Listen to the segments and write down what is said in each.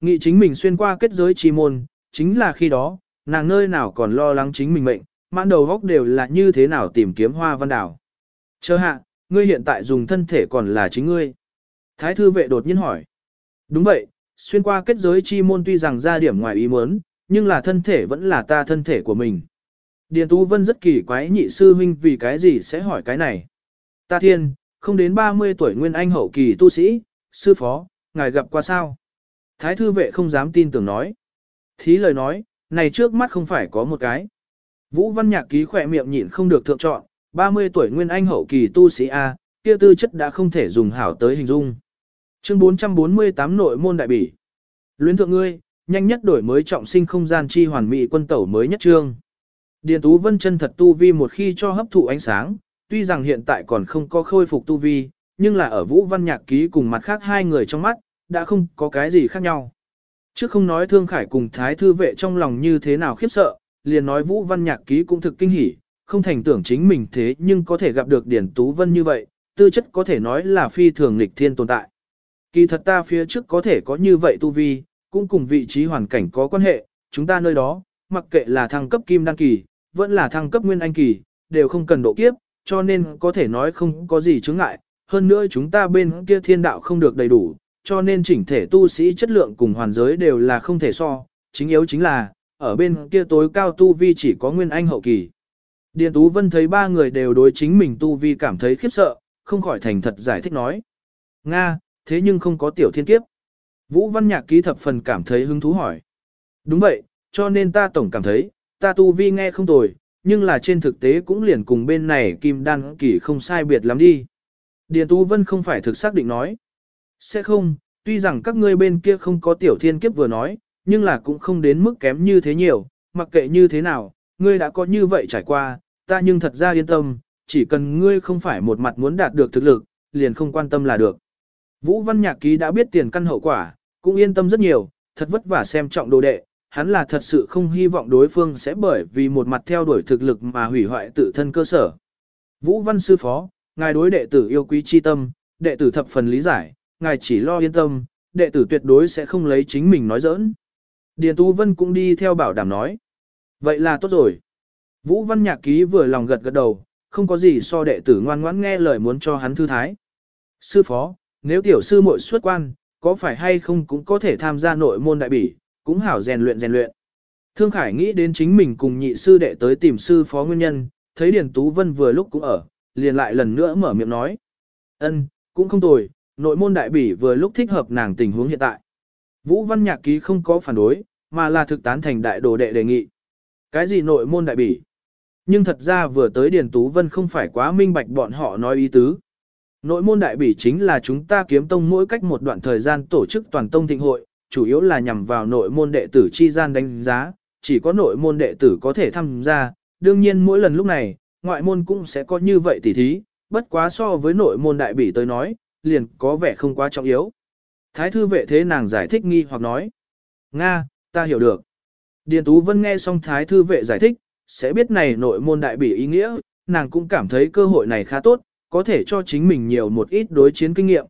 Nghĩ chính mình xuyên qua kết giới chi môn, chính là khi đó, nàng nơi nào còn lo lắng chính mình mệnh, mãn đầu góc đều là như thế nào tìm kiếm hoa văn đảo. Chờ hạ, ngươi hiện tại dùng thân thể còn là chính ngươi. Thái thư vệ đột nhiên hỏi. Đúng vậy, xuyên qua kết giới chi môn tuy rằng ra điểm ngoài ý muốn, nhưng là thân thể vẫn là ta thân thể của mình. Điền Tú Vân rất kỳ quái nhị sư huynh vì cái gì sẽ hỏi cái này. Ta thiên, không đến 30 tuổi nguyên anh hậu kỳ tu sĩ, sư phó, ngài gặp qua sao? Thái thư vệ không dám tin tưởng nói. Thí lời nói, này trước mắt không phải có một cái. Vũ văn nhạc ký khỏe miệng nhịn không được thượng chọn, 30 tuổi nguyên anh hậu kỳ tu sĩ A, kia tư chất đã không thể dùng hảo tới hình dung. Chương 448 nội môn đại bỉ. Luyến thượng ngươi, nhanh nhất đổi mới trọng sinh không gian chi hoàn mỹ quân tẩu mới nhất trương. Điền Tú Vân chân thật tu vi một khi cho hấp thụ ánh sáng, tuy rằng hiện tại còn không có khôi phục tu vi, nhưng là ở Vũ Văn Nhạc Ký cùng mặt khác hai người trong mắt, đã không có cái gì khác nhau. Chứ không nói Thương Khải cùng Thái Thư Vệ trong lòng như thế nào khiếp sợ, liền nói Vũ Văn Nhạc Ký cũng thực kinh hỉ, không thành tưởng chính mình thế nhưng có thể gặp được điển Tú Vân như vậy, tư chất có thể nói là phi thường lịch thiên tồn tại. Kỳ thật ta phía trước có thể có như vậy tu vi, cũng cùng vị trí hoàn cảnh có quan hệ, chúng ta nơi đó, mặc kệ là thăng cấp kim đăng kỳ, vẫn là thăng cấp nguyên anh kỳ, đều không cần độ kiếp, cho nên có thể nói không có gì chướng ngại. Hơn nữa chúng ta bên kia thiên đạo không được đầy đủ, cho nên chỉnh thể tu sĩ chất lượng cùng hoàn giới đều là không thể so, chính yếu chính là, ở bên kia tối cao tu vi chỉ có nguyên anh hậu kỳ. Điền Tú Vân thấy ba người đều đối chính mình tu vi cảm thấy khiếp sợ, không khỏi thành thật giải thích nói. Nga, thế nhưng không có tiểu thiên kiếp. Vũ Văn Nhạc ký thập phần cảm thấy hứng thú hỏi. Đúng vậy, cho nên ta tổng cảm thấy, ta tu vi nghe không tồi, nhưng là trên thực tế cũng liền cùng bên này kim đan kỳ không sai biệt lắm đi. Điền Tú Vân không phải thực xác định nói. Sẽ không, tuy rằng các ngươi bên kia không có tiểu thiên kiếp vừa nói, nhưng là cũng không đến mức kém như thế nhiều, mặc kệ như thế nào, ngươi đã có như vậy trải qua, ta nhưng thật ra yên tâm, chỉ cần ngươi không phải một mặt muốn đạt được thực lực, liền không quan tâm là được. Vũ Văn Nhạc Ký đã biết tiền căn hậu quả, cũng yên tâm rất nhiều, thật vất vả xem trọng đồ đệ, hắn là thật sự không hy vọng đối phương sẽ bởi vì một mặt theo đuổi thực lực mà hủy hoại tự thân cơ sở. Vũ Văn Sư Phó, ngài đối đệ tử yêu quý chi tâm, đệ tử thập phần lý giải, ngài chỉ lo yên tâm, đệ tử tuyệt đối sẽ không lấy chính mình nói giỡn. Điền Tú Vân cũng đi theo bảo đảm nói. Vậy là tốt rồi. Vũ Văn Nhạc Ký vừa lòng gật gật đầu, không có gì so đệ tử ngoan ngoãn nghe lời muốn cho hắn thư thái. Sư phó, nếu tiểu sư muội xuất quan, có phải hay không cũng có thể tham gia nội môn đại bỉ, cũng hảo rèn luyện rèn luyện. Thương Khải nghĩ đến chính mình cùng nhị sư đệ tới tìm sư phó nguyên nhân, thấy Điền Tú Vân vừa lúc cũng ở, liền lại lần nữa mở miệng nói. ân cũng không tồi, nội môn đại bỉ vừa lúc thích hợp nàng tình huống hiện tại. Vũ Văn Nhạc Ký không có phản đối, mà là thực tán thành đại đồ đệ đề nghị. Cái gì nội môn đại bỉ? Nhưng thật ra vừa tới Điền Tú Vân không phải quá minh bạch bọn họ nói ý tứ. Nội môn đại bỉ chính là chúng ta kiếm tông mỗi cách một đoạn thời gian tổ chức toàn tông thịnh hội, chủ yếu là nhằm vào nội môn đệ tử chi gian đánh giá, chỉ có nội môn đệ tử có thể tham gia, đương nhiên mỗi lần lúc này, ngoại môn cũng sẽ có như vậy tỉ thí, bất quá so với nội môn đại bỉ tới nói, liền có vẻ không quá trọng yếu. Thái thư vệ thế nàng giải thích nghi hoặc nói, Nga, ta hiểu được. Điền Tú Vân nghe xong Thái thư vệ giải thích, sẽ biết này nội môn đại bỉ ý nghĩa, nàng cũng cảm thấy cơ hội này khá tốt, có thể cho chính mình nhiều một ít đối chiến kinh nghiệm.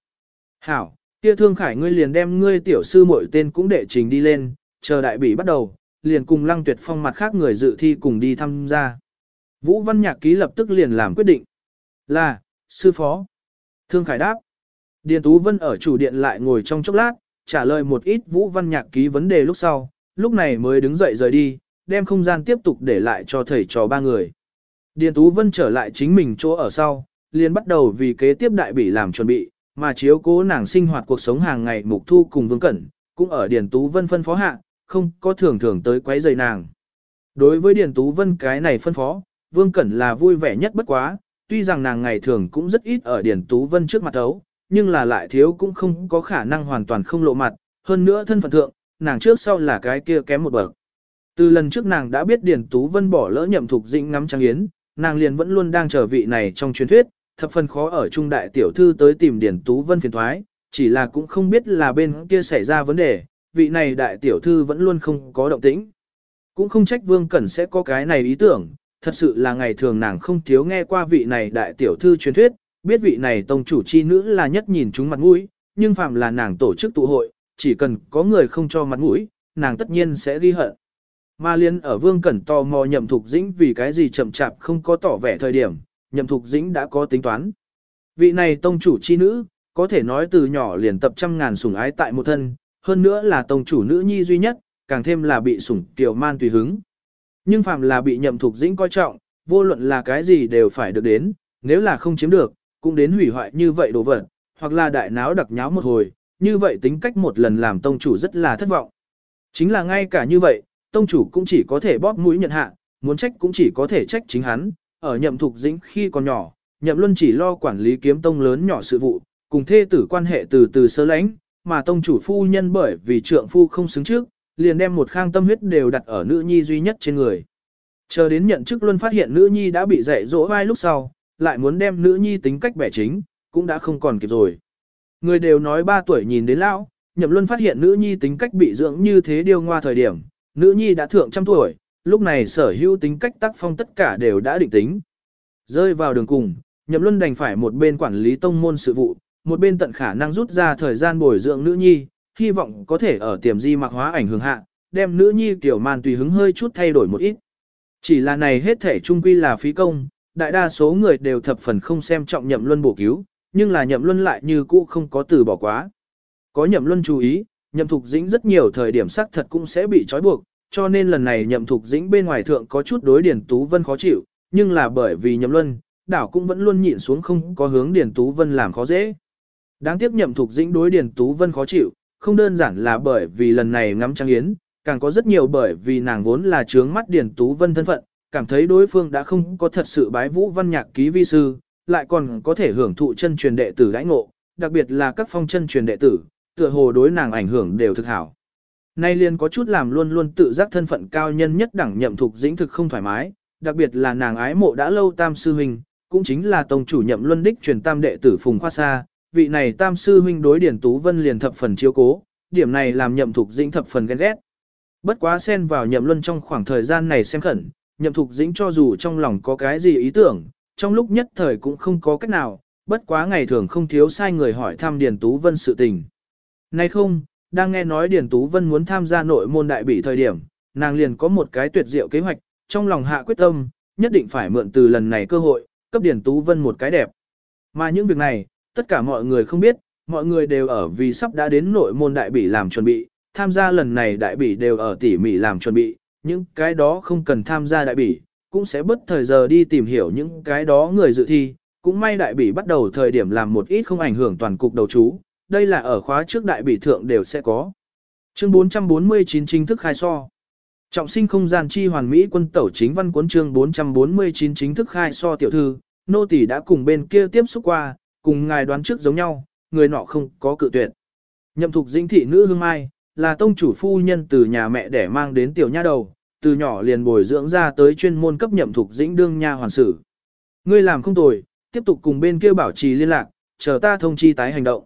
Hảo, kia thương khải ngươi liền đem ngươi tiểu sư muội tên cũng đệ trình đi lên, chờ đại bỉ bắt đầu, liền cùng lăng tuyệt phong mặt khác người dự thi cùng đi tham gia. Vũ Văn Nhạc ký lập tức liền làm quyết định. Là, sư phó. Thương khải đáp. Điền Tú Vân ở chủ điện lại ngồi trong chốc lát, trả lời một ít Vũ Văn Nhạc ký vấn đề lúc sau, lúc này mới đứng dậy rời đi, đem không gian tiếp tục để lại cho thầy trò ba người. Điền Tú Vân trở lại chính mình chỗ ở sau, liền bắt đầu vì kế tiếp đại bỉ làm chuẩn bị, mà chiếu cố nàng sinh hoạt cuộc sống hàng ngày mục thu cùng Vương Cẩn, cũng ở Điền Tú Vân phân phó hạ, không có thường thường tới quấy rầy nàng. Đối với Điền Tú Vân cái này phân phó, Vương Cẩn là vui vẻ nhất bất quá, tuy rằng nàng ngày thường cũng rất ít ở Điền Tú Vân trước mặt ấu, nhưng là lại thiếu cũng không có khả năng hoàn toàn không lộ mặt, hơn nữa thân phận thượng, nàng trước sau là cái kia kém một bậc. Từ lần trước nàng đã biết Điền Tú Vân bỏ lỡ nhậm thuộc dĩnh ngắm trang yến, nàng liền vẫn luôn đang chờ vị này trong truyền thuyết, thập phần khó ở trung đại tiểu thư tới tìm Điền Tú Vân phiền thoái, chỉ là cũng không biết là bên kia xảy ra vấn đề, vị này đại tiểu thư vẫn luôn không có động tĩnh. Cũng không trách Vương Cẩn sẽ có cái này ý tưởng, thật sự là ngày thường nàng không thiếu nghe qua vị này đại tiểu thư truyền thuyết, biết vị này tông chủ chi nữ là nhất nhìn chúng mặt mũi, nhưng phạm là nàng tổ chức tụ hội, chỉ cần có người không cho mặt mũi, nàng tất nhiên sẽ ghi hận. Mà liên ở Vương Cẩn tò mò nhậm thục dĩnh vì cái gì chậm chạp không có tỏ vẻ thời điểm, nhậm thục dĩnh đã có tính toán. Vị này tông chủ chi nữ, có thể nói từ nhỏ liền tập trăm ngàn sủng ái tại một thân, hơn nữa là tông chủ nữ nhi duy nhất, càng thêm là bị sủng tiểu man tùy hứng. Nhưng phạm là bị nhậm thục dĩnh coi trọng, vô luận là cái gì đều phải được đến, nếu là không chiếm được, cũng đến hủy hoại như vậy đồ vật, hoặc là đại náo đặc nháo một hồi, như vậy tính cách một lần làm tông chủ rất là thất vọng. Chính là ngay cả như vậy, tông chủ cũng chỉ có thể bóp mũi nhận hạ, muốn trách cũng chỉ có thể trách chính hắn, ở nhậm thục dĩnh khi còn nhỏ, nhậm luân chỉ lo quản lý kiếm tông lớn nhỏ sự vụ, cùng thê tử quan hệ từ từ sơ lãnh, mà tông chủ phu nhân bởi vì trượng phu không xứng trước, liền đem một khang tâm huyết đều đặt ở nữ nhi duy nhất trên người. Chờ đến nhận chức luân phát hiện nữ nhi đã bị dạy dỗ vai lúc sau, lại muốn đem nữ nhi tính cách bẻ chính, cũng đã không còn kịp rồi. Người đều nói ba tuổi nhìn đến lão, nhậm luân phát hiện nữ nhi tính cách bị dưỡng như thế điều ngoa thời điểm, nữ nhi đã thượng trăm tuổi, lúc này sở hữu tính cách tác phong tất cả đều đã định tính. Rơi vào đường cùng, nhậm luân đành phải một bên quản lý tông môn sự vụ, một bên tận khả năng rút ra thời gian bồi dưỡng nữ nhi, hy vọng có thể ở tiềm di mặc hóa ảnh hưởng hạ, đem nữ nhi tiểu màn tùy hứng hơi chút thay đổi một ít. Chỉ là này hết thể trung quy là phí công, đại đa số người đều thập phần không xem trọng nhậm luân bổ cứu, nhưng là nhậm luân lại như cũ không có từ bỏ quá. Có nhậm luân chú ý, nhậm thục dĩnh rất nhiều thời điểm xác thật cũng sẽ bị trói buộc, cho nên lần này nhậm thục dĩnh bên ngoài thượng có chút đối điển tú vân khó chịu, nhưng là bởi vì nhậm luân, đảo cũng vẫn luôn nhịn xuống không có hướng điển tú vân làm khó dễ. Đáng tiếc nhậm thục dĩnh đối điển tú vân khó chịu, không đơn giản là bởi vì lần này ngắm trăng yến, càng có rất nhiều bởi vì nàng vốn là trướng mắt điển tú vân thân phận, cảm thấy đối phương đã không có thật sự bái vũ văn nhạc ký vi sư, lại còn có thể hưởng thụ chân truyền đệ tử đãi ngộ, đặc biệt là các phong chân truyền đệ tử, tựa hồ đối nàng ảnh hưởng đều thực hảo. Nay liền có chút làm luôn luôn tự giác thân phận cao nhân nhất đẳng nhậm thuộc dĩnh thực không thoải mái, đặc biệt là nàng ái mộ đã lâu tam sư huynh, cũng chính là tông chủ nhậm luân đích truyền tam đệ tử Phùng Khoa Sa, vị này tam sư huynh đối điển tú vân liền thập phần chiếu cố, điểm này làm nhậm thuộc dĩnh thập phần ghen ghét. Bất quá xen vào nhậm luân trong khoảng thời gian này xem khẩn, nhậm thục dĩnh cho dù trong lòng có cái gì ý tưởng, trong lúc nhất thời cũng không có cách nào, bất quá ngày thường không thiếu sai người hỏi thăm Điền Tú Vân sự tình. Nay không, đang nghe nói Điền Tú Vân muốn tham gia nội môn đại bỉ thời điểm, nàng liền có một cái tuyệt diệu kế hoạch, trong lòng hạ quyết tâm, nhất định phải mượn từ lần này cơ hội, cấp Điền Tú Vân một cái đẹp. Mà những việc này, tất cả mọi người không biết, mọi người đều ở vì sắp đã đến nội môn đại bỉ làm chuẩn bị, tham gia lần này đại bỉ đều ở tỉ mỉ làm chuẩn bị, những cái đó không cần tham gia đại bỉ, cũng sẽ bất thời giờ đi tìm hiểu những cái đó người dự thi, cũng may đại bỉ bắt đầu thời điểm làm một ít không ảnh hưởng toàn cục đầu chú, đây là ở khóa trước đại bỉ thượng đều sẽ có. Chương 449 chính thức khai so. Trọng sinh không gian chi hoàn mỹ quân tẩu chính văn cuốn chương 449 chính thức khai so tiểu thư, nô tỷ đã cùng bên kia tiếp xúc qua, cùng ngài đoán trước giống nhau, người nọ không có cự tuyệt. Nhậm thục dĩnh thị nữ hương mai, là tông chủ phu nhân từ nhà mẹ để mang đến tiểu nha đầu, từ nhỏ liền bồi dưỡng ra tới chuyên môn cấp nhậm thuộc dĩnh đương nha hoàn sử. Ngươi làm không tồi, tiếp tục cùng bên kia bảo trì liên lạc, chờ ta thông chi tái hành động.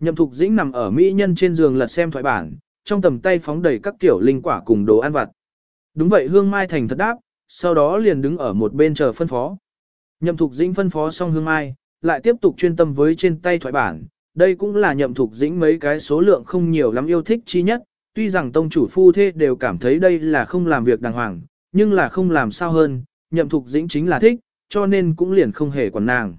Nhậm thục dĩnh nằm ở mỹ nhân trên giường lật xem thoại bản, trong tầm tay phóng đầy các kiểu linh quả cùng đồ ăn vặt. Đúng vậy Hương Mai thành thật đáp, sau đó liền đứng ở một bên chờ phân phó. Nhậm thục dĩnh phân phó xong Hương Mai, lại tiếp tục chuyên tâm với trên tay thoại bản, đây cũng là nhậm thục dĩnh mấy cái số lượng không nhiều lắm yêu thích chi nhất, tuy rằng tông chủ phu thế đều cảm thấy đây là không làm việc đàng hoàng, nhưng là không làm sao hơn, nhậm thục dĩnh chính là thích, cho nên cũng liền không hề quản nàng.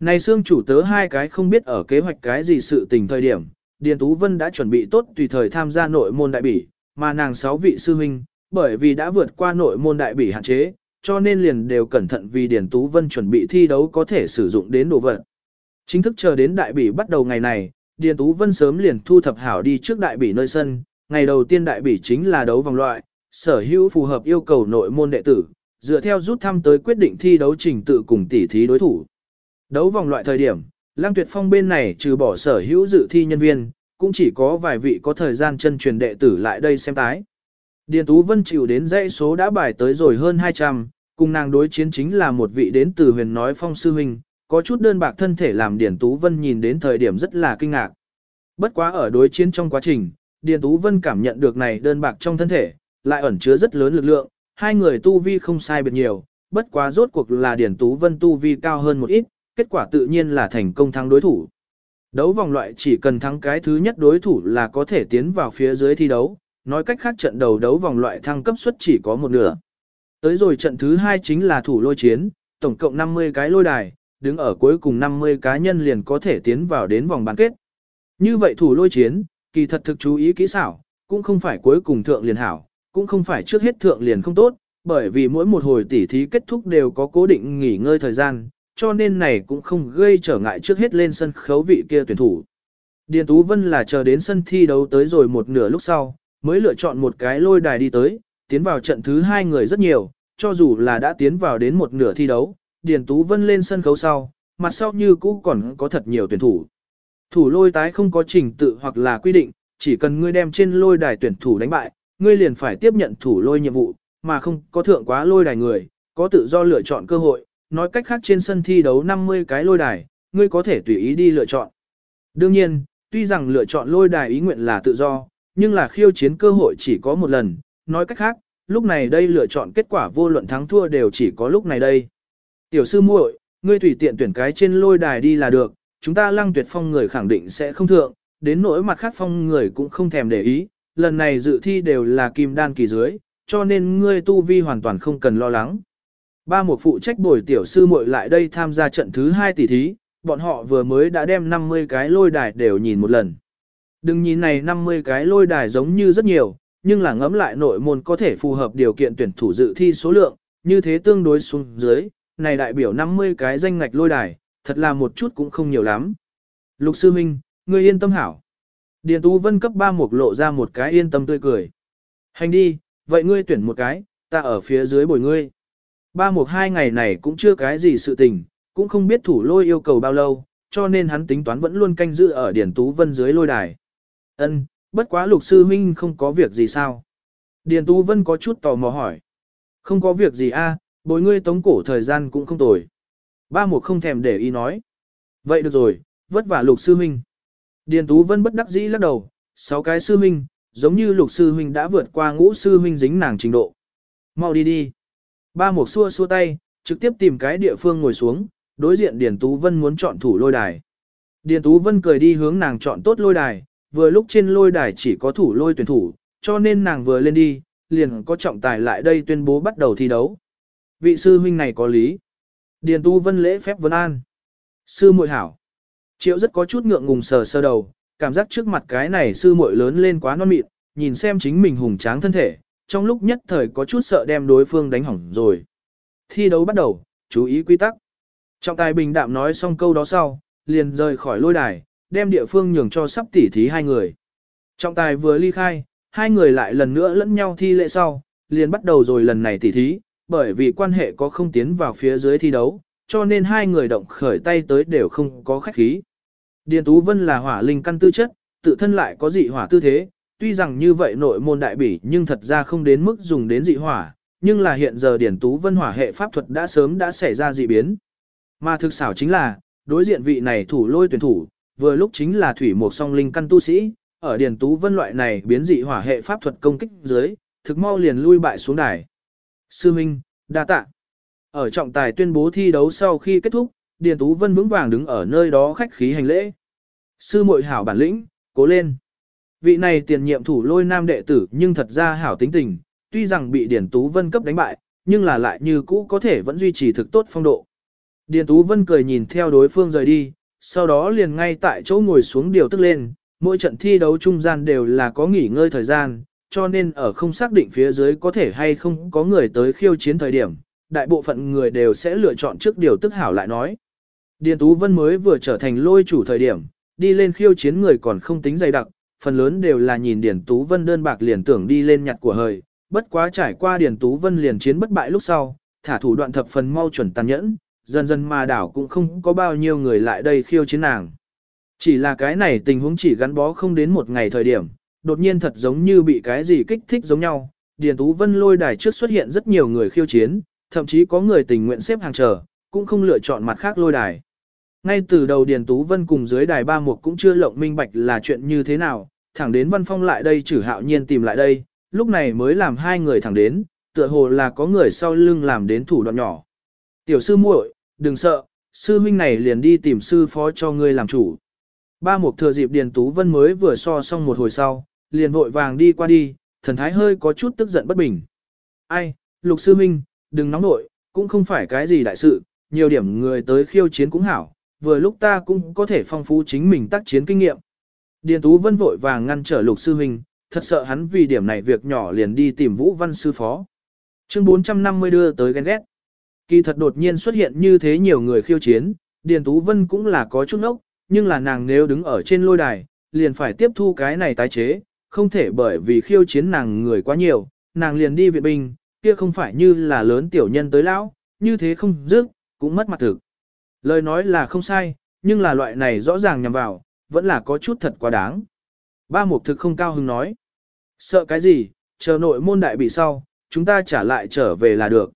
Này xương chủ tớ hai cái không biết ở kế hoạch cái gì sự tình thời điểm, Điền Tú Vân đã chuẩn bị tốt tùy thời tham gia nội môn đại bỉ, mà nàng sáu vị sư huynh, bởi vì đã vượt qua nội môn đại bỉ hạn chế, cho nên liền đều cẩn thận vì Điền Tú Vân chuẩn bị thi đấu có thể sử dụng đến đồ vật. Chính thức chờ đến đại bỉ bắt đầu ngày này, Điền Tú Vân sớm liền thu thập hảo đi trước đại bỉ nơi sân, ngày đầu tiên đại bỉ chính là đấu vòng loại, sở hữu phù hợp yêu cầu nội môn đệ tử, dựa theo rút thăm tới quyết định thi đấu trình tự cùng tỉ thí đối thủ. Đấu vòng loại thời điểm, Lăng Tuyệt Phong bên này trừ bỏ sở hữu dự thi nhân viên, cũng chỉ có vài vị có thời gian chân truyền đệ tử lại đây xem tái. Điền Tú Vân chịu đến dãy số đã bài tới rồi hơn 200, cùng nàng đối chiến chính là một vị đến từ huyền nói phong sư huynh, có chút đơn bạc thân thể làm Điền Tú Vân nhìn đến thời điểm rất là kinh ngạc. Bất quá ở đối chiến trong quá trình, Điền Tú Vân cảm nhận được này đơn bạc trong thân thể, lại ẩn chứa rất lớn lực lượng, hai người tu vi không sai biệt nhiều, bất quá rốt cuộc là Điền Tú Vân tu vi cao hơn một ít, kết quả tự nhiên là thành công thắng đối thủ. Đấu vòng loại chỉ cần thắng cái thứ nhất đối thủ là có thể tiến vào phía dưới thi đấu, nói cách khác trận đầu đấu vòng loại thăng cấp suất chỉ có một nửa. Tới rồi trận thứ hai chính là thủ lôi chiến, tổng cộng 50 cái lôi đài, đứng ở cuối cùng 50 cá nhân liền có thể tiến vào đến vòng bán kết. Như vậy thủ lôi chiến, kỳ thật thực chú ý kỹ xảo, cũng không phải cuối cùng thượng liền hảo, cũng không phải trước hết thượng liền không tốt, bởi vì mỗi một hồi tỉ thí kết thúc đều có cố định nghỉ ngơi thời gian, cho nên này cũng không gây trở ngại trước hết lên sân khấu vị kia tuyển thủ. Điền Tú Vân là chờ đến sân thi đấu tới rồi một nửa lúc sau, mới lựa chọn một cái lôi đài đi tới, tiến vào trận thứ hai người rất nhiều, cho dù là đã tiến vào đến một nửa thi đấu, Điền Tú Vân lên sân khấu sau, mặt sau như cũ còn có thật nhiều tuyển thủ. Thủ lôi tái không có trình tự hoặc là quy định, chỉ cần ngươi đem trên lôi đài tuyển thủ đánh bại, ngươi liền phải tiếp nhận thủ lôi nhiệm vụ, mà không có thượng quá lôi đài người, có tự do lựa chọn cơ hội, nói cách khác trên sân thi đấu 50 cái lôi đài, ngươi có thể tùy ý đi lựa chọn. Đương nhiên, tuy rằng lựa chọn lôi đài ý nguyện là tự do, nhưng là khiêu chiến cơ hội chỉ có một lần, nói cách khác, lúc này đây lựa chọn kết quả vô luận thắng thua đều chỉ có lúc này đây. Tiểu sư muội, ngươi tùy tiện tuyển cái trên lôi đài đi là được, chúng ta lăng tuyệt phong người khẳng định sẽ không thượng, đến nỗi mặt khác phong người cũng không thèm để ý, lần này dự thi đều là kim đan kỳ dưới, cho nên ngươi tu vi hoàn toàn không cần lo lắng. Ba một phụ trách bồi tiểu sư muội lại đây tham gia trận thứ hai tỷ thí, bọn họ vừa mới đã đem 50 cái lôi đài đều nhìn một lần. Đừng nhìn này 50 cái lôi đài giống như rất nhiều, nhưng là ngẫm lại nội môn có thể phù hợp điều kiện tuyển thủ dự thi số lượng, như thế tương đối xuống dưới, này đại biểu 50 cái danh ngạch lôi đài, thật là một chút cũng không nhiều lắm. Lục sư minh, ngươi yên tâm hảo. Điền Tú Vân cấp 3 mục lộ ra một cái yên tâm tươi cười. Hành đi, vậy ngươi tuyển một cái, ta ở phía dưới bồi ngươi. Ba mục hai ngày này cũng chưa cái gì sự tình, cũng không biết thủ lôi yêu cầu bao lâu, cho nên hắn tính toán vẫn luôn canh giữ ở Điền Tú Vân dưới lôi đài. Ân, bất quá lục sư huynh không có việc gì sao? Điền Tú Vân có chút tò mò hỏi. Không có việc gì a, bồi ngươi tống cổ thời gian cũng không tồi. Ba mục không thèm để ý nói. Vậy được rồi, vất vả lục sư huynh. Điền Tú Vân bất đắc dĩ lắc đầu, sáu cái sư huynh, giống như lục sư huynh đã vượt qua ngũ sư huynh dính nàng trình độ. Mau đi đi. Ba mục xua xua tay, trực tiếp tìm cái địa phương ngồi xuống, đối diện Điền Tú Vân muốn chọn thủ lôi đài. Điền Tú Vân cười đi hướng nàng chọn tốt lôi đài, vừa lúc trên lôi đài chỉ có thủ lôi tuyển thủ, cho nên nàng vừa lên đi, liền có trọng tài lại đây tuyên bố bắt đầu thi đấu. Vị sư huynh này có lý. Điền Tu Vân lễ phép vấn an. Sư muội hảo. Triệu rất có chút ngượng ngùng sờ sơ đầu, cảm giác trước mặt cái này sư muội lớn lên quá non mịn, nhìn xem chính mình hùng tráng thân thể, trong lúc nhất thời có chút sợ đem đối phương đánh hỏng rồi. Thi đấu bắt đầu, chú ý quy tắc. Trọng tài bình đạm nói xong câu đó sau, liền rời khỏi lôi đài, đem địa phương nhường cho sắp tỉ thí hai người. Trọng tài vừa ly khai, hai người lại lần nữa lẫn nhau thi lễ sau, liền bắt đầu rồi lần này tỉ thí, bởi vì quan hệ có không tiến vào phía dưới thi đấu, cho nên hai người động khởi tay tới đều không có khách khí. Điền Tú Vân là hỏa linh căn tư chất, tự thân lại có dị hỏa tư thế, tuy rằng như vậy nội môn đại bỉ nhưng thật ra không đến mức dùng đến dị hỏa, nhưng là hiện giờ Điền Tú Vân hỏa hệ pháp thuật đã sớm đã xảy ra dị biến. Mà thực xảo chính là, đối diện vị này thủ lôi tuyển thủ, vừa lúc chính là thủy một song linh căn tu sĩ, ở Điền Tú Vân loại này biến dị hỏa hệ pháp thuật công kích dưới, thực mau liền lui bại xuống đài. Sư Minh, đa tạ. Ở trọng tài tuyên bố thi đấu sau khi kết thúc, Điền Tú Vân vững vàng đứng ở nơi đó khách khí hành lễ. Sư muội hảo bản lĩnh, cố lên. Vị này tiền nhiệm thủ lôi nam đệ tử nhưng thật ra hảo tính tình, tuy rằng bị Điền Tú Vân cấp đánh bại, nhưng là lại như cũ có thể vẫn duy trì thực tốt phong độ. Điền Tú Vân cười nhìn theo đối phương rời đi, sau đó liền ngay tại chỗ ngồi xuống điều tức lên, mỗi trận thi đấu trung gian đều là có nghỉ ngơi thời gian, cho nên ở không xác định phía dưới có thể hay không có người tới khiêu chiến thời điểm, đại bộ phận người đều sẽ lựa chọn trước điều tức hảo lại nói. Điền Tú Vân mới vừa trở thành lôi chủ thời điểm, đi lên khiêu chiến người còn không tính dày đặc, phần lớn đều là nhìn Điền Tú Vân đơn bạc liền tưởng đi lên nhặt của hời, bất quá trải qua Điền Tú Vân liền chiến bất bại lúc sau, thả thủ đoạn thập phần mau chuẩn tàn nhẫn, dần dần mà đảo cũng không có bao nhiêu người lại đây khiêu chiến nàng. Chỉ là cái này tình huống chỉ gắn bó không đến một ngày thời điểm, đột nhiên thật giống như bị cái gì kích thích giống nhau. Điền Tú Vân lôi đài trước xuất hiện rất nhiều người khiêu chiến, thậm chí có người tình nguyện xếp hàng chờ, cũng không lựa chọn mặt khác lôi đài. Ngay từ đầu Điền Tú Vân cùng dưới đài ba mục cũng chưa lộng minh bạch là chuyện như thế nào, thẳng đến Văn Phong lại đây chử hạo nhiên tìm lại đây, lúc này mới làm hai người thẳng đến, tựa hồ là có người sau lưng làm đến thủ đoạn nhỏ. Tiểu sư muội, đừng sợ, sư huynh này liền đi tìm sư phó cho ngươi làm chủ. Ba mục thừa dịp Điền Tú Vân mới vừa so xong một hồi sau, liền vội vàng đi qua đi, thần thái hơi có chút tức giận bất bình. Ai, lục sư minh, đừng nóng nội, cũng không phải cái gì đại sự, nhiều điểm người tới khiêu chiến cũng hảo, vừa lúc ta cũng có thể phong phú chính mình tác chiến kinh nghiệm. Điền Tú Vân vội vàng ngăn trở lục sư minh, thật sợ hắn vì điểm này việc nhỏ liền đi tìm Vũ Văn sư phó. Chương 450 đưa tới ghen ghét. Kỳ thật đột nhiên xuất hiện như thế nhiều người khiêu chiến, Điền Tú Vân cũng là có chút ốc, nhưng là nàng nếu đứng ở trên lôi đài, liền phải tiếp thu cái này tái chế, không thể bởi vì khiêu chiến nàng người quá nhiều, nàng liền đi viện binh, kia không phải như là lớn tiểu nhân tới lão, như thế không dứt, cũng mất mặt thực. Lời nói là không sai, nhưng là loại này rõ ràng nhằm vào, vẫn là có chút thật quá đáng. Ba mục thực không cao hứng nói. Sợ cái gì, chờ nội môn đại bị sau, chúng ta trả lại trở về là được.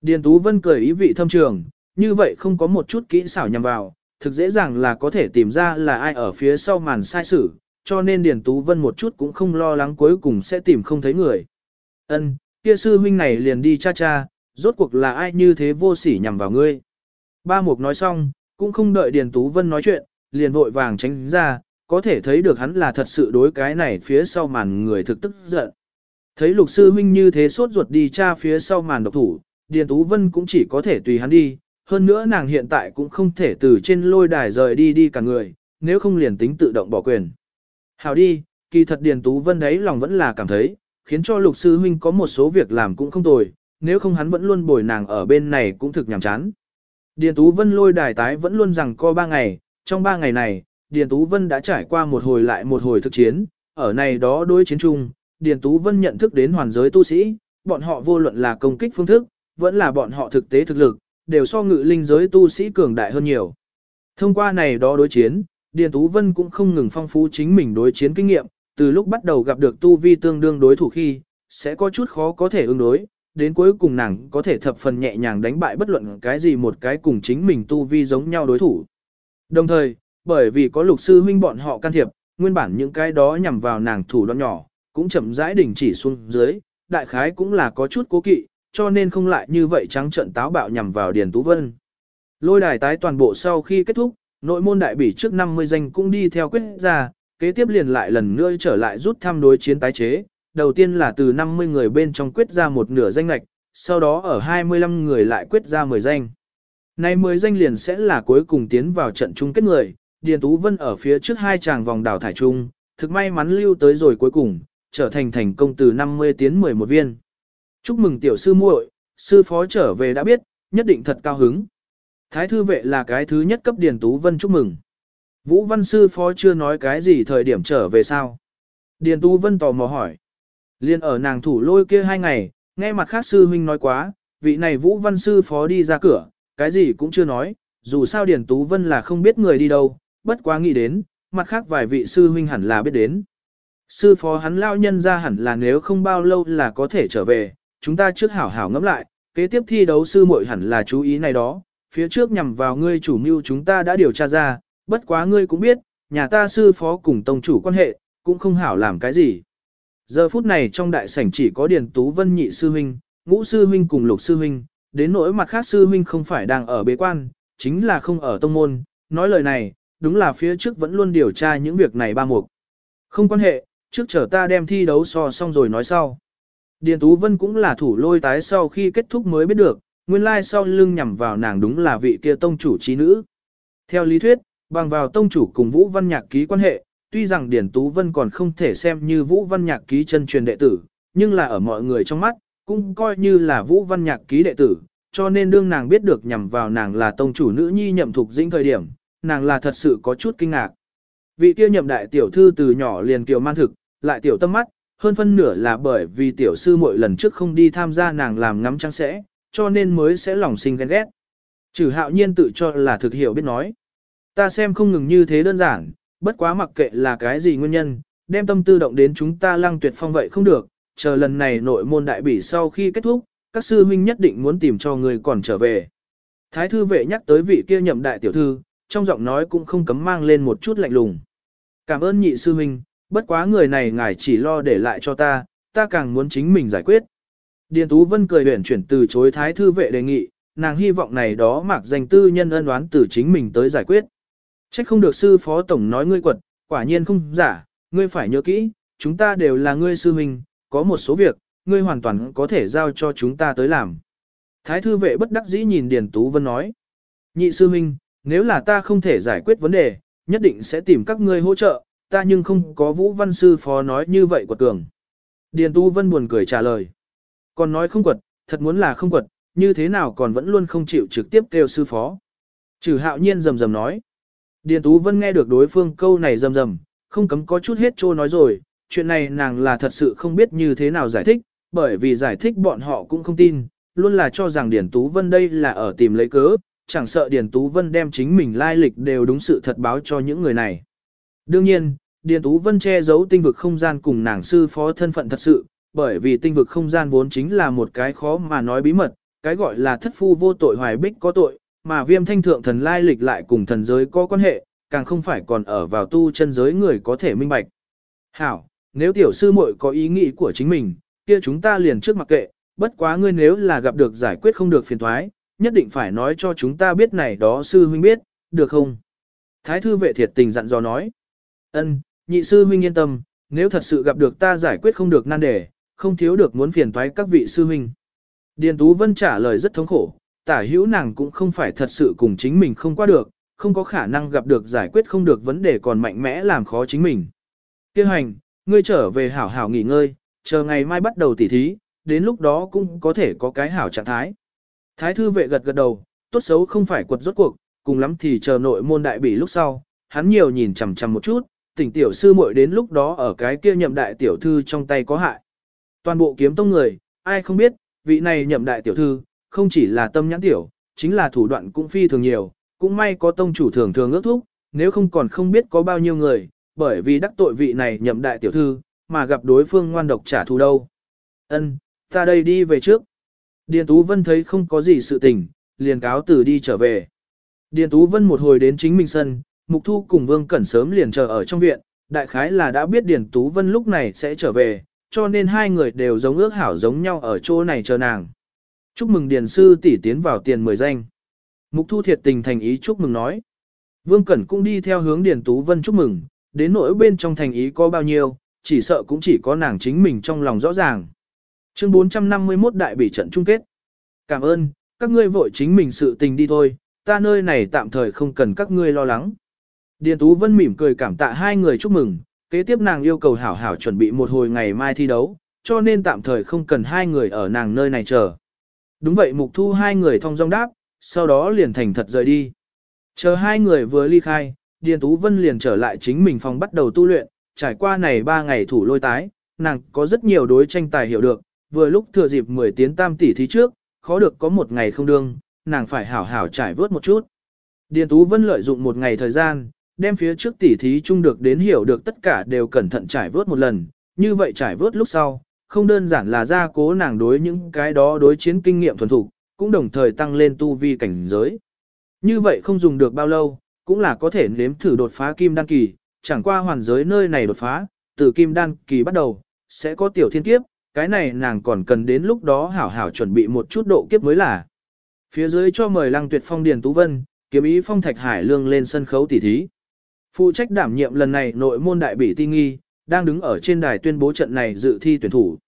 Điền Tú Vân cười ý vị thâm trường, như vậy không có một chút kỹ xảo nhằm vào, thực dễ dàng là có thể tìm ra là ai ở phía sau màn sai sử, cho nên Điền Tú Vân một chút cũng không lo lắng cuối cùng sẽ tìm không thấy người. Ân, kia sư huynh này liền đi cha cha, rốt cuộc là ai như thế vô sỉ nhằm vào ngươi. Ba mục nói xong, cũng không đợi Điền Tú Vân nói chuyện, liền vội vàng tránh ra, có thể thấy được hắn là thật sự đối cái này phía sau màn người thực tức giận. Thấy lục sư huynh như thế sốt ruột đi cha phía sau màn độc thủ, Điền Tú Vân cũng chỉ có thể tùy hắn đi, hơn nữa nàng hiện tại cũng không thể từ trên lôi đài rời đi đi cả người, nếu không liền tính tự động bỏ quyền. Hào đi, kỳ thật Điền Tú Vân đấy lòng vẫn là cảm thấy, khiến cho lục sư huynh có một số việc làm cũng không tồi, nếu không hắn vẫn luôn bồi nàng ở bên này cũng thực nhàm chán. Điền Tú Vân lôi đài tái vẫn luôn rằng co ba ngày, trong ba ngày này, Điền Tú Vân đã trải qua một hồi lại một hồi thực chiến, ở này đó đối chiến chung, Điền Tú Vân nhận thức đến hoàn giới tu sĩ, bọn họ vô luận là công kích phương thức, vẫn là bọn họ thực tế thực lực, đều so ngự linh giới tu sĩ cường đại hơn nhiều. Thông qua này đó đối chiến, Điền Tú Vân cũng không ngừng phong phú chính mình đối chiến kinh nghiệm, từ lúc bắt đầu gặp được tu vi tương đương đối thủ khi, sẽ có chút khó có thể ứng đối, đến cuối cùng nàng có thể thập phần nhẹ nhàng đánh bại bất luận cái gì một cái cùng chính mình tu vi giống nhau đối thủ. Đồng thời, bởi vì có lục sư huynh bọn họ can thiệp, nguyên bản những cái đó nhằm vào nàng thủ đoạn nhỏ, cũng chậm rãi đình chỉ xuống dưới, đại khái cũng là có chút cố kỵ, cho nên không lại như vậy trắng trận táo bạo nhằm vào Điền Tú Vân. Lôi đài tái toàn bộ sau khi kết thúc, nội môn đại bỉ trước 50 danh cũng đi theo quyết ra, kế tiếp liền lại lần nữa trở lại rút thăm đối chiến tái chế, đầu tiên là từ 50 người bên trong quyết ra một nửa danh lạch, sau đó ở 25 người lại quyết ra 10 danh. Này 10 danh liền sẽ là cuối cùng tiến vào trận chung kết người, Điền Tú Vân ở phía trước hai chàng vòng đảo thải chung, thực may mắn lưu tới rồi cuối cùng, trở thành thành công từ 50 tiến 11 viên. Chúc mừng tiểu sư muội, sư phó trở về đã biết, nhất định thật cao hứng. Thái thư vệ là cái thứ nhất cấp Điền Tú Vân chúc mừng. Vũ Văn sư phó chưa nói cái gì thời điểm trở về sao. Điền Tú Vân tò mò hỏi. Liên ở nàng thủ lôi kia hai ngày, nghe mặt khác sư huynh nói quá, vị này Vũ Văn sư phó đi ra cửa, cái gì cũng chưa nói, dù sao Điền Tú Vân là không biết người đi đâu, bất quá nghĩ đến, mặt khác vài vị sư huynh hẳn là biết đến. Sư phó hắn lao nhân ra hẳn là nếu không bao lâu là có thể trở về, chúng ta trước hảo hảo ngẫm lại, kế tiếp thi đấu sư muội hẳn là chú ý này đó, phía trước nhằm vào ngươi chủ mưu chúng ta đã điều tra ra, bất quá ngươi cũng biết, nhà ta sư phó cùng tông chủ quan hệ, cũng không hảo làm cái gì. Giờ phút này trong đại sảnh chỉ có Điền Tú Vân nhị sư huynh, ngũ sư huynh cùng lục sư huynh, đến nỗi mặt khác sư huynh không phải đang ở bế quan, chính là không ở tông môn, nói lời này, đúng là phía trước vẫn luôn điều tra những việc này ba mục. Không quan hệ, trước chờ ta đem thi đấu so xong rồi nói sau. Điền Tú Vân cũng là thủ lôi tái sau khi kết thúc mới biết được, nguyên lai sau lưng nhằm vào nàng đúng là vị kia tông chủ trí nữ. Theo lý thuyết, bằng vào tông chủ cùng Vũ Văn Nhạc ký quan hệ, tuy rằng Điền Tú Vân còn không thể xem như Vũ Văn Nhạc ký chân truyền đệ tử, nhưng là ở mọi người trong mắt, cũng coi như là Vũ Văn Nhạc ký đệ tử, cho nên đương nàng biết được nhằm vào nàng là tông chủ nữ nhi nhậm thuộc dĩnh thời điểm, nàng là thật sự có chút kinh ngạc. Vị kia nhậm đại tiểu thư từ nhỏ liền kiều man thực, lại tiểu tâm mắt, hơn phân nửa là bởi vì tiểu sư mỗi lần trước không đi tham gia nàng làm ngắm trăng sẽ, cho nên mới sẽ lòng sinh ghen ghét. Trừ hạo nhiên tự cho là thực hiểu biết nói. Ta xem không ngừng như thế đơn giản, bất quá mặc kệ là cái gì nguyên nhân, đem tâm tư động đến chúng ta lăng tuyệt phong vậy không được, chờ lần này nội môn đại bỉ sau khi kết thúc, các sư huynh nhất định muốn tìm cho người còn trở về. Thái thư vệ nhắc tới vị kia nhậm đại tiểu thư, trong giọng nói cũng không cấm mang lên một chút lạnh lùng. Cảm ơn nhị sư huynh, bất quá người này ngài chỉ lo để lại cho ta, ta càng muốn chính mình giải quyết. Điền Tú Vân cười huyền chuyển từ chối thái thư vệ đề nghị, nàng hy vọng này đó mặc danh tư nhân ân đoán từ chính mình tới giải quyết. Trách không được sư phó tổng nói ngươi quật, quả nhiên không giả, ngươi phải nhớ kỹ, chúng ta đều là ngươi sư huynh, có một số việc, ngươi hoàn toàn có thể giao cho chúng ta tới làm. Thái thư vệ bất đắc dĩ nhìn Điền Tú Vân nói. Nhị sư huynh, nếu là ta không thể giải quyết vấn đề, nhất định sẽ tìm các ngươi hỗ trợ, ta nhưng không có Vũ Văn Sư Phó nói như vậy của tường. Điền Tú Vân buồn cười trả lời. Còn nói không quật, thật muốn là không quật, như thế nào còn vẫn luôn không chịu trực tiếp kêu sư phó. Trừ hạo nhiên rầm rầm nói. Điền Tú Vân nghe được đối phương câu này rầm rầm, không cấm có chút hết trô nói rồi, chuyện này nàng là thật sự không biết như thế nào giải thích, bởi vì giải thích bọn họ cũng không tin, luôn là cho rằng Điền Tú Vân đây là ở tìm lấy cớ, chẳng sợ Điền Tú Vân đem chính mình lai lịch đều đúng sự thật báo cho những người này. Đương nhiên, Điền Tú Vân che giấu tinh vực không gian cùng nàng sư phó thân phận thật sự, bởi vì tinh vực không gian vốn chính là một cái khó mà nói bí mật, cái gọi là thất phu vô tội hoài bích có tội, mà viêm thanh thượng thần lai lịch lại cùng thần giới có quan hệ, càng không phải còn ở vào tu chân giới người có thể minh bạch. Hảo, nếu tiểu sư muội có ý nghĩ của chính mình, kia chúng ta liền trước mặc kệ, bất quá ngươi nếu là gặp được giải quyết không được phiền thoái, nhất định phải nói cho chúng ta biết này đó sư huynh biết, được không? Thái thư vệ thiệt tình dặn dò nói. ân nhị sư huynh yên tâm, nếu thật sự gặp được ta giải quyết không được nan đề, không thiếu được muốn phiền thoái các vị sư huynh. Điền Tú Vân trả lời rất thống khổ, tả hữu nàng cũng không phải thật sự cùng chính mình không qua được, không có khả năng gặp được giải quyết không được vấn đề còn mạnh mẽ làm khó chính mình. Kêu hành, ngươi trở về hảo hảo nghỉ ngơi, chờ ngày mai bắt đầu tỉ thí, đến lúc đó cũng có thể có cái hảo trạng thái. Thái thư vệ gật gật đầu, tốt xấu không phải quật rốt cuộc, cùng lắm thì chờ nội môn đại bỉ lúc sau, hắn nhiều nhìn chằm chằm một chút, tỉnh tiểu sư muội đến lúc đó ở cái kia nhậm đại tiểu thư trong tay có hại. Toàn bộ kiếm tông người, ai không biết, vị này nhậm đại tiểu thư, không chỉ là tâm nhãn tiểu, chính là thủ đoạn cũng phi thường nhiều, cũng may có tông chủ thường thường ước thúc, nếu không còn không biết có bao nhiêu người, bởi vì đắc tội vị này nhậm đại tiểu thư, mà gặp đối phương ngoan độc trả thù đâu. Ân, ta đây đi về trước. Điền Tú Vân thấy không có gì sự tình, liền cáo từ đi trở về. Điền Tú Vân một hồi đến chính mình sân, Mục Thu cùng Vương Cẩn sớm liền chờ ở trong viện, đại khái là đã biết Điền Tú Vân lúc này sẽ trở về, cho nên hai người đều giống ước hảo giống nhau ở chỗ này chờ nàng. Chúc mừng Điền Sư tỷ tiến vào tiền mười danh. Mục Thu thiệt tình thành ý chúc mừng nói. Vương Cẩn cũng đi theo hướng Điền Tú Vân chúc mừng, đến nỗi bên trong thành ý có bao nhiêu, chỉ sợ cũng chỉ có nàng chính mình trong lòng rõ ràng. Chương 451 đại bỉ trận chung kết. Cảm ơn, các ngươi vội chính mình sự tình đi thôi, ta nơi này tạm thời không cần các ngươi lo lắng. Điền Tú Vân mỉm cười cảm tạ hai người chúc mừng, kế tiếp nàng yêu cầu hảo hảo chuẩn bị một hồi ngày mai thi đấu, cho nên tạm thời không cần hai người ở nàng nơi này chờ. Đúng vậy mục thu hai người thông dong đáp, sau đó liền thành thật rời đi. Chờ hai người vừa ly khai, Điền Tú Vân liền trở lại chính mình phòng bắt đầu tu luyện, trải qua này ba ngày thủ lôi tái, nàng có rất nhiều đối tranh tài hiểu được, vừa lúc thừa dịp 10 tiến tam tỷ thí trước, khó được có một ngày không đương, nàng phải hảo hảo trải vớt một chút. Điền Tú Vân lợi dụng một ngày thời gian, đem phía trước tỷ thí chung được đến hiểu được tất cả đều cẩn thận trải vớt một lần, như vậy trải vớt lúc sau, không đơn giản là gia cố nàng đối những cái đó đối chiến kinh nghiệm thuần thục cũng đồng thời tăng lên tu vi cảnh giới. Như vậy không dùng được bao lâu, cũng là có thể nếm thử đột phá kim đan kỳ, chẳng qua hoàn giới nơi này đột phá, từ kim đan kỳ bắt đầu, sẽ có tiểu thiên kiếp, cái này nàng còn cần đến lúc đó hảo hảo chuẩn bị một chút độ kiếp mới là. Phía dưới cho mời Lăng Tuyệt Phong Điền Tú Vân, kiếm ý Phong Thạch Hải Lương lên sân khấu tỉ thí. Phụ trách đảm nhiệm lần này nội môn đại bỉ ti nghi, đang đứng ở trên đài tuyên bố trận này dự thi tuyển thủ.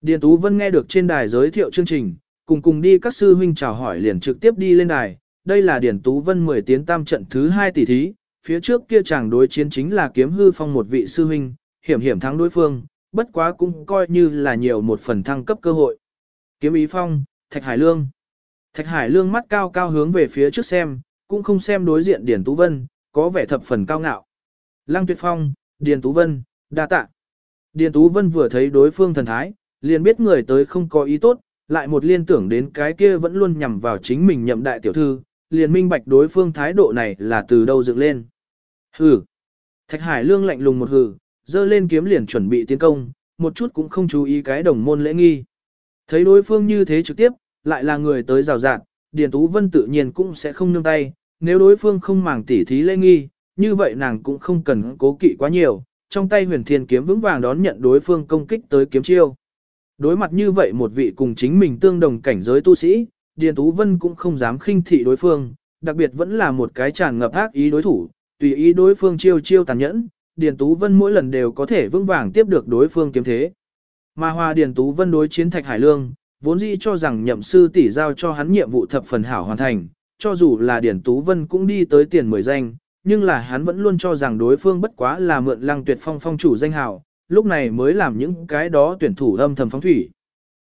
Điền Tú Vân nghe được trên đài giới thiệu chương trình, cùng cùng đi các sư huynh chào hỏi liền trực tiếp đi lên đài. Đây là Điền Tú Vân 10 tiến tam trận thứ 2 tỷ thí, phía trước kia chàng đối chiến chính là kiếm hư phong một vị sư huynh, hiểm hiểm thắng đối phương, bất quá cũng coi như là nhiều một phần thăng cấp cơ hội. Kiếm ý phong, Thạch Hải Lương. Thạch Hải Lương mắt cao cao hướng về phía trước xem, cũng không xem đối diện Điền Tú Vân, có vẻ thập phần cao ngạo. Lăng Tuyệt Phong, Điền Tú Vân, đa tạ. Điền Tú Vân vừa thấy đối phương thần thái, liền biết người tới không có ý tốt, lại một liên tưởng đến cái kia vẫn luôn nhằm vào chính mình nhậm đại tiểu thư, liền minh bạch đối phương thái độ này là từ đâu dựng lên. Hừ. Thạch Hải Lương lạnh lùng một hừ, dơ lên kiếm liền chuẩn bị tiến công, một chút cũng không chú ý cái đồng môn lễ nghi. Thấy đối phương như thế trực tiếp, lại là người tới rào rạt, Điền Tú Vân tự nhiên cũng sẽ không nương tay, nếu đối phương không màng tỉ thí lễ nghi, như vậy nàng cũng không cần cố kỵ quá nhiều, trong tay huyền thiên kiếm vững vàng đón nhận đối phương công kích tới kiếm chiêu. Đối mặt như vậy một vị cùng chính mình tương đồng cảnh giới tu sĩ, Điền Tú Vân cũng không dám khinh thị đối phương, đặc biệt vẫn là một cái tràn ngập ác ý đối thủ, tùy ý đối phương chiêu chiêu tàn nhẫn, Điền Tú Vân mỗi lần đều có thể vững vàng tiếp được đối phương kiếm thế. Mà Hoa Điền Tú Vân đối chiến Thạch Hải Lương, vốn dĩ cho rằng nhậm sư tỷ giao cho hắn nhiệm vụ thập phần hảo hoàn thành, cho dù là Điền Tú Vân cũng đi tới tiền mười danh, nhưng là hắn vẫn luôn cho rằng đối phương bất quá là mượn lăng tuyệt phong phong chủ danh hảo, lúc này mới làm những cái đó tuyển thủ âm thầm phóng thủy.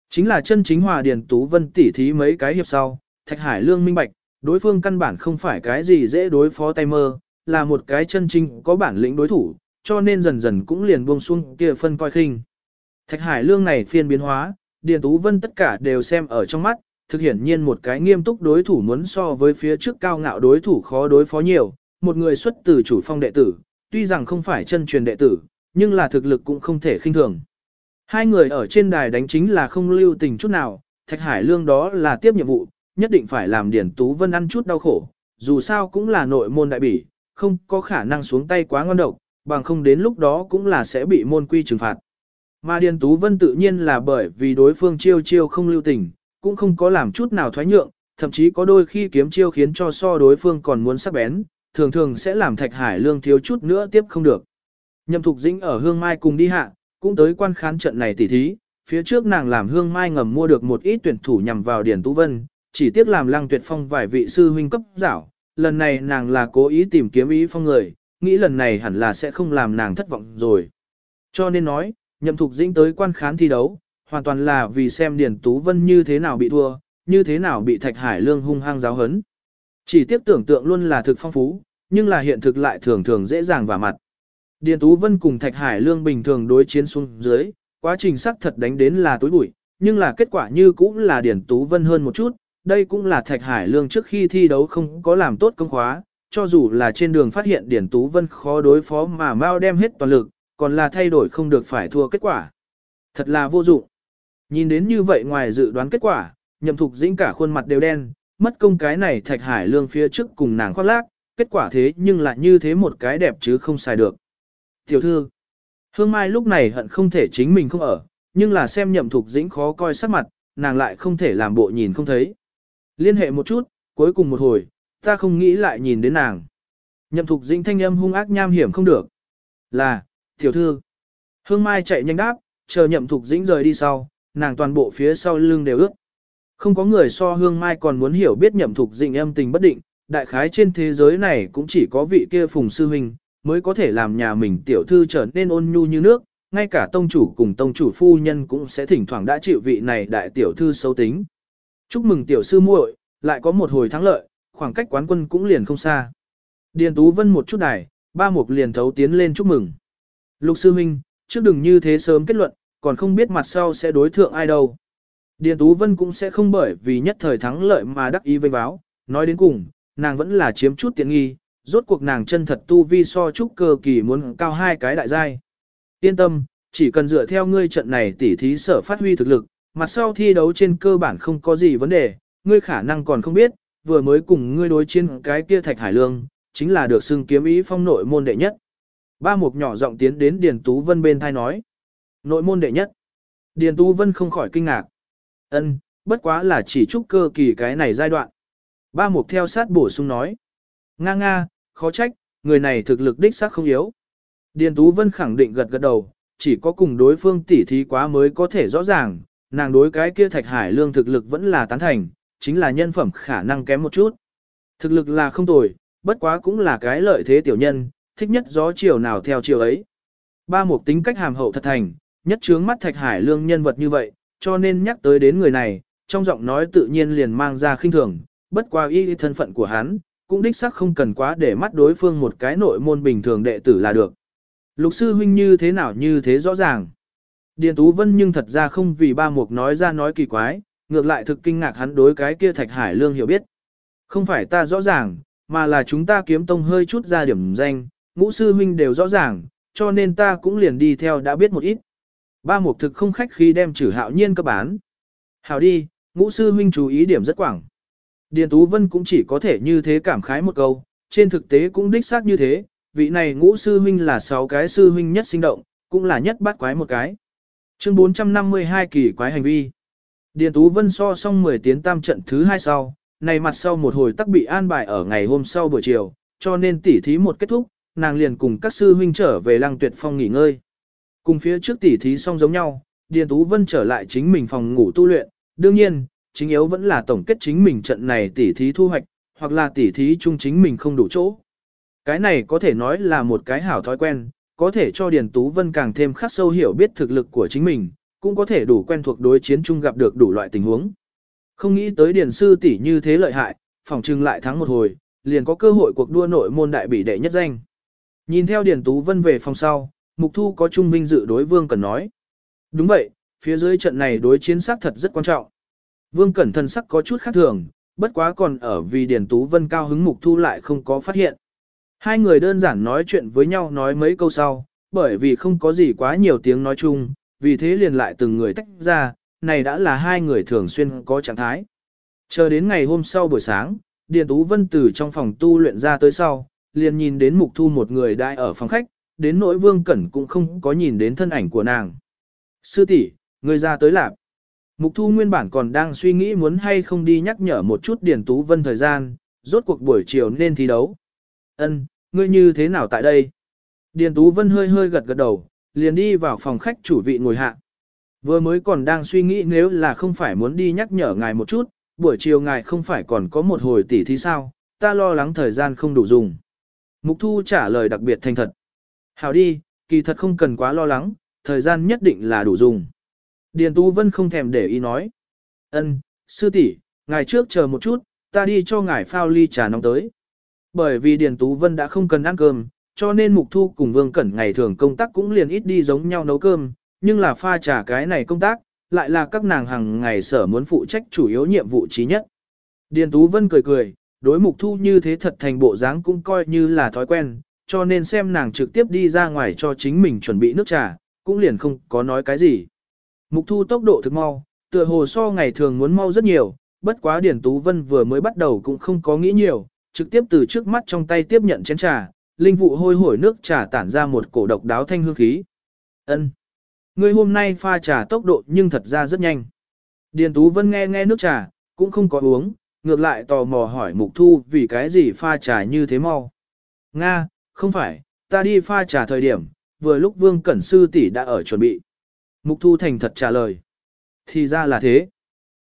Chính là chân chính hòa Điền Tú Vân tỉ thí mấy cái hiệp sau, Thạch Hải Lương minh bạch, đối phương căn bản không phải cái gì dễ đối phó tay mơ, là một cái chân chính có bản lĩnh đối thủ, cho nên dần dần cũng liền buông xuống kia phân coi khinh. Thạch Hải Lương này phiên biến hóa, Điền Tú Vân tất cả đều xem ở trong mắt, thực hiện nhiên một cái nghiêm túc đối thủ muốn so với phía trước cao ngạo đối thủ khó đối phó nhiều, một người xuất từ chủ phong đệ tử, tuy rằng không phải chân truyền đệ tử, nhưng là thực lực cũng không thể khinh thường. Hai người ở trên đài đánh chính là không lưu tình chút nào, Thạch Hải Lương đó là tiếp nhiệm vụ, nhất định phải làm Điền Tú Vân ăn chút đau khổ, dù sao cũng là nội môn đại bỉ, không có khả năng xuống tay quá ngon độc, bằng không đến lúc đó cũng là sẽ bị môn quy trừng phạt. Mà Điền Tú Vân tự nhiên là bởi vì đối phương chiêu chiêu không lưu tình, cũng không có làm chút nào thoái nhượng, thậm chí có đôi khi kiếm chiêu khiến cho so đối phương còn muốn sắc bén, thường thường sẽ làm Thạch Hải Lương thiếu chút nữa tiếp không được. Nhậm Thục Dĩnh ở Hương Mai cùng đi hạ, cũng tới quan khán trận này tỉ thí, phía trước nàng làm Hương Mai ngầm mua được một ít tuyển thủ nhằm vào Điền Tú Vân, chỉ tiếc làm Lăng Tuyệt Phong vài vị sư huynh cấp giảo, lần này nàng là cố ý tìm kiếm ý phong người, nghĩ lần này hẳn là sẽ không làm nàng thất vọng rồi. Cho nên nói, Nhậm Thục Dĩnh tới quan khán thi đấu, hoàn toàn là vì xem Điền Tú Vân như thế nào bị thua, như thế nào bị Thạch Hải Lương hung hăng giáo hấn. Chỉ tiếp tưởng tượng luôn là thực phong phú, nhưng là hiện thực lại thường thường dễ dàng và mặt. Điền Tú Vân cùng Thạch Hải Lương bình thường đối chiến xuống dưới, quá trình sắc thật đánh đến là tối bụi, nhưng là kết quả như cũng là Điền Tú Vân hơn một chút, đây cũng là Thạch Hải Lương trước khi thi đấu không có làm tốt công khóa, cho dù là trên đường phát hiện Điền Tú Vân khó đối phó mà mau đem hết toàn lực, còn là thay đổi không được phải thua kết quả. Thật là vô dụng. Nhìn đến như vậy ngoài dự đoán kết quả, nhậm thục dĩnh cả khuôn mặt đều đen, mất công cái này Thạch Hải Lương phía trước cùng nàng khoác lác, kết quả thế nhưng lại như thế một cái đẹp chứ không xài được. Tiểu thư, Hương Mai lúc này hận không thể chính mình không ở, nhưng là xem nhậm thục dĩnh khó coi sắc mặt, nàng lại không thể làm bộ nhìn không thấy. Liên hệ một chút, cuối cùng một hồi, ta không nghĩ lại nhìn đến nàng. Nhậm thục dĩnh thanh âm hung ác nham hiểm không được. Là, tiểu thư. Hương Mai chạy nhanh đáp, chờ nhậm thục dĩnh rời đi sau, nàng toàn bộ phía sau lưng đều ướt. Không có người so Hương Mai còn muốn hiểu biết nhậm thục dịnh âm tình bất định, đại khái trên thế giới này cũng chỉ có vị kia phùng sư huynh, mới có thể làm nhà mình tiểu thư trở nên ôn nhu như nước, ngay cả tông chủ cùng tông chủ phu nhân cũng sẽ thỉnh thoảng đã chịu vị này đại tiểu thư xấu tính. Chúc mừng tiểu sư muội, lại có một hồi thắng lợi, khoảng cách quán quân cũng liền không xa. Điền Tú Vân một chút đài, ba mục liền thấu tiến lên chúc mừng. Lục sư huynh, trước đừng như thế sớm kết luận, còn không biết mặt sau sẽ đối thượng ai đâu. Điền Tú Vân cũng sẽ không bởi vì nhất thời thắng lợi mà đắc ý vây báo, nói đến cùng, nàng vẫn là chiếm chút tiện nghi, rốt cuộc nàng chân thật tu vi so trúc cơ kỳ muốn cao hai cái đại giai. Yên tâm, chỉ cần dựa theo ngươi trận này tỉ thí sở phát huy thực lực, mặt sau thi đấu trên cơ bản không có gì vấn đề, ngươi khả năng còn không biết, vừa mới cùng ngươi đối chiến cái kia thạch hải lương, chính là được xưng kiếm ý phong nội môn đệ nhất. Ba mục nhỏ giọng tiến đến Điền Tú Vân bên thai nói. Nội môn đệ nhất. Điền Tú Vân không khỏi kinh ngạc. ân bất quá là chỉ trúc cơ kỳ cái này giai đoạn. Ba mục theo sát bổ sung nói. Nga nga, khó trách, người này thực lực đích xác không yếu. Điền Tú Vân khẳng định gật gật đầu, chỉ có cùng đối phương tỉ thí quá mới có thể rõ ràng, nàng đối cái kia thạch hải lương thực lực vẫn là tán thành, chính là nhân phẩm khả năng kém một chút. Thực lực là không tồi, bất quá cũng là cái lợi thế tiểu nhân, thích nhất gió chiều nào theo chiều ấy. Ba mục tính cách hàm hậu thật thành, nhất trướng mắt thạch hải lương nhân vật như vậy, cho nên nhắc tới đến người này, trong giọng nói tự nhiên liền mang ra khinh thường, bất qua y thân phận của hắn, cũng đích xác không cần quá để mắt đối phương một cái nội môn bình thường đệ tử là được. Lục sư huynh như thế nào như thế rõ ràng. Điền Tú Vân nhưng thật ra không vì ba mục nói ra nói kỳ quái, ngược lại thực kinh ngạc hắn đối cái kia thạch hải lương hiểu biết. Không phải ta rõ ràng, mà là chúng ta kiếm tông hơi chút ra điểm danh, ngũ sư huynh đều rõ ràng, cho nên ta cũng liền đi theo đã biết một ít. Ba mục thực không khách khi đem trừ hạo nhiên cấp bán. Hảo đi, ngũ sư huynh chú ý điểm rất quảng. Điền Tú Vân cũng chỉ có thể như thế cảm khái một câu, trên thực tế cũng đích xác như thế, vị này ngũ sư huynh là sáu cái sư huynh nhất sinh động, cũng là nhất bắt quái một cái. Chương 452 kỳ quái hành vi. Điền Tú Vân so xong 10 tiến tam trận thứ hai sau, này mặt sau một hồi tắc bị an bài ở ngày hôm sau buổi chiều, cho nên tỉ thí một kết thúc, nàng liền cùng các sư huynh trở về lăng tuyệt phong nghỉ ngơi. Cùng phía trước tỉ thí xong giống nhau, Điền Tú Vân trở lại chính mình phòng ngủ tu luyện, đương nhiên, chính yếu vẫn là tổng kết chính mình trận này tỉ thí thu hoạch, hoặc là tỉ thí chung chính mình không đủ chỗ. Cái này có thể nói là một cái hảo thói quen, có thể cho Điền Tú Vân càng thêm khắc sâu hiểu biết thực lực của chính mình, cũng có thể đủ quen thuộc đối chiến chung gặp được đủ loại tình huống. Không nghĩ tới Điền sư tỷ như thế lợi hại, phòng trưng lại thắng một hồi, liền có cơ hội cuộc đua nội môn đại bị đệ nhất danh. Nhìn theo Điền Tú Vân về phòng sau, Mục Thu có trung vinh dự đối Vương Cẩn nói. Đúng vậy, phía dưới trận này đối chiến sắc thật rất quan trọng. Vương Cẩn thân sắc có chút khác thường, bất quá còn ở vì Điền Tú Vân cao hứng Mục Thu lại không có phát hiện. Hai người đơn giản nói chuyện với nhau nói mấy câu sau, bởi vì không có gì quá nhiều tiếng nói chung, vì thế liền lại từng người tách ra, này đã là hai người thường xuyên có trạng thái. Chờ đến ngày hôm sau buổi sáng, Điền Tú Vân từ trong phòng tu luyện ra tới sau, liền nhìn đến Mục Thu một người đại ở phòng khách, đến nỗi Vương Cẩn cũng không có nhìn đến thân ảnh của nàng. Sư tỷ, người ra tới lạp. Mục Thu nguyên bản còn đang suy nghĩ muốn hay không đi nhắc nhở một chút Điền Tú Vân thời gian, rốt cuộc buổi chiều nên thi đấu. Ân, ngươi như thế nào tại đây? Điền Tú Vân hơi hơi gật gật đầu, liền đi vào phòng khách chủ vị ngồi hạ. Vừa mới còn đang suy nghĩ nếu là không phải muốn đi nhắc nhở ngài một chút, buổi chiều ngài không phải còn có một hồi tỷ thi sao, ta lo lắng thời gian không đủ dùng. Mục Thu trả lời đặc biệt thành thật. Hảo đi, kỳ thật không cần quá lo lắng, thời gian nhất định là đủ dùng. Điền Tú Vân không thèm để ý nói. Ân, sư tỷ, ngài trước chờ một chút, ta đi cho ngài phao ly trà nóng tới. Bởi vì Điền Tú Vân đã không cần ăn cơm, cho nên Mục Thu cùng Vương Cẩn ngày thường công tác cũng liền ít đi giống nhau nấu cơm, nhưng là pha trà cái này công tác, lại là các nàng hàng ngày sở muốn phụ trách chủ yếu nhiệm vụ trí nhất. Điền Tú Vân cười cười, đối Mục Thu như thế thật thành bộ dáng cũng coi như là thói quen, cho nên xem nàng trực tiếp đi ra ngoài cho chính mình chuẩn bị nước trà, cũng liền không có nói cái gì. Mục Thu tốc độ thực mau, tựa hồ so ngày thường muốn mau rất nhiều, bất quá Điền Tú Vân vừa mới bắt đầu cũng không có nghĩ nhiều, trực tiếp từ trước mắt trong tay tiếp nhận chén trà, linh vụ hôi hổi nước trà tản ra một cổ độc đáo thanh hương khí. Ân, Ngươi hôm nay pha trà tốc độ nhưng thật ra rất nhanh. Điền Tú Vân nghe nghe nước trà, cũng không có uống, ngược lại tò mò hỏi Mục Thu vì cái gì pha trà như thế mau. Nga, không phải, ta đi pha trà thời điểm, vừa lúc Vương Cẩn Sư tỷ đã ở chuẩn bị. Mục Thu thành thật trả lời. Thì ra là thế.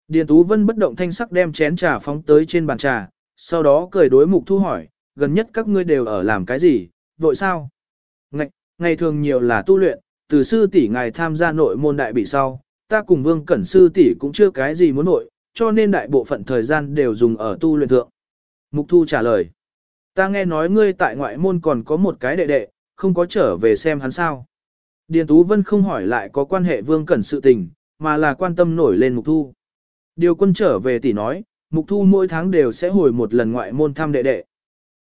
Điền Tú Vân bất động thanh sắc đem chén trà phóng tới trên bàn trà, sau đó cười đối Mục Thu hỏi, gần nhất các ngươi đều ở làm cái gì, vội sao? Ngày, ngày thường nhiều là tu luyện, từ sư tỷ ngài tham gia nội môn đại bị sau, ta cùng Vương Cẩn sư tỷ cũng chưa cái gì muốn nội, cho nên đại bộ phận thời gian đều dùng ở tu luyện thượng. Mục Thu trả lời, ta nghe nói ngươi tại ngoại môn còn có một cái đệ đệ, không có trở về xem hắn sao. Điền Tú Vân không hỏi lại có quan hệ Vương Cẩn sự tình, mà là quan tâm nổi lên Mục Thu. Điều quân trở về tỷ nói, Mục Thu mỗi tháng đều sẽ hồi một lần ngoại môn thăm đệ đệ.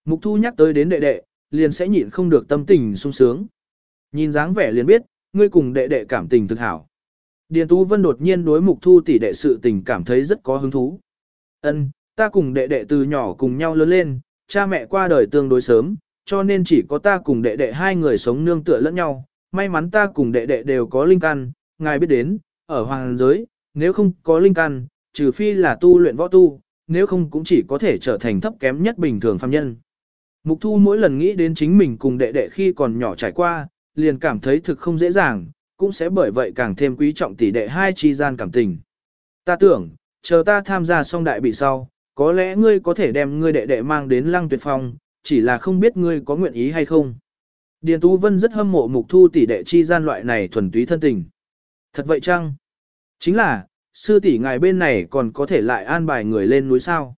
Mục Thu nhắc tới đến đệ đệ, liền sẽ nhịn không được tâm tình sung sướng. Nhìn dáng vẻ liền biết, ngươi cùng đệ đệ cảm tình thực hảo. Điền Tú Vân đột nhiên đối Mục Thu tỷ đệ sự tình cảm thấy rất có hứng thú. Ân, ta cùng đệ đệ từ nhỏ cùng nhau lớn lên, cha mẹ qua đời tương đối sớm, cho nên chỉ có ta cùng đệ đệ hai người sống nương tựa lẫn nhau. May mắn ta cùng đệ đệ đều có linh căn, ngài biết đến, ở hoàng giới, nếu không có linh căn, trừ phi là tu luyện võ tu, nếu không cũng chỉ có thể trở thành thấp kém nhất bình thường phàm nhân. Mục Thu mỗi lần nghĩ đến chính mình cùng đệ đệ khi còn nhỏ trải qua, liền cảm thấy thực không dễ dàng, cũng sẽ bởi vậy càng thêm quý trọng tỷ đệ hai chi gian cảm tình. Ta tưởng, chờ ta tham gia xong đại bị sau, có lẽ ngươi có thể đem ngươi đệ đệ mang đến lăng tuyệt phong, chỉ là không biết ngươi có nguyện ý hay không. Điền Tú Vân rất hâm mộ mục thu tỷ đệ chi gian loại này thuần túy thân tình. Thật vậy chăng? Chính là, sư tỷ ngài bên này còn có thể lại an bài người lên núi sao.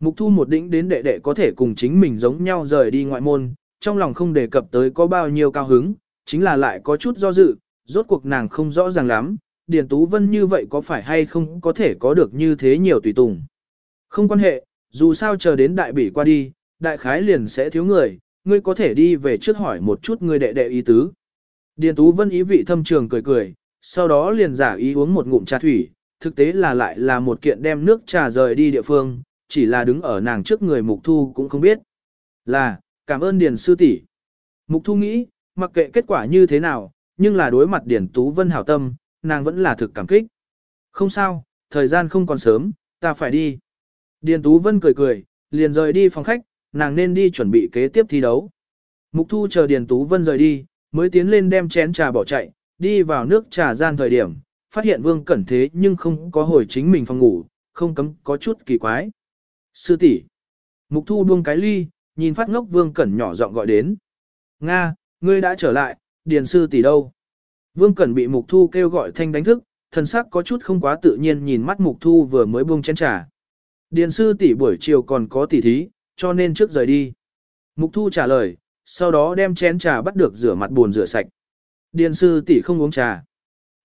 Mục thu một đỉnh đến đệ đệ có thể cùng chính mình giống nhau rời đi ngoại môn, trong lòng không đề cập tới có bao nhiêu cao hứng, chính là lại có chút do dự, rốt cuộc nàng không rõ ràng lắm, Điền Tú Vân như vậy có phải hay không có thể có được như thế nhiều tùy tùng. Không quan hệ, dù sao chờ đến đại bỉ qua đi, đại khái liền sẽ thiếu người, ngươi có thể đi về trước hỏi một chút ngươi đệ đệ ý tứ. Điền Tú Vân ý vị thâm trường cười cười, sau đó liền giả ý uống một ngụm trà thủy, thực tế là lại là một kiện đem nước trà rời đi địa phương, chỉ là đứng ở nàng trước người Mục Thu cũng không biết. Là, cảm ơn Điền sư tỷ. Mục Thu nghĩ, mặc kệ kết quả như thế nào, nhưng là đối mặt Điền Tú Vân hảo tâm, nàng vẫn là thực cảm kích. Không sao, thời gian không còn sớm, ta phải đi. Điền Tú Vân cười cười, liền rời đi phòng khách, nàng nên đi chuẩn bị kế tiếp thi đấu. Mục Thu chờ Điền Tú Vân rời đi, mới tiến lên đem chén trà bỏ chạy, đi vào nước trà gian thời điểm, phát hiện Vương Cẩn thế nhưng không có hồi chính mình phòng ngủ, không cấm có chút kỳ quái. Sư tỷ, Mục Thu buông cái ly, nhìn phát ngốc Vương Cẩn nhỏ giọng gọi đến. Nga, ngươi đã trở lại, Điền sư tỷ đâu? Vương Cẩn bị Mục Thu kêu gọi thanh đánh thức, thần sắc có chút không quá tự nhiên nhìn mắt Mục Thu vừa mới buông chén trà. Điền sư tỷ buổi chiều còn có tỷ thí, cho nên trước rời đi. Mục Thu trả lời, sau đó đem chén trà bắt được rửa mặt buồn rửa sạch. Điền sư tỷ không uống trà.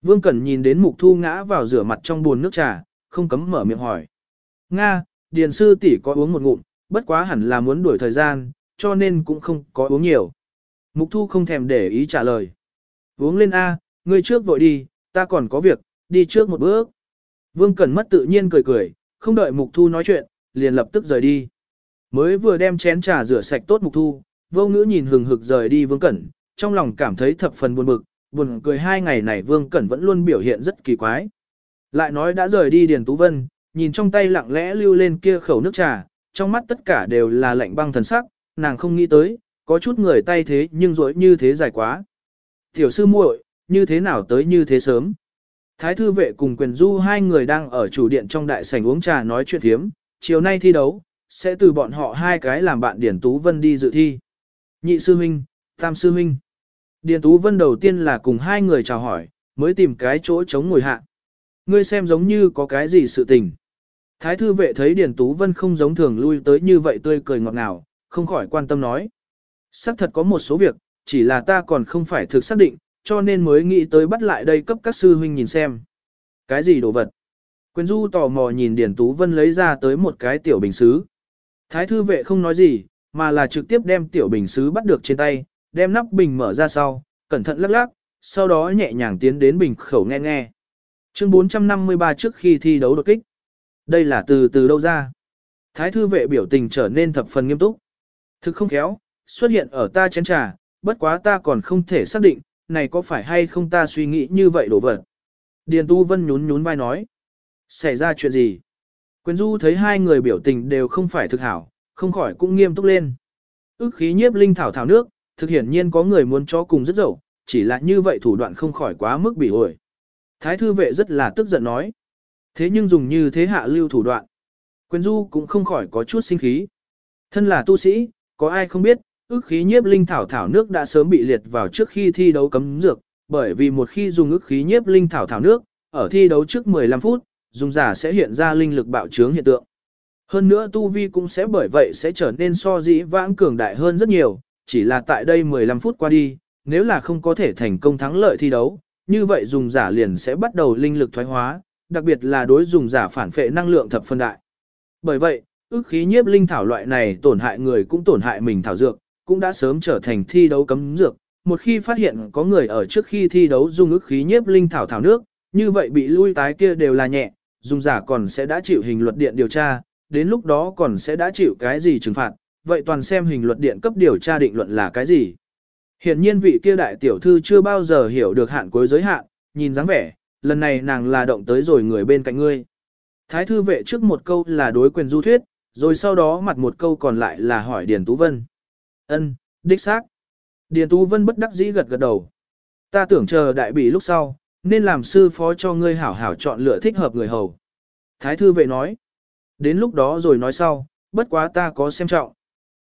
Vương Cẩn nhìn đến Mục Thu ngã vào rửa mặt trong buồn nước trà, không cấm mở miệng hỏi. Nga, Điền sư tỷ có uống một ngụm, bất quá hẳn là muốn đuổi thời gian, cho nên cũng không có uống nhiều. Mục Thu không thèm để ý trả lời. Uống lên A, ngươi trước vội đi, ta còn có việc, đi trước một bước. Vương Cẩn mất tự nhiên cười cười, không đợi Mục Thu nói chuyện, liền lập tức rời đi. Mới vừa đem chén trà rửa sạch tốt Mục Thu, vô ngữ nhìn hừng hực rời đi Vương Cẩn, trong lòng cảm thấy thập phần buồn bực, buồn cười hai ngày này Vương Cẩn vẫn luôn biểu hiện rất kỳ quái. Lại nói đã rời đi Điền Tú Vân, nhìn trong tay lặng lẽ lưu lên kia khẩu nước trà, trong mắt tất cả đều là lạnh băng thần sắc, nàng không nghĩ tới, có chút người tay thế nhưng rỗi như thế dài quá. Tiểu sư muội, như thế nào tới như thế sớm? Thái thư vệ cùng quyền du hai người đang ở chủ điện trong đại sảnh uống trà nói chuyện thiếm, chiều nay thi đấu, sẽ từ bọn họ hai cái làm bạn Điển Tú Vân đi dự thi. Nhị sư huynh, tam sư huynh. Điền Tú Vân đầu tiên là cùng hai người chào hỏi, mới tìm cái chỗ chống ngồi hạ. Ngươi xem giống như có cái gì sự tình. Thái thư vệ thấy Điền Tú Vân không giống thường lui tới như vậy tươi cười ngọt ngào, không khỏi quan tâm nói. Xác thật có một số việc, chỉ là ta còn không phải thực xác định, cho nên mới nghĩ tới bắt lại đây cấp các sư huynh nhìn xem. Cái gì đồ vật? Quyền du tò mò nhìn Điền Tú Vân lấy ra tới một cái tiểu bình xứ. Thái thư vệ không nói gì, mà là trực tiếp đem tiểu bình xứ bắt được trên tay, đem nắp bình mở ra sau, cẩn thận lắc lắc, sau đó nhẹ nhàng tiến đến bình khẩu nghe nghe. Chương 453 trước khi thi đấu đột kích. Đây là từ từ đâu ra? Thái thư vệ biểu tình trở nên thập phần nghiêm túc. Thực không khéo, xuất hiện ở ta chén trà, bất quá ta còn không thể xác định, này có phải hay không ta suy nghĩ như vậy đổ vật. Điền Tu Vân nhún nhún vai nói. Xảy ra chuyện gì? Quyền Du thấy hai người biểu tình đều không phải thực hảo, không khỏi cũng nghiêm túc lên. Ước khí nhiếp linh thảo thảo nước, thực hiển nhiên có người muốn cho cùng rất dậu, chỉ là như vậy thủ đoạn không khỏi quá mức bị ổi. Thái thư vệ rất là tức giận nói. Thế nhưng dùng như thế hạ lưu thủ đoạn. Quyền Du cũng không khỏi có chút sinh khí. Thân là tu sĩ, có ai không biết, ức khí nhiếp linh thảo thảo nước đã sớm bị liệt vào trước khi thi đấu cấm dược, bởi vì một khi dùng ức khí nhiếp linh thảo thảo nước, ở thi đấu trước 15 phút, dùng giả sẽ hiện ra linh lực bạo trướng hiện tượng. Hơn nữa tu vi cũng sẽ bởi vậy sẽ trở nên so dĩ vãng cường đại hơn rất nhiều, chỉ là tại đây 15 phút qua đi, nếu là không có thể thành công thắng lợi thi đấu, như vậy dùng giả liền sẽ bắt đầu linh lực thoái hóa, đặc biệt là đối dùng giả phản phệ năng lượng thập phân đại. Bởi vậy, ức khí nhiếp linh thảo loại này tổn hại người cũng tổn hại mình thảo dược, cũng đã sớm trở thành thi đấu cấm dược. Một khi phát hiện có người ở trước khi thi đấu dùng ức khí nhiếp linh thảo thảo nước, như vậy bị lui tái kia đều là nhẹ, dùng giả còn sẽ đã chịu hình luật điện điều tra, đến lúc đó còn sẽ đã chịu cái gì trừng phạt, vậy toàn xem hình luật điện cấp điều tra định luận là cái gì. Hiện nhiên vị kia đại tiểu thư chưa bao giờ hiểu được hạn cuối giới hạn, nhìn dáng vẻ, lần này nàng là động tới rồi người bên cạnh ngươi. Thái thư vệ trước một câu là đối quyền du thuyết, rồi sau đó mặt một câu còn lại là hỏi Điền Tú Vân. Ân, đích xác. Điền Tú Vân bất đắc dĩ gật gật đầu. Ta tưởng chờ đại bỉ lúc sau, nên làm sư phó cho ngươi hảo hảo chọn lựa thích hợp người hầu. Thái thư vệ nói. Đến lúc đó rồi nói sau, bất quá ta có xem trọng.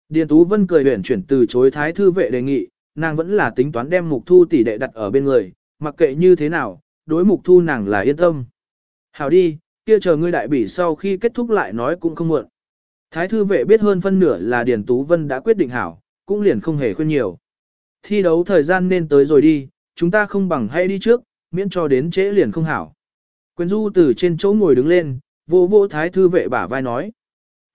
Điền Tú Vân cười huyển chuyển từ chối thái thư vệ đề nghị, nàng vẫn là tính toán đem mục thu tỷ đệ đặt ở bên người, mặc kệ như thế nào, đối mục thu nàng là yên tâm. Hảo đi, kia chờ ngươi đại bỉ sau khi kết thúc lại nói cũng không muộn. Thái thư vệ biết hơn phân nửa là Điền Tú Vân đã quyết định hảo, cũng liền không hề khuyên nhiều. Thi đấu thời gian nên tới rồi đi, chúng ta không bằng hay đi trước, miễn cho đến trễ liền không hảo. Quyền du từ trên chỗ ngồi đứng lên, vô vô thái thư vệ bả vai nói.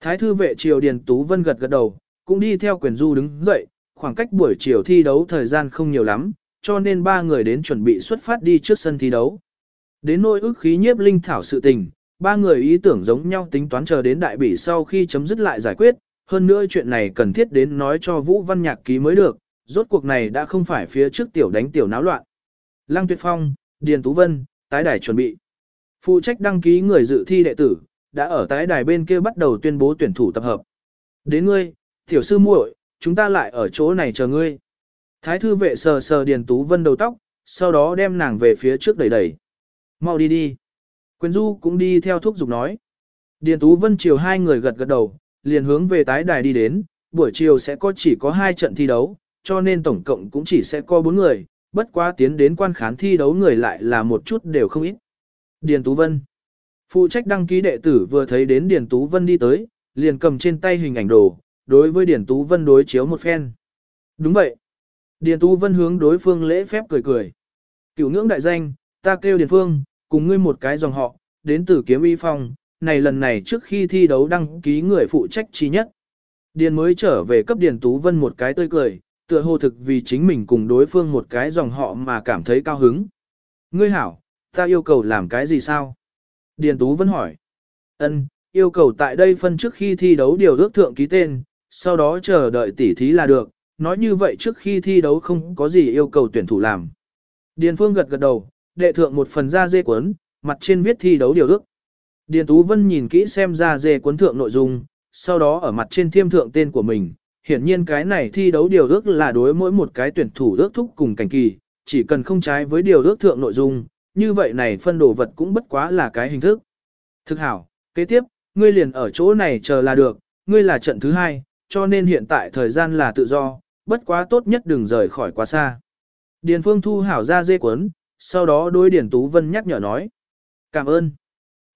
Thái thư vệ triều Điền Tú Vân gật gật đầu, cũng đi theo quyền du đứng dậy, khoảng cách buổi chiều thi đấu thời gian không nhiều lắm, cho nên ba người đến chuẩn bị xuất phát đi trước sân thi đấu. Đến nỗi ức khí nhiếp linh thảo sự tình, ba người ý tưởng giống nhau tính toán chờ đến đại bỉ sau khi chấm dứt lại giải quyết, hơn nữa chuyện này cần thiết đến nói cho Vũ Văn Nhạc ký mới được, rốt cuộc này đã không phải phía trước tiểu đánh tiểu náo loạn. Lăng Tuyệt Phong, Điền Tú Vân, tái đài chuẩn bị. Phụ trách đăng ký người dự thi đệ tử, đã ở tái đài bên kia bắt đầu tuyên bố tuyển thủ tập hợp. Đến ngươi, tiểu sư muội, chúng ta lại ở chỗ này chờ ngươi. Thái thư vệ sờ sờ Điền Tú Vân đầu tóc, sau đó đem nàng về phía trước đẩy đẩy. Mau đi đi. Quyền Du cũng đi theo thúc giục nói. Điền Tú Vân chiều hai người gật gật đầu, liền hướng về tái đài đi đến, buổi chiều sẽ có chỉ có hai trận thi đấu, cho nên tổng cộng cũng chỉ sẽ có bốn người, bất quá tiến đến quan khán thi đấu người lại là một chút đều không ít. Điền Tú Vân Phụ trách đăng ký đệ tử vừa thấy đến Điền Tú Vân đi tới, liền cầm trên tay hình ảnh đồ, đối với Điền Tú Vân đối chiếu một phen. Đúng vậy. Điền Tú Vân hướng đối phương lễ phép cười cười. Cửu ngưỡng đại danh, ta kêu Điền Phương, cùng ngươi một cái dòng họ, đến từ kiếm y phong, này lần này trước khi thi đấu đăng ký người phụ trách chi nhất. Điền mới trở về cấp Điền Tú Vân một cái tươi cười, tựa hồ thực vì chính mình cùng đối phương một cái dòng họ mà cảm thấy cao hứng. Ngươi hảo, ta yêu cầu làm cái gì sao? Điền Tú Vân hỏi. Ân, yêu cầu tại đây phân trước khi thi đấu điều ước thượng ký tên, sau đó chờ đợi tỉ thí là được, nói như vậy trước khi thi đấu không có gì yêu cầu tuyển thủ làm. Điền Phương gật gật đầu, đệ thượng một phần da dê cuốn, mặt trên viết thi đấu điều ước. Điền Tú Vân nhìn kỹ xem ra dê cuốn thượng nội dung, sau đó ở mặt trên thiêm thượng tên của mình. Hiển nhiên cái này thi đấu điều ước là đối mỗi một cái tuyển thủ ước thúc cùng cảnh kỳ, chỉ cần không trái với điều ước thượng nội dung, như vậy này phân đồ vật cũng bất quá là cái hình thức. Thực hảo, kế tiếp, ngươi liền ở chỗ này chờ là được, ngươi là trận thứ hai, cho nên hiện tại thời gian là tự do, bất quá tốt nhất đừng rời khỏi quá xa. Điền Phương thu hảo ra dê cuốn, sau đó đối Điền Tú Vân nhắc nhở nói. Cảm ơn.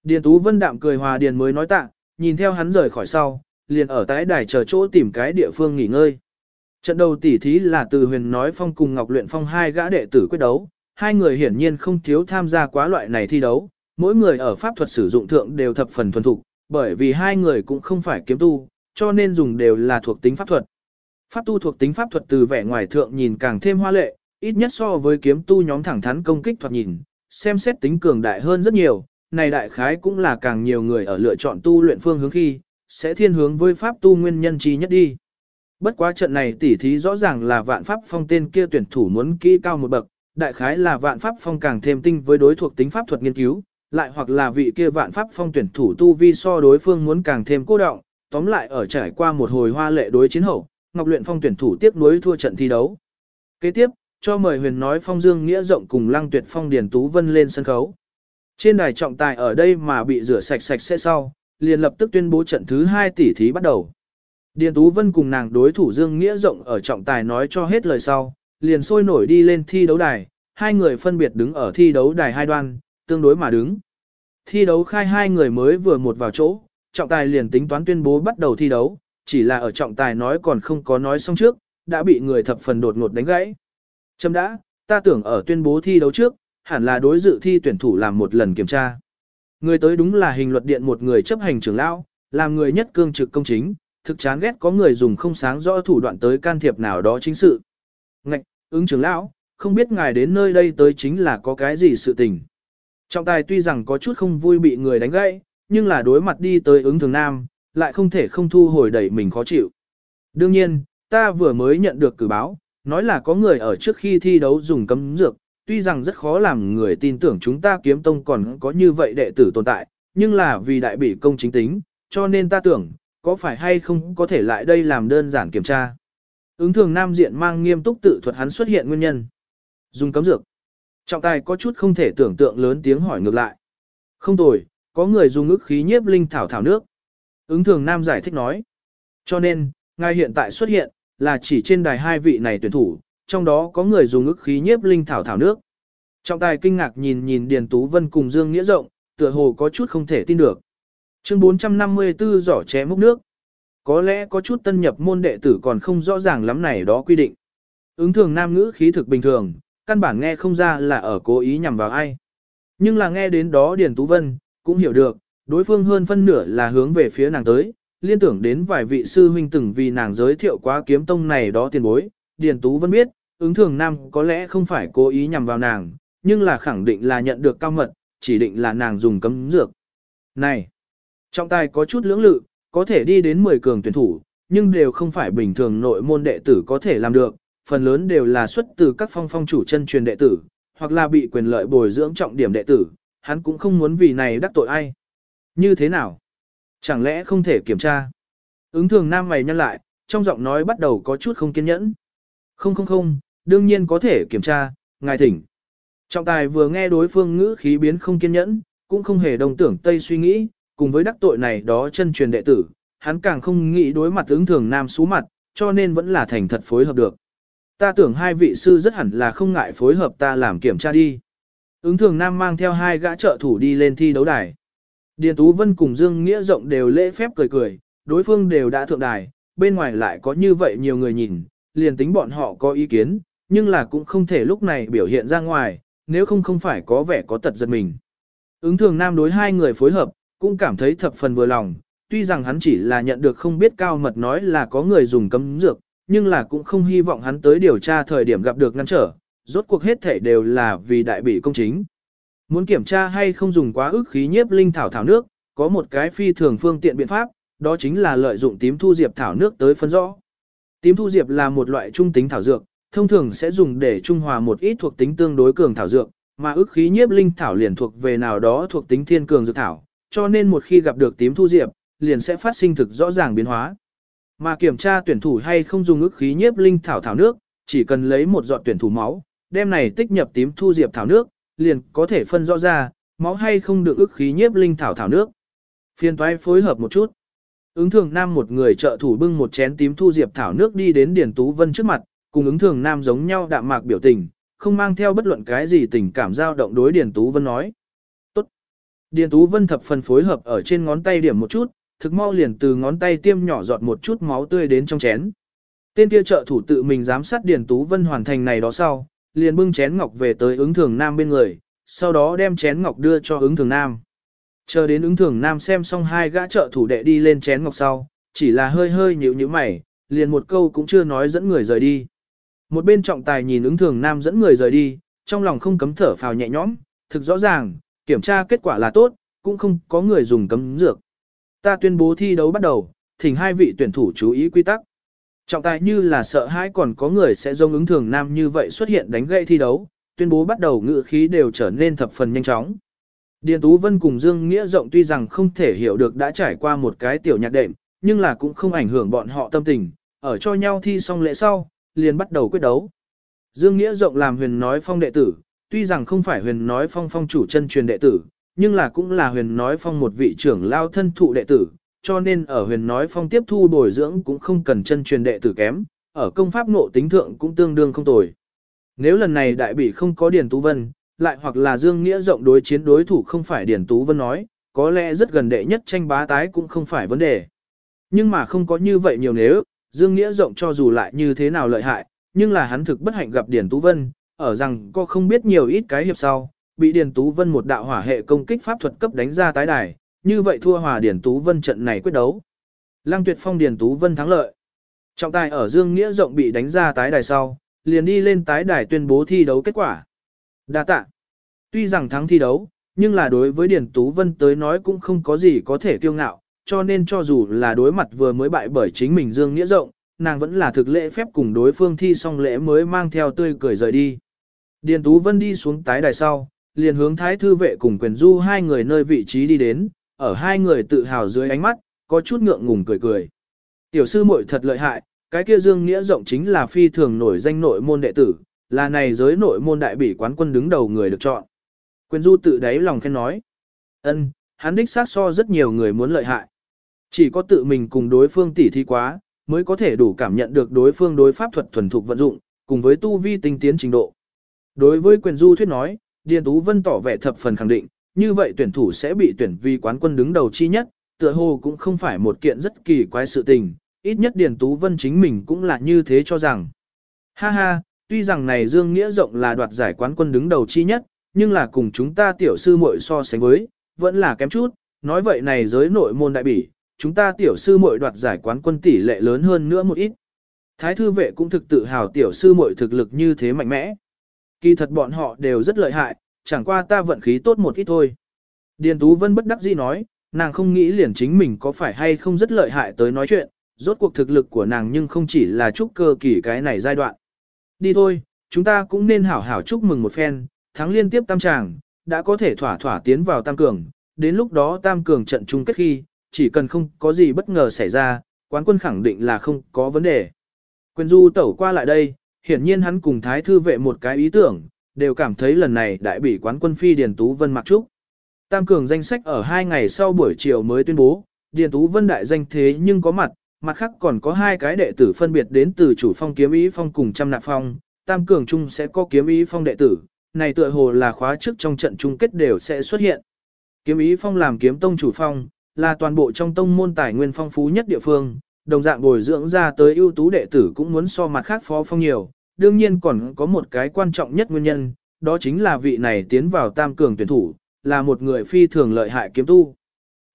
Điền Tú Vân đạm cười hòa Điền mới nói tạ, nhìn theo hắn rời khỏi sau, liền ở tái đài chờ chỗ tìm cái địa phương nghỉ ngơi. Trận đầu tỉ thí là từ huyền nói phong cùng Ngọc Luyện Phong hai gã đệ tử quyết đấu, hai người hiển nhiên không thiếu tham gia quá loại này thi đấu, mỗi người ở pháp thuật sử dụng thượng đều thập phần thuần thục, bởi vì hai người cũng không phải kiếm tu, cho nên dùng đều là thuộc tính pháp thuật. Pháp tu thuộc tính pháp thuật từ vẻ ngoài thượng nhìn càng thêm hoa lệ, ít nhất so với kiếm tu nhóm thẳng thắn công kích thoạt nhìn, xem xét tính cường đại hơn rất nhiều, này đại khái cũng là càng nhiều người ở lựa chọn tu luyện phương hướng khi, sẽ thiên hướng với pháp tu nguyên nhân chi nhất đi. Bất quá trận này tỉ thí rõ ràng là vạn pháp phong tên kia tuyển thủ muốn kỹ cao một bậc, đại khái là vạn pháp phong càng thêm tinh với đối thuộc tính pháp thuật nghiên cứu, lại hoặc là vị kia vạn pháp phong tuyển thủ tu vi so đối phương muốn càng thêm cô động, tóm lại ở trải qua một hồi hoa lệ đối chiến hậu, Ngọc Luyện Phong tuyển thủ tiếp nối thua trận thi đấu. Kế tiếp, cho mời huyền nói Phong Dương Nghĩa rộng cùng Lăng Tuyệt Phong Điền Tú Vân lên sân khấu. Trên đài trọng tài ở đây mà bị rửa sạch sạch sẽ sau, liền lập tức tuyên bố trận thứ 2 tỷ thí bắt đầu. Điền Tú Vân cùng nàng đối thủ Dương Nghĩa rộng ở trọng tài nói cho hết lời sau, liền sôi nổi đi lên thi đấu đài, hai người phân biệt đứng ở thi đấu đài hai đoan, tương đối mà đứng. Thi đấu khai hai người mới vừa một vào chỗ, trọng tài liền tính toán tuyên bố bắt đầu thi đấu, chỉ là ở trọng tài nói còn không có nói xong trước, đã bị người thập phần đột ngột đánh gãy. Châm đã, ta tưởng ở tuyên bố thi đấu trước, hẳn là đối dự thi tuyển thủ làm một lần kiểm tra. Người tới đúng là hình luật điện một người chấp hành trưởng lão, làm người nhất cương trực công chính, thực chán ghét có người dùng không sáng rõ thủ đoạn tới can thiệp nào đó chính sự. Ngạch, ứng trưởng lão, không biết ngài đến nơi đây tới chính là có cái gì sự tình. Trọng tài tuy rằng có chút không vui bị người đánh gãy, nhưng là đối mặt đi tới ứng thường nam, lại không thể không thu hồi đẩy mình khó chịu. Đương nhiên, ta vừa mới nhận được cử báo, nói là có người ở trước khi thi đấu dùng cấm dược, tuy rằng rất khó làm người tin tưởng chúng ta kiếm tông còn có như vậy đệ tử tồn tại, nhưng là vì đại bị công chính tính, cho nên ta tưởng, có phải hay không có thể lại đây làm đơn giản kiểm tra. Ứng thường nam diện mang nghiêm túc tự thuật hắn xuất hiện nguyên nhân. Dùng cấm dược. Trọng tài có chút không thể tưởng tượng lớn tiếng hỏi ngược lại. Không tồi, có người dùng ức khí nhiếp linh thảo thảo nước. Ứng thường nam giải thích nói. Cho nên, ngài hiện tại xuất hiện, là chỉ trên đài hai vị này tuyển thủ, trong đó có người dùng ức khí nhiếp linh thảo thảo nước. Trọng tài kinh ngạc nhìn nhìn Điền Tú Vân cùng Dương Nghĩa Rộng, tựa hồ có chút không thể tin được. Chương 454 giỏ ché múc nước. Có lẽ có chút tân nhập môn đệ tử còn không rõ ràng lắm này đó quy định. Ứng thường nam ngữ khí thực bình thường, căn bản nghe không ra là ở cố ý nhằm vào ai. Nhưng là nghe đến đó Điền Tú Vân, cũng hiểu được, đối phương hơn phân nửa là hướng về phía nàng tới, liên tưởng đến vài vị sư huynh từng vì nàng giới thiệu quá kiếm tông này đó tiền bối, Điền Tú vẫn biết, ứng thường nam có lẽ không phải cố ý nhằm vào nàng, nhưng là khẳng định là nhận được cao mật, chỉ định là nàng dùng cấm dược. Này, trọng tài có chút lưỡng lự, có thể đi đến 10 cường tuyển thủ, nhưng đều không phải bình thường nội môn đệ tử có thể làm được, phần lớn đều là xuất từ các phong phong chủ chân truyền đệ tử, hoặc là bị quyền lợi bồi dưỡng trọng điểm đệ tử, hắn cũng không muốn vì này đắc tội ai. Như thế nào? Chẳng lẽ không thể kiểm tra? Ứng thường nam mày nhăn lại, trong giọng nói bắt đầu có chút không kiên nhẫn. Không không không, đương nhiên có thể kiểm tra, ngài thỉnh. Trọng tài vừa nghe đối phương ngữ khí biến không kiên nhẫn, cũng không hề đồng tưởng tây suy nghĩ, cùng với đắc tội này đó chân truyền đệ tử, hắn càng không nghĩ đối mặt ứng thường nam xú mặt, cho nên vẫn là thành thật phối hợp được. Ta tưởng hai vị sư rất hẳn là không ngại phối hợp ta làm kiểm tra đi. Ứng thường nam mang theo hai gã trợ thủ đi lên thi đấu đài. Điền Tú Vân cùng Dương Nghĩa Rộng đều lễ phép cười cười, đối phương đều đã thượng đài, bên ngoài lại có như vậy nhiều người nhìn, liền tính bọn họ có ý kiến, nhưng là cũng không thể lúc này biểu hiện ra ngoài, nếu không không phải có vẻ có tật giật mình. Ứng thường nam đối hai người phối hợp, cũng cảm thấy thập phần vừa lòng, tuy rằng hắn chỉ là nhận được không biết cao mật nói là có người dùng cấm dược, nhưng là cũng không hy vọng hắn tới điều tra thời điểm gặp được ngăn trở, rốt cuộc hết thể đều là vì đại bị công chính. Muốn kiểm tra hay không dùng quá ức khí nhiếp linh thảo thảo nước, có một cái phi thường phương tiện biện pháp, đó chính là lợi dụng tím thu diệp thảo nước tới phân rõ. Tím thu diệp là một loại trung tính thảo dược, thông thường sẽ dùng để trung hòa một ít thuộc tính tương đối cường thảo dược, mà ức khí nhiếp linh thảo liền thuộc về nào đó thuộc tính thiên cường dược thảo, cho nên một khi gặp được tím thu diệp, liền sẽ phát sinh thực rõ ràng biến hóa. Mà kiểm tra tuyển thủ hay không dùng ức khí nhiếp linh thảo thảo nước, chỉ cần lấy một giọt tuyển thủ máu, đem này tích nhập tím thu diệp thảo nước, liền có thể phân rõ ra, máu hay không được ức khí nhiếp linh thảo thảo nước. Phiên toái phối hợp một chút. Ứng thường nam một người trợ thủ bưng một chén tím thu diệp thảo nước đi đến Điền Tú Vân trước mặt, cùng ứng thường nam giống nhau đạm mạc biểu tình, không mang theo bất luận cái gì tình cảm dao động đối Điền Tú Vân nói. Tốt. Điền Tú Vân thập phần phối hợp ở trên ngón tay điểm một chút, thực mau liền từ ngón tay tiêm nhỏ giọt một chút máu tươi đến trong chén. Tên kia trợ thủ tự mình giám sát Điền Tú Vân hoàn thành này đó sau, liền bưng chén ngọc về tới ứng thường nam bên người, sau đó đem chén ngọc đưa cho ứng thường nam. Chờ đến ứng thường nam xem xong hai gã trợ thủ đệ đi lên chén ngọc sau, chỉ là hơi hơi nhíu nhíu mày, liền một câu cũng chưa nói dẫn người rời đi. Một bên trọng tài nhìn ứng thường nam dẫn người rời đi, trong lòng không cấm thở phào nhẹ nhõm, thực rõ ràng, kiểm tra kết quả là tốt, cũng không có người dùng cấm dược. Ta tuyên bố thi đấu bắt đầu, thỉnh hai vị tuyển thủ chú ý quy tắc. Trọng tài như là sợ hãi còn có người sẽ dông ứng thường nam như vậy xuất hiện đánh gậy thi đấu, tuyên bố bắt đầu ngự khí đều trở nên thập phần nhanh chóng. Điền Tú Vân cùng Dương Nghĩa Rộng tuy rằng không thể hiểu được đã trải qua một cái tiểu nhạc đệm, nhưng là cũng không ảnh hưởng bọn họ tâm tình, ở cho nhau thi xong lễ sau, liền bắt đầu quyết đấu. Dương Nghĩa Rộng làm huyền nói phong đệ tử, tuy rằng không phải huyền nói phong phong chủ chân truyền đệ tử, nhưng là cũng là huyền nói phong một vị trưởng lao thân thụ đệ tử, cho nên ở huyền nói phong tiếp thu bồi dưỡng cũng không cần chân truyền đệ tử kém, ở công pháp ngộ tính thượng cũng tương đương không tồi. Nếu lần này đại bị không có Điền Tú Vân, lại hoặc là Dương Nghĩa rộng đối chiến đối thủ không phải điển Tú Vân nói, có lẽ rất gần đệ nhất tranh bá tái cũng không phải vấn đề. Nhưng mà không có như vậy nhiều nếu, Dương Nghĩa rộng cho dù lại như thế nào lợi hại, nhưng là hắn thực bất hạnh gặp điển Tú Vân, ở rằng có không biết nhiều ít cái hiệp sau, bị điển Tú Vân một đạo hỏa hệ công kích pháp thuật cấp đánh ra tái đài, như vậy thua hòa điển Tú Vân trận này quyết đấu. Lăng Tuyệt Phong điển Tú Vân thắng lợi. Trọng tài ở Dương Nghĩa rộng bị đánh ra tái đài sau, liền đi lên tái đài tuyên bố thi đấu kết quả. Đa tạ. Tuy rằng thắng thi đấu, nhưng là đối với Điền Tú Vân tới nói cũng không có gì có thể kiêu ngạo, cho nên cho dù là đối mặt vừa mới bại bởi chính mình Dương Nghĩa rộng, nàng vẫn là thực lễ phép cùng đối phương thi xong lễ mới mang theo tươi cười rời đi. Điền Tú Vân đi xuống tái đài sau, liền hướng Thái Thư Vệ cùng quyền du hai người nơi vị trí đi đến, ở hai người tự hào dưới ánh mắt, có chút ngượng ngùng cười cười. Tiểu sư muội thật lợi hại, cái kia Dương Nghĩa rộng chính là phi thường nổi danh nội môn đệ tử, là này giới nội môn đại bỉ quán quân đứng đầu người được chọn. Quyền du tự đáy lòng khen nói. ân, hắn đích xác so rất nhiều người muốn lợi hại. Chỉ có tự mình cùng đối phương tỉ thi quá, mới có thể đủ cảm nhận được đối phương đối pháp thuật thuần thục vận dụng, cùng với tu vi tinh tiến trình độ. Đối với quyền du thuyết nói, Điền Tú Vân tỏ vẻ thập phần khẳng định, như vậy tuyển thủ sẽ bị tuyển vì quán quân đứng đầu chi nhất, tựa hồ cũng không phải một kiện rất kỳ quái sự tình, ít nhất Điền Tú Vân chính mình cũng là như thế cho rằng. Ha ha, tuy rằng này Dương Nghĩa rộng là đoạt giải quán quân đứng đầu chi nhất, nhưng là cùng chúng ta tiểu sư muội so sánh với, vẫn là kém chút, nói vậy này giới nội môn đại bỉ, chúng ta tiểu sư muội đoạt giải quán quân tỷ lệ lớn hơn nữa một ít. Thái thư vệ cũng thực tự hào tiểu sư muội thực lực như thế mạnh mẽ. Kỳ thật bọn họ đều rất lợi hại, chẳng qua ta vận khí tốt một ít thôi. Điền Tú Vân bất đắc dĩ nói, nàng không nghĩ liền chính mình có phải hay không rất lợi hại tới nói chuyện, rốt cuộc thực lực của nàng nhưng không chỉ là chúc cơ kỳ cái này giai đoạn. Đi thôi, chúng ta cũng nên hảo hảo chúc mừng một phen, thắng liên tiếp tam tràng, đã có thể thỏa thỏa tiến vào tam cường, đến lúc đó tam cường trận chung kết khi, chỉ cần không có gì bất ngờ xảy ra, quán quân khẳng định là không có vấn đề. Quyền du tẩu qua lại đây, hiển nhiên hắn cùng thái thư vệ một cái ý tưởng, đều cảm thấy lần này đại bị quán quân phi Điền Tú Vân mặc trúc. Tam cường danh sách ở hai ngày sau buổi chiều mới tuyên bố, Điền Tú Vân đại danh thế nhưng có mặt, mặt khác còn có hai cái đệ tử phân biệt đến từ chủ phong kiếm ý phong cùng trăm nạp phong, tam cường chung sẽ có kiếm ý phong đệ tử, này tựa hồ là khóa trước trong trận chung kết đều sẽ xuất hiện. Kiếm ý phong làm kiếm tông chủ phong, là toàn bộ trong tông môn tài nguyên phong phú nhất địa phương, đồng dạng bồi dưỡng ra tới ưu tú đệ tử cũng muốn so mặt khác phó phong nhiều, đương nhiên còn có một cái quan trọng nhất nguyên nhân, đó chính là vị này tiến vào tam cường tuyển thủ, là một người phi thường lợi hại kiếm tu.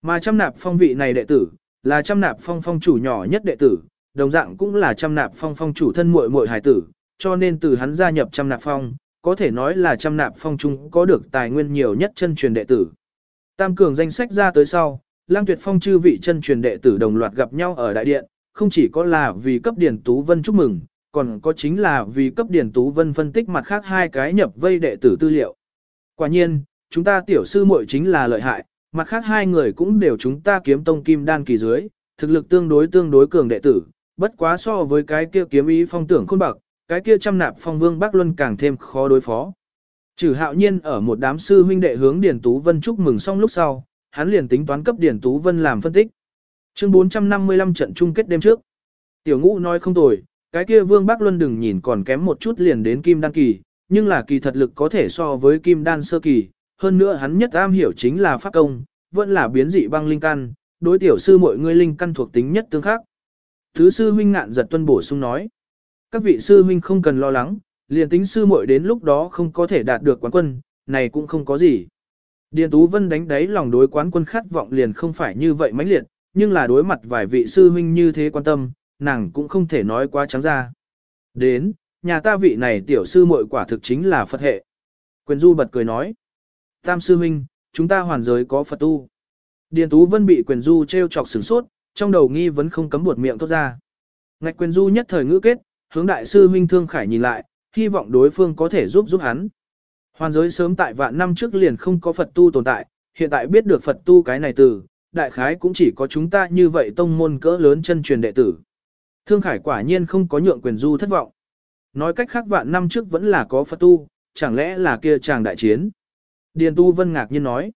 Mà trăm nạp phong vị này đệ tử, là trăm nạp phong phong chủ nhỏ nhất đệ tử, đồng dạng cũng là trăm nạp phong phong chủ thân muội muội hài tử, cho nên từ hắn gia nhập trăm nạp phong, có thể nói là trăm nạp phong trung có được tài nguyên nhiều nhất chân truyền đệ tử. Tam cường danh sách ra tới sau, lang tuyệt phong chư vị chân truyền đệ tử đồng loạt gặp nhau ở đại điện, không chỉ có là vì cấp điển tú vân chúc mừng, còn có chính là vì cấp điển tú vân phân tích mặt khác hai cái nhập vây đệ tử tư liệu. Quả nhiên, chúng ta tiểu sư muội chính là lợi hại, mặt khác hai người cũng đều chúng ta kiếm tông kim đan kỳ dưới, thực lực tương đối tương đối cường đệ tử, bất quá so với cái kia kiếm ý phong tưởng khôn bậc, cái kia trăm nạp phong vương Bắc Luân càng thêm khó đối phó. Trừ hạo nhiên ở một đám sư huynh đệ hướng Điền Tú Vân chúc mừng xong lúc sau, hắn liền tính toán cấp Điền Tú Vân làm phân tích. Chương 455 trận chung kết đêm trước. Tiểu ngũ nói không tồi, cái kia vương Bắc Luân đừng nhìn còn kém một chút liền đến kim đan kỳ, nhưng là kỳ thật lực có thể so với kim đan sơ kỳ, hơn nữa hắn nhất am hiểu chính là pháp công, vẫn là biến dị băng linh căn, đối tiểu sư mọi người linh căn thuộc tính nhất tương khắc. Thứ sư huynh ngạn giật tuân bổ sung nói, các vị sư huynh không cần lo lắng, liền tính sư muội đến lúc đó không có thể đạt được quán quân, này cũng không có gì. Điền Tú Vân đánh đáy lòng đối quán quân khát vọng liền không phải như vậy mãnh liệt, nhưng là đối mặt vài vị sư huynh như thế quan tâm, nàng cũng không thể nói quá trắng ra. Đến, nhà ta vị này tiểu sư muội quả thực chính là Phật hệ. Quyền Du bật cười nói. Tam sư huynh, chúng ta hoàn giới có Phật tu. Điền Tú Vân bị quyền Du treo chọc sửng sốt, trong đầu nghi vẫn không cấm buột miệng tốt ra. Ngạch quyền Du nhất thời ngữ kết, hướng đại sư huynh Thương Khải nhìn lại, hy vọng đối phương có thể giúp giúp hắn. Hoàn giới sớm tại vạn năm trước liền không có Phật tu tồn tại, hiện tại biết được Phật tu cái này từ, đại khái cũng chỉ có chúng ta như vậy tông môn cỡ lớn chân truyền đệ tử. Thương Khải quả nhiên không có nhượng quyền du thất vọng. Nói cách khác vạn năm trước vẫn là có Phật tu, chẳng lẽ là kia chàng đại chiến. Điền Tu Vân ngạc nhiên nói.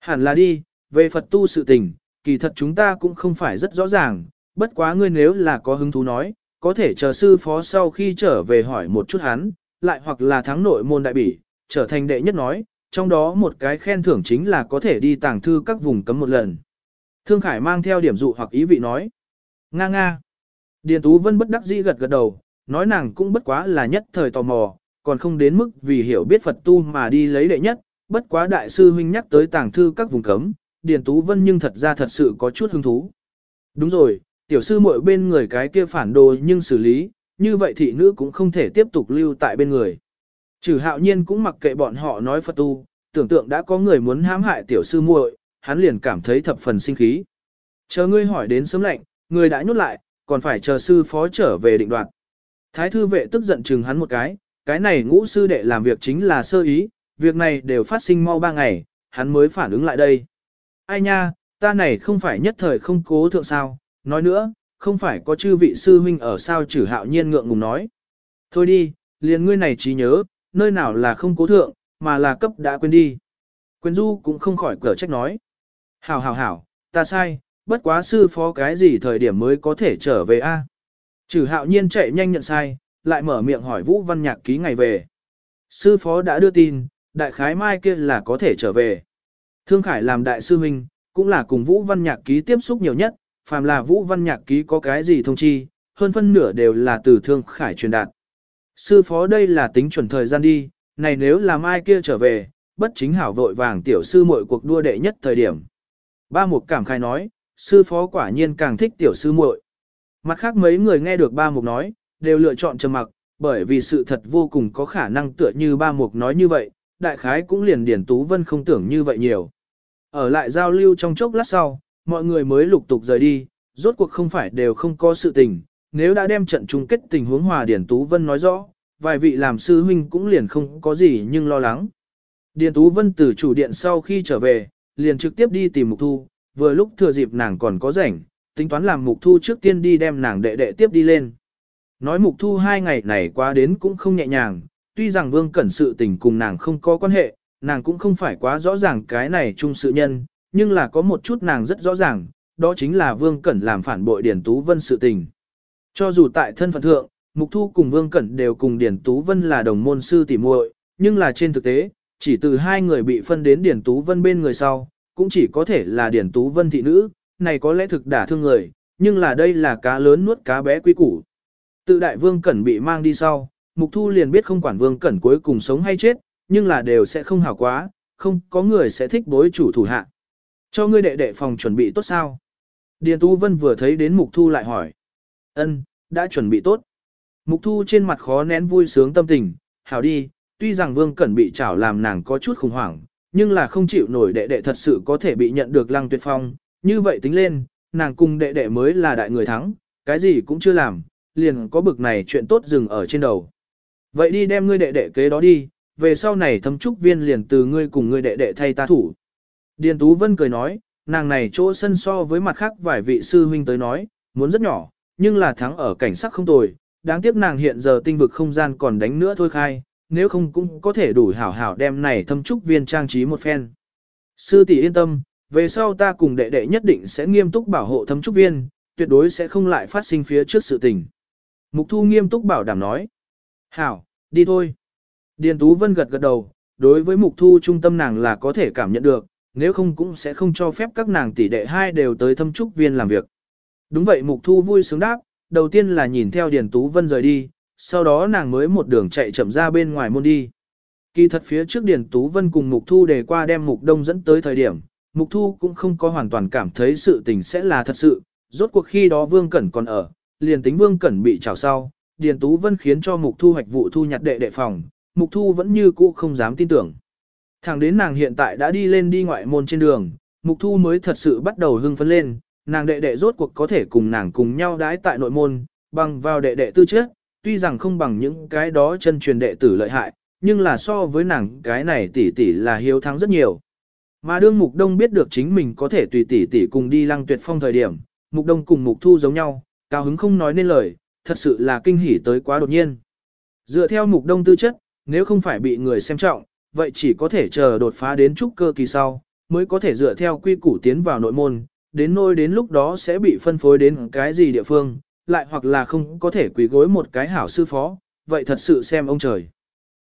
Hẳn là đi, về Phật tu sự tình, kỳ thật chúng ta cũng không phải rất rõ ràng, bất quá ngươi nếu là có hứng thú nói, có thể chờ sư phó sau khi trở về hỏi một chút hắn, lại hoặc là thắng nội môn đại bỉ, trở thành đệ nhất nói, trong đó một cái khen thưởng chính là có thể đi tàng thư các vùng cấm một lần. Thương Khải mang theo điểm dụ hoặc ý vị nói. Nga nga. Điền Tú Vân bất đắc dĩ gật gật đầu, nói nàng cũng bất quá là nhất thời tò mò, còn không đến mức vì hiểu biết Phật tu mà đi lấy đệ nhất, bất quá đại sư huynh nhắc tới tàng thư các vùng cấm, Điền Tú Vân nhưng thật ra thật sự có chút hứng thú. Đúng rồi, tiểu sư muội bên người cái kia phản đồ nhưng xử lý, như vậy thị nữ cũng không thể tiếp tục lưu tại bên người. Trừ hạo nhiên cũng mặc kệ bọn họ nói Phật tu, tưởng tượng đã có người muốn hãm hại tiểu sư muội, hắn liền cảm thấy thập phần sinh khí. Chờ ngươi hỏi đến sớm lạnh, người đã nhốt lại, còn phải chờ sư phó trở về định đoạt. Thái thư vệ tức giận chừng hắn một cái, cái này ngũ sư đệ làm việc chính là sơ ý, việc này đều phát sinh mau ba ngày, hắn mới phản ứng lại đây. Ai nha, ta này không phải nhất thời không cố thượng sao, nói nữa, không phải có chư vị sư huynh ở sao Chử hạo nhiên ngượng ngùng nói. Thôi đi, liền ngươi này trí nhớ, nơi nào là không cố thượng, mà là cấp đã quên đi. Quyền du cũng không khỏi cở trách nói. Hảo hảo hảo, ta sai, bất quá sư phó cái gì thời điểm mới có thể trở về a? Trừ hạo nhiên chạy nhanh nhận sai, lại mở miệng hỏi Vũ Văn Nhạc ký ngày về. Sư phó đã đưa tin, đại khái mai kia là có thể trở về. Thương Khải làm đại sư huynh, cũng là cùng Vũ Văn Nhạc ký tiếp xúc nhiều nhất, phàm là Vũ Văn Nhạc ký có cái gì thông chi, hơn phân nửa đều là từ Thương Khải truyền đạt. Sư phó đây là tính chuẩn thời gian đi, này nếu là mai kia trở về, bất chính hảo vội vàng tiểu sư muội cuộc đua đệ nhất thời điểm. Ba Mục cảm khai nói, sư phó quả nhiên càng thích tiểu sư muội. Mặt khác mấy người nghe được ba Mục nói, đều lựa chọn trầm mặc, bởi vì sự thật vô cùng có khả năng tựa như ba Mục nói như vậy, đại khái cũng liền Điền Tú Vân không tưởng như vậy nhiều. Ở lại giao lưu trong chốc lát sau, mọi người mới lục tục rời đi, rốt cuộc không phải đều không có sự tình, nếu đã đem trận chung kết tình huống hòa Điền Tú Vân nói rõ, vài vị làm sư huynh cũng liền không có gì nhưng lo lắng. Điền Tú Vân từ chủ điện sau khi trở về, liền trực tiếp đi tìm Mục Thu, vừa lúc thừa dịp nàng còn có rảnh, tính toán làm mục thu trước tiên đi đem nàng đệ đệ tiếp đi lên. Nói mục thu hai ngày này qua đến cũng không nhẹ nhàng, tuy rằng vương cẩn sự tình cùng nàng không có quan hệ, nàng cũng không phải quá rõ ràng cái này chung sự nhân, nhưng là có một chút nàng rất rõ ràng, đó chính là vương cẩn làm phản bội Điển Tú Vân sự tình. Cho dù tại thân phận thượng, Mục Thu cùng Vương Cẩn đều cùng Điển Tú Vân là đồng môn sư tỉ muội, nhưng là trên thực tế, chỉ từ hai người bị phân đến Điển Tú Vân bên người sau, cũng chỉ có thể là Điển Tú Vân thị nữ, này có lẽ thực đả thương người, nhưng là đây là cá lớn nuốt cá bé quý củ. Tự đại Vương Cẩn bị mang đi sau, Mục Thu liền biết không quản Vương Cẩn cuối cùng sống hay chết, nhưng là đều sẽ không hảo quá, không có người sẽ thích bối chủ thủ hạ. Cho ngươi đệ đệ phòng chuẩn bị tốt sao? Điền Tú Vân vừa thấy đến Mục Thu lại hỏi. Ân, đã chuẩn bị tốt. Mục Thu trên mặt khó nén vui sướng tâm tình, hảo đi, tuy rằng Vương Cẩn bị trảo làm nàng có chút khủng hoảng, nhưng là không chịu nổi đệ đệ thật sự có thể bị nhận được lăng tuyệt phong, như vậy tính lên, nàng cùng đệ đệ mới là đại người thắng, cái gì cũng chưa làm, liền có bực này chuyện tốt dừng ở trên đầu. Vậy đi đem ngươi đệ đệ kế đó đi, về sau này thâm trúc viên liền từ ngươi cùng ngươi đệ đệ thay ta thủ. Điền Tú Vân cười nói, nàng này chỗ sân so với mặt khác vài vị sư huynh tới nói, muốn rất nhỏ, nhưng là thắng ở cảnh sắc không tồi, đáng tiếc nàng hiện giờ tinh vực không gian còn đánh nữa thôi khai, nếu không cũng có thể đủ hảo hảo đem này thâm trúc viên trang trí một phen. Sư tỷ yên tâm, về sau ta cùng đệ đệ nhất định sẽ nghiêm túc bảo hộ thâm trúc viên, tuyệt đối sẽ không lại phát sinh phía trước sự tình. Mục thu nghiêm túc bảo đảm nói. Hảo, đi thôi. Điền Tú Vân gật gật đầu, đối với mục thu trung tâm nàng là có thể cảm nhận được, nếu không cũng sẽ không cho phép các nàng tỷ đệ hai đều tới thâm trúc viên làm việc. Đúng vậy Mục Thu vui sướng đáp, đầu tiên là nhìn theo Điền Tú Vân rời đi, sau đó nàng mới một đường chạy chậm ra bên ngoài môn đi. Kỳ thật phía trước Điền Tú Vân cùng Mục Thu để qua đem Mục Đông dẫn tới thời điểm, Mục Thu cũng không có hoàn toàn cảm thấy sự tình sẽ là thật sự, rốt cuộc khi đó Vương Cẩn còn ở, liền tính Vương Cẩn bị trào sau, Điền Tú Vân khiến cho Mục Thu hoạch vụ thu nhặt đệ đệ phòng, Mục Thu vẫn như cũ không dám tin tưởng. Thẳng đến nàng hiện tại đã đi lên đi ngoại môn trên đường, Mục Thu mới thật sự bắt đầu hưng phấn lên, nàng đệ đệ rốt cuộc có thể cùng nàng cùng nhau đãi tại nội môn, bằng vào đệ đệ tư chất, tuy rằng không bằng những cái đó chân truyền đệ tử lợi hại, nhưng là so với nàng cái này tỷ tỷ là hiếu thắng rất nhiều. Mà đương Mục Đông biết được chính mình có thể tùy tỷ tỷ cùng đi lăng tuyệt phong thời điểm, Mục Đông cùng Mục Thu giống nhau, cao hứng không nói nên lời, thật sự là kinh hỉ tới quá đột nhiên. Dựa theo Mục Đông tư chất, nếu không phải bị người xem trọng, vậy chỉ có thể chờ đột phá đến trúc cơ kỳ sau, mới có thể dựa theo quy củ tiến vào nội môn, đến nôi đến lúc đó sẽ bị phân phối đến cái gì địa phương, lại hoặc là không có thể quỳ gối một cái hảo sư phó, vậy thật sự xem ông trời.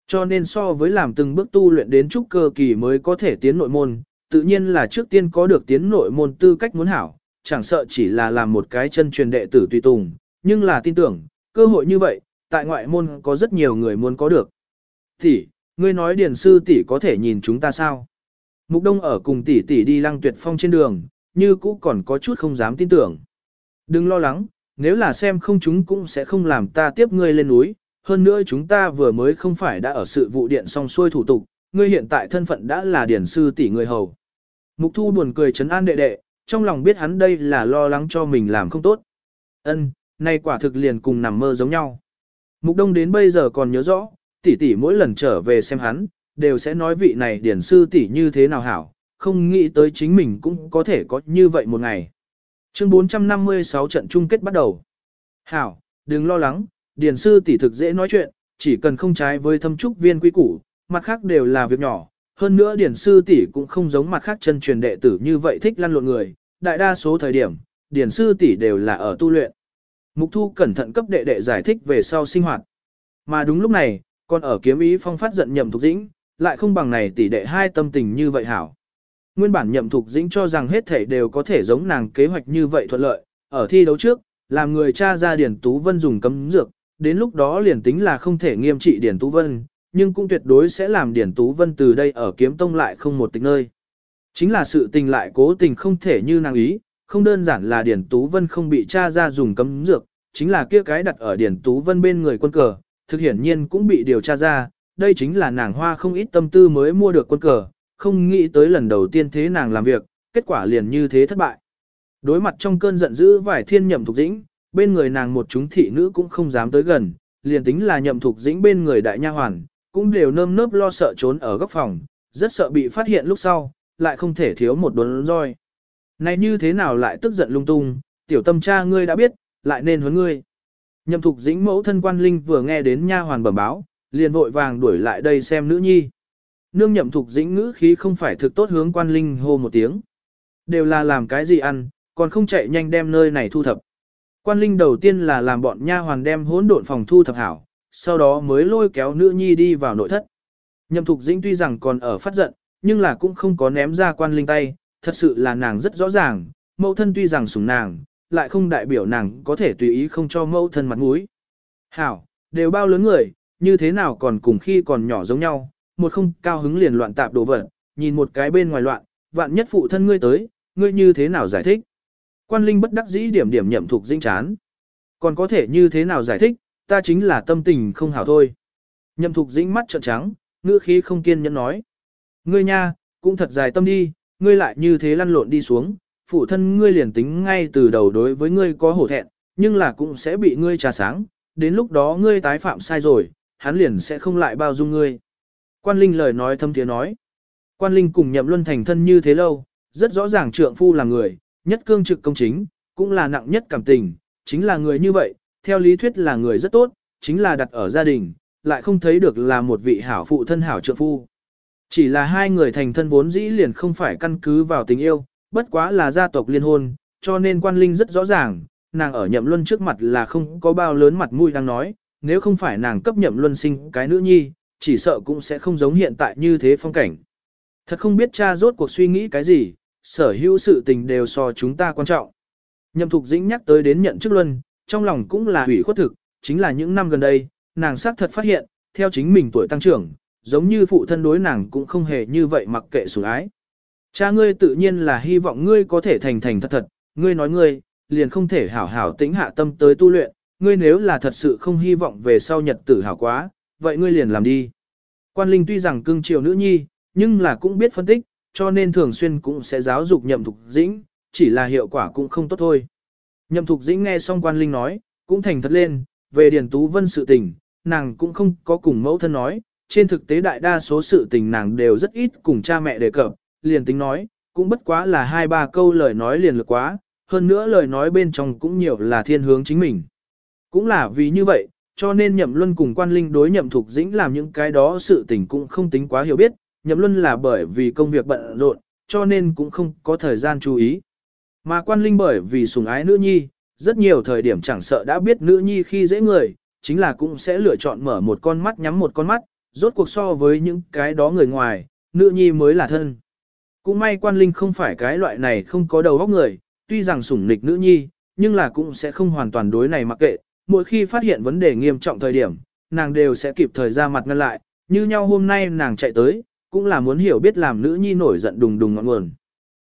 Cho nên so với làm từng bước tu luyện đến trúc cơ kỳ mới có thể tiến nội môn, tự nhiên là trước tiên có được tiến nội môn tư cách muốn hảo, chẳng sợ chỉ là làm một cái chân truyền đệ tử tùy tùng, nhưng là tin tưởng, cơ hội như vậy, tại ngoại môn có rất nhiều người muốn có được. tỷ ngươi nói điền sư tỷ có thể nhìn chúng ta sao? Mục Đông ở cùng tỷ tỷ đi lăng tuyệt phong trên đường, như cũ còn có chút không dám tin tưởng. Đừng lo lắng, nếu là xem không chúng cũng sẽ không làm ta tiếp ngươi lên núi, hơn nữa chúng ta vừa mới không phải đã ở sự vụ điện xong xuôi thủ tục, ngươi hiện tại thân phận đã là điển sư tỷ người hầu. Mục Thu buồn cười chấn an đệ đệ, trong lòng biết hắn đây là lo lắng cho mình làm không tốt. Ân, nay quả thực liền cùng nằm mơ giống nhau. Mục Đông đến bây giờ còn nhớ rõ, tỷ tỷ mỗi lần trở về xem hắn, đều sẽ nói vị này điển sư tỷ như thế nào hảo, không nghĩ tới chính mình cũng có thể có như vậy một ngày. Chương 456 trận chung kết bắt đầu. Hảo, đừng lo lắng, điển sư tỷ thực dễ nói chuyện, chỉ cần không trái với thâm trúc viên quý củ, mặt khác đều là việc nhỏ. Hơn nữa điển sư tỷ cũng không giống mặt khác chân truyền đệ tử như vậy thích lăn lộn người, đại đa số thời điểm, điển sư tỷ đều là ở tu luyện. Mục thu cẩn thận cấp đệ đệ giải thích về sau sinh hoạt. Mà đúng lúc này, còn ở kiếm ý phong phát giận nhậm thục dĩnh, lại không bằng này tỷ đệ hai tâm tình như vậy hảo. Nguyên bản nhậm thục dĩnh cho rằng hết thể đều có thể giống nàng kế hoạch như vậy thuận lợi, ở thi đấu trước, làm người cha ra Điển Tú Vân dùng cấm dược, đến lúc đó liền tính là không thể nghiêm trị Điển Tú Vân, nhưng cũng tuyệt đối sẽ làm Điển Tú Vân từ đây ở kiếm tông lại không một tịch nơi. Chính là sự tình lại cố tình không thể như nàng ý, không đơn giản là Điển Tú Vân không bị cha ra dùng cấm dược, chính là kia cái đặt ở Điển Tú Vân bên người quân cờ, thực hiển nhiên cũng bị điều tra ra, đây chính là nàng hoa không ít tâm tư mới mua được quân cờ, không nghĩ tới lần đầu tiên thế nàng làm việc, kết quả liền như thế thất bại. Đối mặt trong cơn giận dữ vải thiên nhậm thục dĩnh, bên người nàng một chúng thị nữ cũng không dám tới gần, liền tính là nhậm thục dĩnh bên người đại nha hoàn, cũng đều nơm nớp lo sợ trốn ở góc phòng, rất sợ bị phát hiện lúc sau, lại không thể thiếu một đốn roi. Này như thế nào lại tức giận lung tung, tiểu tâm cha ngươi đã biết, lại nên huấn ngươi. Nhậm thục dĩnh mẫu thân quan linh vừa nghe đến nha hoàn bẩm báo, liền vội vàng đuổi lại đây xem nữ nhi. Nương nhậm thục dĩnh ngữ khí không phải thực tốt hướng quan linh hô một tiếng. Đều là làm cái gì ăn, còn không chạy nhanh đem nơi này thu thập. Quan linh đầu tiên là làm bọn nha hoàn đem hỗn độn phòng thu thập hảo, sau đó mới lôi kéo nữ nhi đi vào nội thất. Nhậm thục dĩnh tuy rằng còn ở phát giận, nhưng là cũng không có ném ra quan linh tay, thật sự là nàng rất rõ ràng, mẫu thân tuy rằng sủng nàng, lại không đại biểu nàng có thể tùy ý không cho mẫu thân mặt mũi. Hảo, đều bao lớn người, như thế nào còn cùng khi còn nhỏ giống nhau, một không cao hứng liền loạn tạp đồ vật, nhìn một cái bên ngoài loạn, vạn nhất phụ thân ngươi tới, ngươi như thế nào giải thích? Quan linh bất đắc dĩ điểm điểm nhậm thuộc dinh chán. Còn có thể như thế nào giải thích, ta chính là tâm tình không hảo thôi. Nhậm thục dĩnh mắt trợn trắng, ngữ khí không kiên nhẫn nói. Ngươi nha, cũng thật dài tâm đi, ngươi lại như thế lăn lộn đi xuống, phụ thân ngươi liền tính ngay từ đầu đối với ngươi có hổ thẹn, nhưng là cũng sẽ bị ngươi trà sáng, đến lúc đó ngươi tái phạm sai rồi, hắn liền sẽ không lại bao dung ngươi. Quan Linh lời nói thâm tiếng nói. Quan Linh cùng nhậm luân thành thân như thế lâu, rất rõ ràng trượng phu là người, nhất cương trực công chính, cũng là nặng nhất cảm tình, chính là người như vậy, theo lý thuyết là người rất tốt, chính là đặt ở gia đình, lại không thấy được là một vị hảo phụ thân hảo trượng phu. Chỉ là hai người thành thân vốn dĩ liền không phải căn cứ vào tình yêu, bất quá là gia tộc liên hôn, cho nên quan linh rất rõ ràng, nàng ở nhậm luân trước mặt là không có bao lớn mặt mũi đang nói, nếu không phải nàng cấp nhậm luân sinh cái nữ nhi, chỉ sợ cũng sẽ không giống hiện tại như thế phong cảnh. Thật không biết cha rốt cuộc suy nghĩ cái gì, sở hữu sự tình đều so chúng ta quan trọng. Nhậm Thục Dĩnh nhắc tới đến nhận chức luân, trong lòng cũng là hủy khuất thực, chính là những năm gần đây, nàng xác thật phát hiện, theo chính mình tuổi tăng trưởng, giống như phụ thân đối nàng cũng không hề như vậy mặc kệ sủng ái. Cha ngươi tự nhiên là hy vọng ngươi có thể thành thành thật thật, ngươi nói ngươi, liền không thể hảo hảo tĩnh hạ tâm tới tu luyện, ngươi nếu là thật sự không hy vọng về sau nhật tử hảo quá, vậy ngươi liền làm đi. Quan Linh tuy rằng cưng chiều nữ nhi, nhưng là cũng biết phân tích, cho nên thường xuyên cũng sẽ giáo dục nhậm thục dĩnh, chỉ là hiệu quả cũng không tốt thôi. Nhậm thục dĩnh nghe xong Quan Linh nói, cũng thành thật lên, về Điền Tú Vân sự tình, nàng cũng không có cùng mẫu thân nói, trên thực tế đại đa số sự tình nàng đều rất ít cùng cha mẹ đề cập, liền tính nói, cũng bất quá là hai ba câu lời nói liền lực quá, hơn nữa lời nói bên trong cũng nhiều là thiên hướng chính mình. Cũng là vì như vậy, cho nên nhậm luân cùng quan linh đối nhậm thục dĩnh làm những cái đó sự tình cũng không tính quá hiểu biết, nhậm luân là bởi vì công việc bận rộn, cho nên cũng không có thời gian chú ý. Mà quan linh bởi vì sùng ái nữ nhi, rất nhiều thời điểm chẳng sợ đã biết nữ nhi khi dễ người, chính là cũng sẽ lựa chọn mở một con mắt nhắm một con mắt, rốt cuộc so với những cái đó người ngoài, nữ nhi mới là thân. Cũng may quan linh không phải cái loại này không có đầu óc người, tuy rằng sủng nịch nữ nhi, nhưng là cũng sẽ không hoàn toàn đối này mặc kệ, mỗi khi phát hiện vấn đề nghiêm trọng thời điểm, nàng đều sẽ kịp thời ra mặt ngăn lại, như nhau hôm nay nàng chạy tới, cũng là muốn hiểu biết làm nữ nhi nổi giận đùng đùng ngọn nguồn.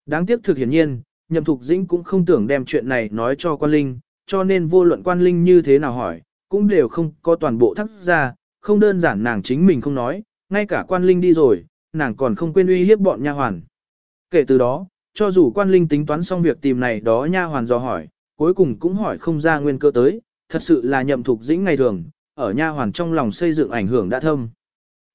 Đáng tiếc thực hiển nhiên, nhậm thục dĩnh cũng không tưởng đem chuyện này nói cho quan linh, cho nên vô luận quan linh như thế nào hỏi, cũng đều không có toàn bộ thắc ra, không đơn giản nàng chính mình không nói, ngay cả quan linh đi rồi, nàng còn không quên uy hiếp bọn nha hoàn. Kể từ đó, cho dù quan linh tính toán xong việc tìm này đó nha hoàn dò hỏi, cuối cùng cũng hỏi không ra nguyên cơ tới, thật sự là nhậm thục dĩnh ngày thường, ở nha hoàn trong lòng xây dựng ảnh hưởng đã thâm.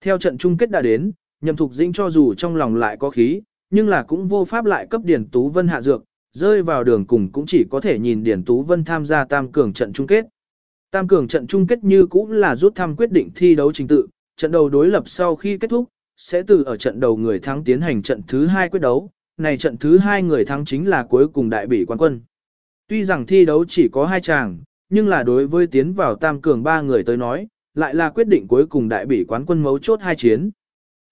Theo trận chung kết đã đến, nhậm thục dĩnh cho dù trong lòng lại có khí, nhưng là cũng vô pháp lại cấp Điển Tú Vân hạ dược, rơi vào đường cùng cũng chỉ có thể nhìn Điển Tú Vân tham gia tam cường trận chung kết. Tam cường trận chung kết như cũng là rút thăm quyết định thi đấu trình tự, trận đầu đối lập sau khi kết thúc, sẽ từ ở trận đầu người thắng tiến hành trận thứ hai quyết đấu, này trận thứ hai người thắng chính là cuối cùng đại bỉ quán quân. Tuy rằng thi đấu chỉ có hai chàng, nhưng là đối với tiến vào tam cường ba người tới nói, lại là quyết định cuối cùng đại bỉ quán quân mấu chốt hai chiến.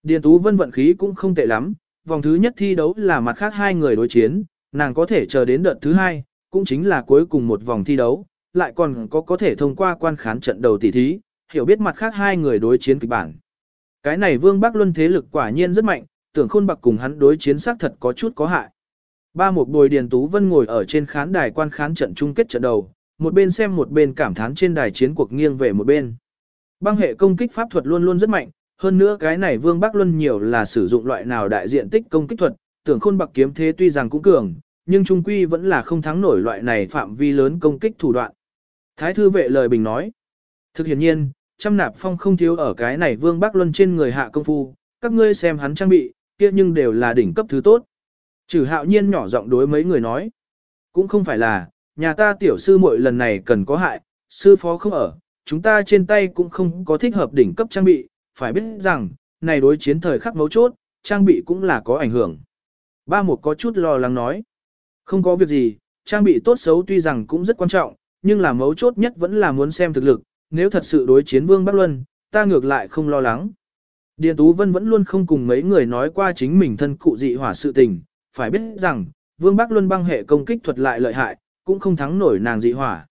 Điền Tú Vân vận khí cũng không tệ lắm, vòng thứ nhất thi đấu là mặt khác hai người đối chiến, nàng có thể chờ đến đợt thứ hai, cũng chính là cuối cùng một vòng thi đấu, lại còn có có thể thông qua quan khán trận đầu tỷ thí, hiểu biết mặt khác hai người đối chiến kịch bản. Cái này Vương Bắc Luân thế lực quả nhiên rất mạnh, tưởng khôn bạc cùng hắn đối chiến xác thật có chút có hại. Ba một bồi Điền Tú Vân ngồi ở trên khán đài quan khán trận chung kết trận đầu, một bên xem một bên cảm thán trên đài chiến cuộc nghiêng về một bên. Băng hệ công kích pháp thuật luôn luôn rất mạnh, hơn nữa cái này Vương Bắc Luân nhiều là sử dụng loại nào đại diện tích công kích thuật, tưởng khôn bạc kiếm thế tuy rằng cũng cường, nhưng trung quy vẫn là không thắng nổi loại này phạm vi lớn công kích thủ đoạn. Thái thư vệ lời bình nói. Thực hiện nhiên, trăm nạp phong không thiếu ở cái này Vương Bắc Luân trên người hạ công phu, các ngươi xem hắn trang bị, kia nhưng đều là đỉnh cấp thứ tốt. Trừ hạo nhiên nhỏ giọng đối mấy người nói. Cũng không phải là, nhà ta tiểu sư muội lần này cần có hại, sư phó không ở, chúng ta trên tay cũng không có thích hợp đỉnh cấp trang bị, phải biết rằng, này đối chiến thời khắc mấu chốt, trang bị cũng là có ảnh hưởng. Ba một có chút lo lắng nói, không có việc gì, trang bị tốt xấu tuy rằng cũng rất quan trọng, nhưng là mấu chốt nhất vẫn là muốn xem thực lực, nếu thật sự đối chiến Vương Bắc Luân, ta ngược lại không lo lắng. Điền Tú Vân vẫn luôn không cùng mấy người nói qua chính mình thân cụ dị hỏa sự tình, phải biết rằng, Vương Bắc Luân băng hệ công kích thuật lại lợi hại, cũng không thắng nổi nàng dị hỏa.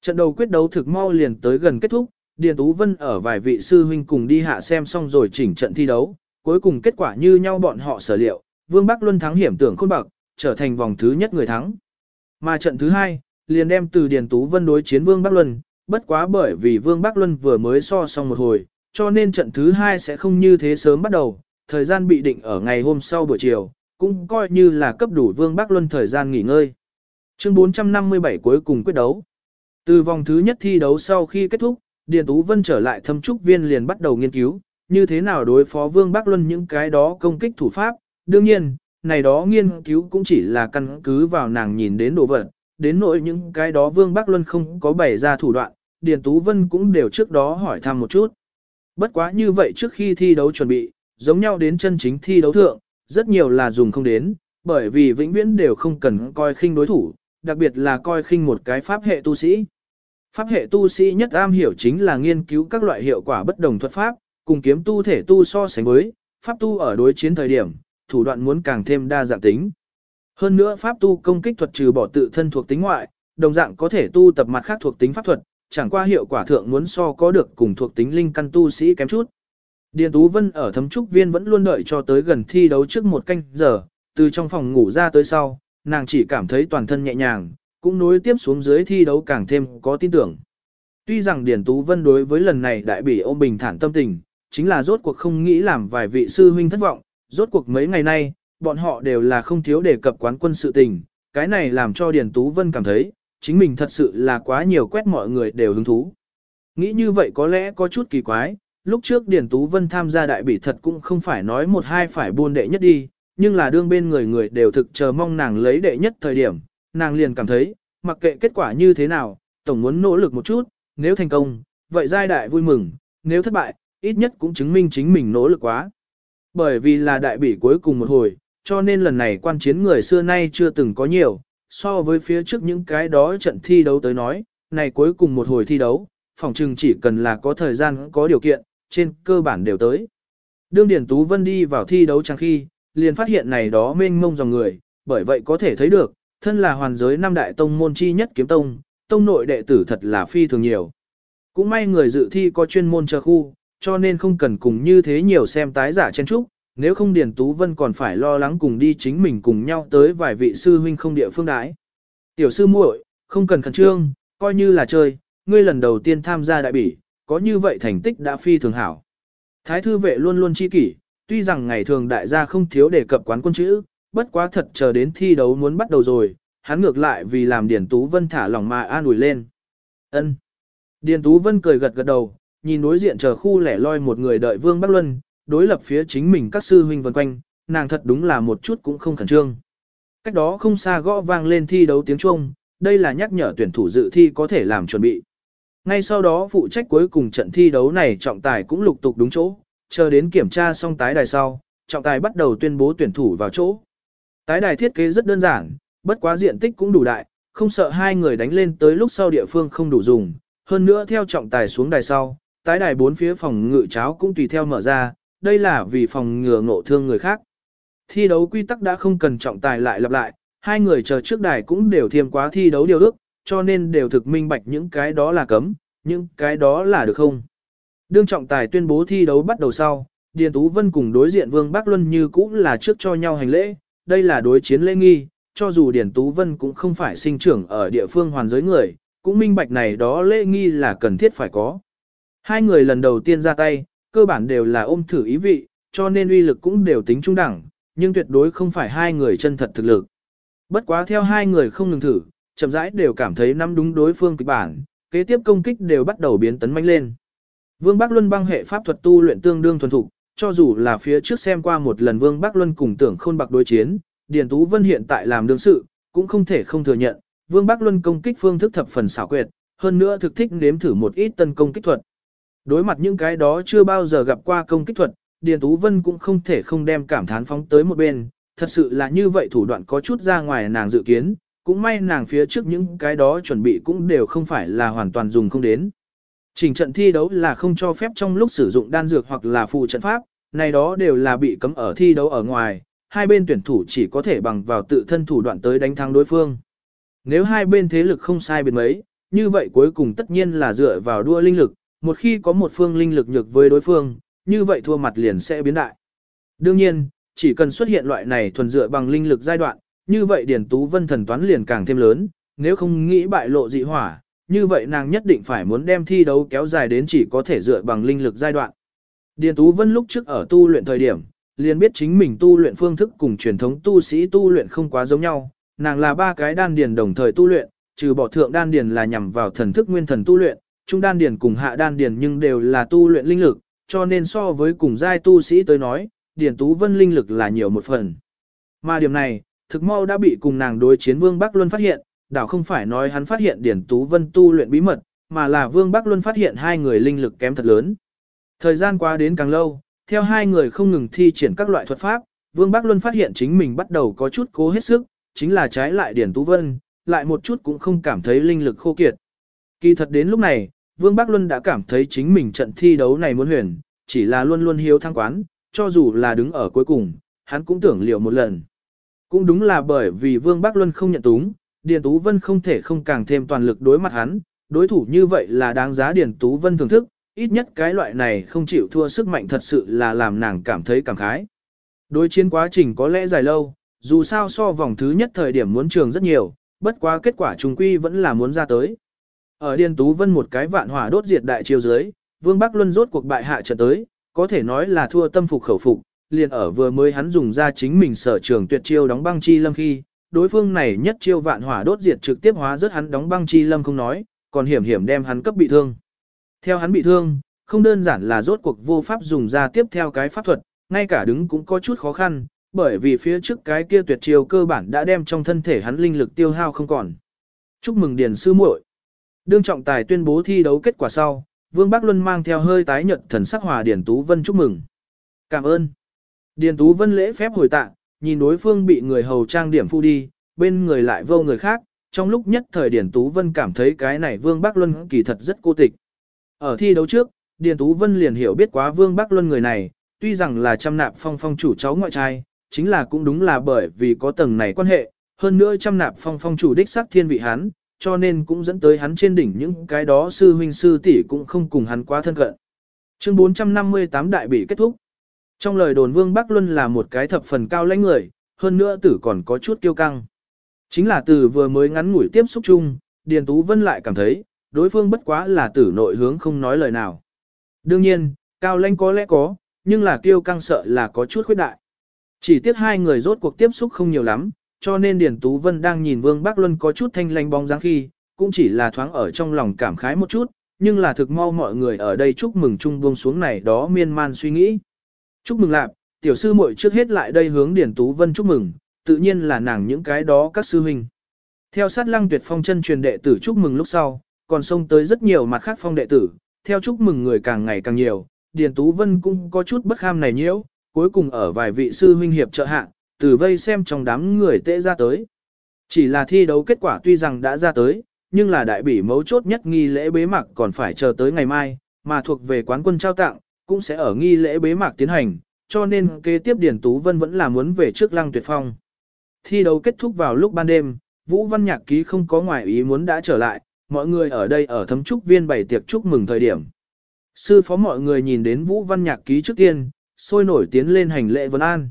Trận đầu quyết đấu thực mau liền tới gần kết thúc, Điền Tú Vân ở vài vị sư huynh cùng đi hạ xem xong rồi chỉnh trận thi đấu, cuối cùng kết quả như nhau bọn họ sở liệu, Vương Bắc Luân thắng hiểm tưởng khôn bậc, trở thành vòng thứ nhất người thắng. Mà trận thứ hai, liền đem từ Điền Tú Vân đối chiến Vương Bắc Luân, bất quá bởi vì Vương Bắc Luân vừa mới so xong một hồi, cho nên trận thứ hai sẽ không như thế sớm bắt đầu, thời gian bị định ở ngày hôm sau buổi chiều, cũng coi như là cấp đủ Vương Bắc Luân thời gian nghỉ ngơi. Chương 457 cuối cùng quyết đấu. Từ vòng thứ nhất thi đấu sau khi kết thúc, Điền Tú Vân trở lại thâm trúc viên liền bắt đầu nghiên cứu, như thế nào đối phó Vương Bắc Luân những cái đó công kích thủ pháp. Đương nhiên, này đó nghiên cứu cũng chỉ là căn cứ vào nàng nhìn đến đồ vật, đến nỗi những cái đó Vương Bắc Luân không có bày ra thủ đoạn, Điền Tú Vân cũng đều trước đó hỏi thăm một chút. Bất quá như vậy trước khi thi đấu chuẩn bị, giống nhau đến chân chính thi đấu thượng, rất nhiều là dùng không đến, bởi vì vĩnh viễn đều không cần coi khinh đối thủ, đặc biệt là coi khinh một cái pháp hệ tu sĩ. Pháp hệ tu sĩ nhất am hiểu chính là nghiên cứu các loại hiệu quả bất đồng thuật pháp, cùng kiếm tu thể tu so sánh với, pháp tu ở đối chiến thời điểm, thủ đoạn muốn càng thêm đa dạng tính. Hơn nữa pháp tu công kích thuật trừ bỏ tự thân thuộc tính ngoại, đồng dạng có thể tu tập mặt khác thuộc tính pháp thuật, chẳng qua hiệu quả thượng muốn so có được cùng thuộc tính linh căn tu sĩ kém chút. Điền Tú Vân ở thấm trúc viên vẫn luôn đợi cho tới gần thi đấu trước một canh giờ, từ trong phòng ngủ ra tới sau, nàng chỉ cảm thấy toàn thân nhẹ nhàng, cũng nối tiếp xuống dưới thi đấu càng thêm có tin tưởng. Tuy rằng Điền Tú Vân đối với lần này đại bỉ ôm bình thản tâm tình, chính là rốt cuộc không nghĩ làm vài vị sư huynh thất vọng, rốt cuộc mấy ngày nay, bọn họ đều là không thiếu đề cập quán quân sự tình, cái này làm cho Điền Tú Vân cảm thấy, chính mình thật sự là quá nhiều quét mọi người đều hứng thú. Nghĩ như vậy có lẽ có chút kỳ quái, lúc trước Điền Tú Vân tham gia đại bỉ thật cũng không phải nói một hai phải buôn đệ nhất đi, nhưng là đương bên người người đều thực chờ mong nàng lấy đệ nhất thời điểm, nàng liền cảm thấy, mặc kệ kết quả như thế nào, tổng muốn nỗ lực một chút, nếu thành công, vậy giai đại vui mừng, nếu thất bại, ít nhất cũng chứng minh chính mình nỗ lực quá. Bởi vì là đại bỉ cuối cùng một hồi, cho nên lần này quan chiến người xưa nay chưa từng có nhiều, so với phía trước những cái đó trận thi đấu tới nói, này cuối cùng một hồi thi đấu, phòng trừng chỉ cần là có thời gian có điều kiện, trên cơ bản đều tới. Đương Điển Tú Vân đi vào thi đấu chẳng khi, liền phát hiện này đó mênh mông dòng người, bởi vậy có thể thấy được, thân là hoàn giới năm đại tông môn chi nhất kiếm tông, tông nội đệ tử thật là phi thường nhiều. Cũng may người dự thi có chuyên môn chờ khu, cho nên không cần cùng như thế nhiều xem tái giả chen trúc, nếu không Điền Tú Vân còn phải lo lắng cùng đi chính mình cùng nhau tới vài vị sư huynh không địa phương đái. Tiểu sư muội, không cần khẩn trương, coi như là chơi, ngươi lần đầu tiên tham gia đại bỉ, có như vậy thành tích đã phi thường hảo. Thái thư vệ luôn luôn chi kỷ, tuy rằng ngày thường đại gia không thiếu đề cập quán quân chữ, bất quá thật chờ đến thi đấu muốn bắt đầu rồi, hắn ngược lại vì làm Điền Tú Vân thả lòng mà an ủi lên. Ân. Điền Tú Vân cười gật gật đầu, nhìn đối diện chờ khu lẻ loi một người đợi Vương Bắc Luân, đối lập phía chính mình các sư huynh vần quanh, nàng thật đúng là một chút cũng không khẩn trương. Cách đó không xa gõ vang lên thi đấu tiếng Trung, đây là nhắc nhở tuyển thủ dự thi có thể làm chuẩn bị. Ngay sau đó phụ trách cuối cùng trận thi đấu này trọng tài cũng lục tục đúng chỗ, chờ đến kiểm tra xong tái đài sau, trọng tài bắt đầu tuyên bố tuyển thủ vào chỗ. Tái đài thiết kế rất đơn giản, bất quá diện tích cũng đủ đại, không sợ hai người đánh lên tới lúc sau địa phương không đủ dùng. Hơn nữa theo trọng tài xuống đài sau, tái đài bốn phía phòng ngự cháo cũng tùy theo mở ra, đây là vì phòng ngừa ngộ thương người khác. Thi đấu quy tắc đã không cần trọng tài lại lặp lại, hai người chờ trước đài cũng đều thiêm quá thi đấu điều ước, cho nên đều thực minh bạch những cái đó là cấm, những cái đó là được không. Đương trọng tài tuyên bố thi đấu bắt đầu sau, Điền Tú Vân cùng đối diện Vương Bắc Luân như cũ là trước cho nhau hành lễ, đây là đối chiến lễ nghi, cho dù Điền Tú Vân cũng không phải sinh trưởng ở địa phương hoàn giới người, cũng minh bạch này đó lễ nghi là cần thiết phải có. Hai người lần đầu tiên ra tay, cơ bản đều là ôm thử ý vị, cho nên uy lực cũng đều tính trung đẳng, nhưng tuyệt đối không phải hai người chân thật thực lực. Bất quá theo hai người không ngừng thử, chậm rãi đều cảm thấy nắm đúng đối phương kịch bản, kế tiếp công kích đều bắt đầu biến tấn manh lên. Vương Bắc Luân băng hệ pháp thuật tu luyện tương đương thuần thục, cho dù là phía trước xem qua một lần Vương Bắc Luân cùng tưởng khôn bạc đối chiến, Điền Tú Vân hiện tại làm đương sự, cũng không thể không thừa nhận, Vương Bắc Luân công kích phương thức thập phần xảo quyệt, hơn nữa thực thích nếm thử một ít tân công kích thuật. Đối mặt những cái đó chưa bao giờ gặp qua công kích thuật, Điền Tú Vân cũng không thể không đem cảm thán phóng tới một bên, thật sự là như vậy thủ đoạn có chút ra ngoài nàng dự kiến, cũng may nàng phía trước những cái đó chuẩn bị cũng đều không phải là hoàn toàn dùng không đến. Trình trận thi đấu là không cho phép trong lúc sử dụng đan dược hoặc là phụ trận pháp, này đó đều là bị cấm ở thi đấu ở ngoài, hai bên tuyển thủ chỉ có thể bằng vào tự thân thủ đoạn tới đánh thắng đối phương. Nếu hai bên thế lực không sai biệt mấy, như vậy cuối cùng tất nhiên là dựa vào đua linh lực, một khi có một phương linh lực nhược với đối phương, như vậy thua mặt liền sẽ biến đại. Đương nhiên, chỉ cần xuất hiện loại này thuần dựa bằng linh lực giai đoạn, như vậy Điền Tú Vân thần toán liền càng thêm lớn, nếu không nghĩ bại lộ dị hỏa, như vậy nàng nhất định phải muốn đem thi đấu kéo dài đến chỉ có thể dựa bằng linh lực giai đoạn. Điền Tú Vân lúc trước ở tu luyện thời điểm, liền biết chính mình tu luyện phương thức cùng truyền thống tu sĩ tu luyện không quá giống nhau, nàng là ba cái đan điền đồng thời tu luyện, trừ bỏ thượng đan điền là nhằm vào thần thức nguyên thần tu luyện, trung đan điền cùng hạ đan điền nhưng đều là tu luyện linh lực, cho nên so với cùng giai tu sĩ tới nói, Điền Tú Vân linh lực là nhiều một phần. Mà điểm này, thực mau đã bị cùng nàng đối chiến Vương Bắc Luân phát hiện, đảo không phải nói hắn phát hiện Điền Tú Vân tu luyện bí mật, mà là Vương Bắc Luân phát hiện hai người linh lực kém thật lớn. Thời gian qua đến càng lâu, theo hai người không ngừng thi triển các loại thuật pháp, Vương Bắc Luân phát hiện chính mình bắt đầu có chút cố hết sức, chính là trái lại Điền Tú Vân, lại một chút cũng không cảm thấy linh lực khô kiệt. Kỳ thật đến lúc này, Vương Bắc Luân đã cảm thấy chính mình trận thi đấu này muốn huyền, chỉ là luôn luôn hiếu thăng quán, cho dù là đứng ở cuối cùng, hắn cũng tưởng liệu một lần. Cũng đúng là bởi vì Vương Bắc Luân không nhận túng, Điền Tú Vân không thể không càng thêm toàn lực đối mặt hắn, đối thủ như vậy là đáng giá Điền Tú Vân thưởng thức, ít nhất cái loại này không chịu thua sức mạnh thật sự là làm nàng cảm thấy cảm khái. Đối chiến quá trình có lẽ dài lâu, dù sao so vòng thứ nhất thời điểm muốn trường rất nhiều, bất quá kết quả trùng quy vẫn là muốn ra tới. Ở Điền Tú Vân một cái vạn hỏa đốt diệt đại chiêu dưới, Vương Bắc Luân rốt cuộc bại hạ trận tới, có thể nói là thua tâm phục khẩu phục, liền ở vừa mới hắn dùng ra chính mình sở trường tuyệt chiêu đóng băng chi lâm khi, đối phương này nhất chiêu vạn hỏa đốt diệt trực tiếp hóa rất hắn đóng băng chi lâm không nói, còn hiểm hiểm đem hắn cấp bị thương. Theo hắn bị thương, không đơn giản là rốt cuộc vô pháp dùng ra tiếp theo cái pháp thuật, ngay cả đứng cũng có chút khó khăn, bởi vì phía trước cái kia tuyệt chiêu cơ bản đã đem trong thân thể hắn linh lực tiêu hao không còn. Chúc mừng Điền sư muội. Đương trọng tài tuyên bố thi đấu kết quả sau, Vương Bắc Luân mang theo hơi tái nhợt thần sắc hòa Điền Tú Vân chúc mừng. Cảm ơn. Điền Tú Vân lễ phép hồi tạ, nhìn đối phương bị người hầu trang điểm phu đi, bên người lại vô người khác, trong lúc nhất thời Điền Tú Vân cảm thấy cái này Vương Bắc Luân kỳ thật rất cô tịch. Ở thi đấu trước, Điền Tú Vân liền hiểu biết quá Vương Bắc Luân người này, tuy rằng là trăm nạp phong phong chủ cháu ngoại trai, chính là cũng đúng là bởi vì có tầng này quan hệ, hơn nữa trăm nạp phong phong chủ đích sắc thiên vị hắn, cho nên cũng dẫn tới hắn trên đỉnh những cái đó sư huynh sư tỷ cũng không cùng hắn quá thân cận. Chương 458 đại bị kết thúc. Trong lời đồn Vương Bắc Luân là một cái thập phần cao lãnh người, hơn nữa tử còn có chút kiêu căng. Chính là từ vừa mới ngắn ngủi tiếp xúc chung, Điền Tú Vân lại cảm thấy, đối phương bất quá là tử nội hướng không nói lời nào. Đương nhiên, cao lãnh có lẽ có, nhưng là kiêu căng sợ là có chút khuyết đại. Chỉ tiếc hai người rốt cuộc tiếp xúc không nhiều lắm, cho nên Điền Tú Vân đang nhìn Vương Bắc Luân có chút thanh lanh bóng dáng khi, cũng chỉ là thoáng ở trong lòng cảm khái một chút, nhưng là thực mau mọi người ở đây chúc mừng chung buông xuống này đó miên man suy nghĩ. Chúc mừng lạp, tiểu sư muội trước hết lại đây hướng Điền Tú Vân chúc mừng, tự nhiên là nàng những cái đó các sư huynh. Theo sát lăng tuyệt phong chân truyền đệ tử chúc mừng lúc sau, còn xông tới rất nhiều mặt khác phong đệ tử, theo chúc mừng người càng ngày càng nhiều, Điền Tú Vân cũng có chút bất kham này nhiễu, cuối cùng ở vài vị sư huynh hiệp trợ hạng từ vây xem trong đám người tệ ra tới. Chỉ là thi đấu kết quả tuy rằng đã ra tới, nhưng là đại bỉ mấu chốt nhất nghi lễ bế mạc còn phải chờ tới ngày mai, mà thuộc về quán quân trao tặng, cũng sẽ ở nghi lễ bế mạc tiến hành, cho nên kế tiếp điển Tú Vân vẫn là muốn về trước lăng tuyệt phong. Thi đấu kết thúc vào lúc ban đêm, Vũ Văn Nhạc Ký không có ngoài ý muốn đã trở lại, mọi người ở đây ở thấm trúc viên bày tiệc chúc mừng thời điểm. Sư phó mọi người nhìn đến Vũ Văn Nhạc Ký trước tiên, sôi nổi tiến lên hành lễ vân an.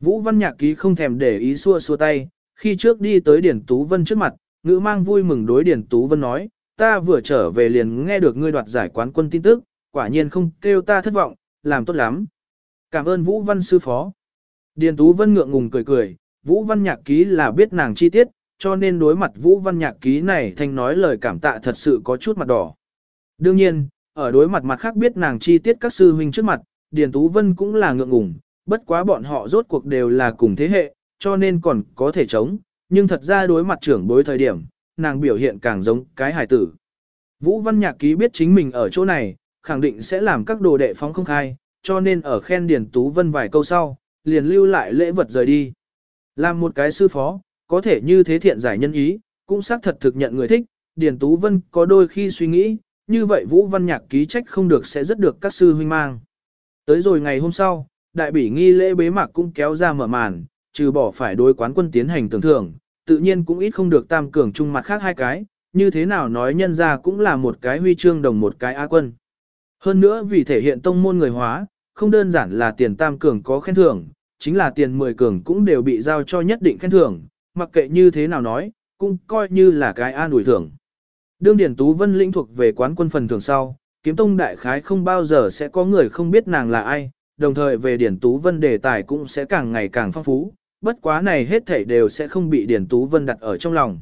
Vũ Văn Nhạc Ký không thèm để ý xua xua tay, khi trước đi tới Điển Tú Vân trước mặt, ngữ mang vui mừng đối Điển Tú Vân nói, ta vừa trở về liền nghe được ngươi đoạt giải quán quân tin tức, quả nhiên không kêu ta thất vọng, làm tốt lắm. Cảm ơn Vũ Văn sư phó. Điền Tú Vân ngượng ngùng cười cười, Vũ Văn Nhạc Ký là biết nàng chi tiết, cho nên đối mặt Vũ Văn Nhạc Ký này thanh nói lời cảm tạ thật sự có chút mặt đỏ. Đương nhiên, ở đối mặt mặt khác biết nàng chi tiết các sư huynh trước mặt, Điền Tú Vân cũng là ngượng ngùng, bất quá bọn họ rốt cuộc đều là cùng thế hệ, cho nên còn có thể chống, nhưng thật ra đối mặt trưởng bối thời điểm, nàng biểu hiện càng giống cái hài tử. Vũ Văn Nhạc Ký biết chính mình ở chỗ này, khẳng định sẽ làm các đồ đệ phóng không khai, cho nên ở khen Điền Tú Vân vài câu sau, liền lưu lại lễ vật rời đi. Làm một cái sư phó, có thể như thế thiện giải nhân ý, cũng xác thật thực nhận người thích, Điền Tú Vân có đôi khi suy nghĩ, như vậy Vũ Văn Nhạc ký trách không được sẽ rất được các sư huynh mang. Tới rồi ngày hôm sau, đại bỉ nghi lễ bế mạc cũng kéo ra mở màn, trừ bỏ phải đối quán quân tiến hành tưởng thưởng, tự nhiên cũng ít không được tam cường chung mặt khác hai cái, như thế nào nói nhân ra cũng là một cái huy chương đồng một cái á quân. Hơn nữa vì thể hiện tông môn người hóa, không đơn giản là tiền tam cường có khen thưởng, chính là tiền 10 cường cũng đều bị giao cho nhất định khen thưởng, mặc kệ như thế nào nói, cũng coi như là cái an ủi thưởng. Đương Điển Tú Vân lĩnh thuộc về quán quân phần thưởng sau, kiếm tông đại khái không bao giờ sẽ có người không biết nàng là ai, đồng thời về Điển Tú Vân đề tài cũng sẽ càng ngày càng phong phú, bất quá này hết thảy đều sẽ không bị Điển Tú Vân đặt ở trong lòng.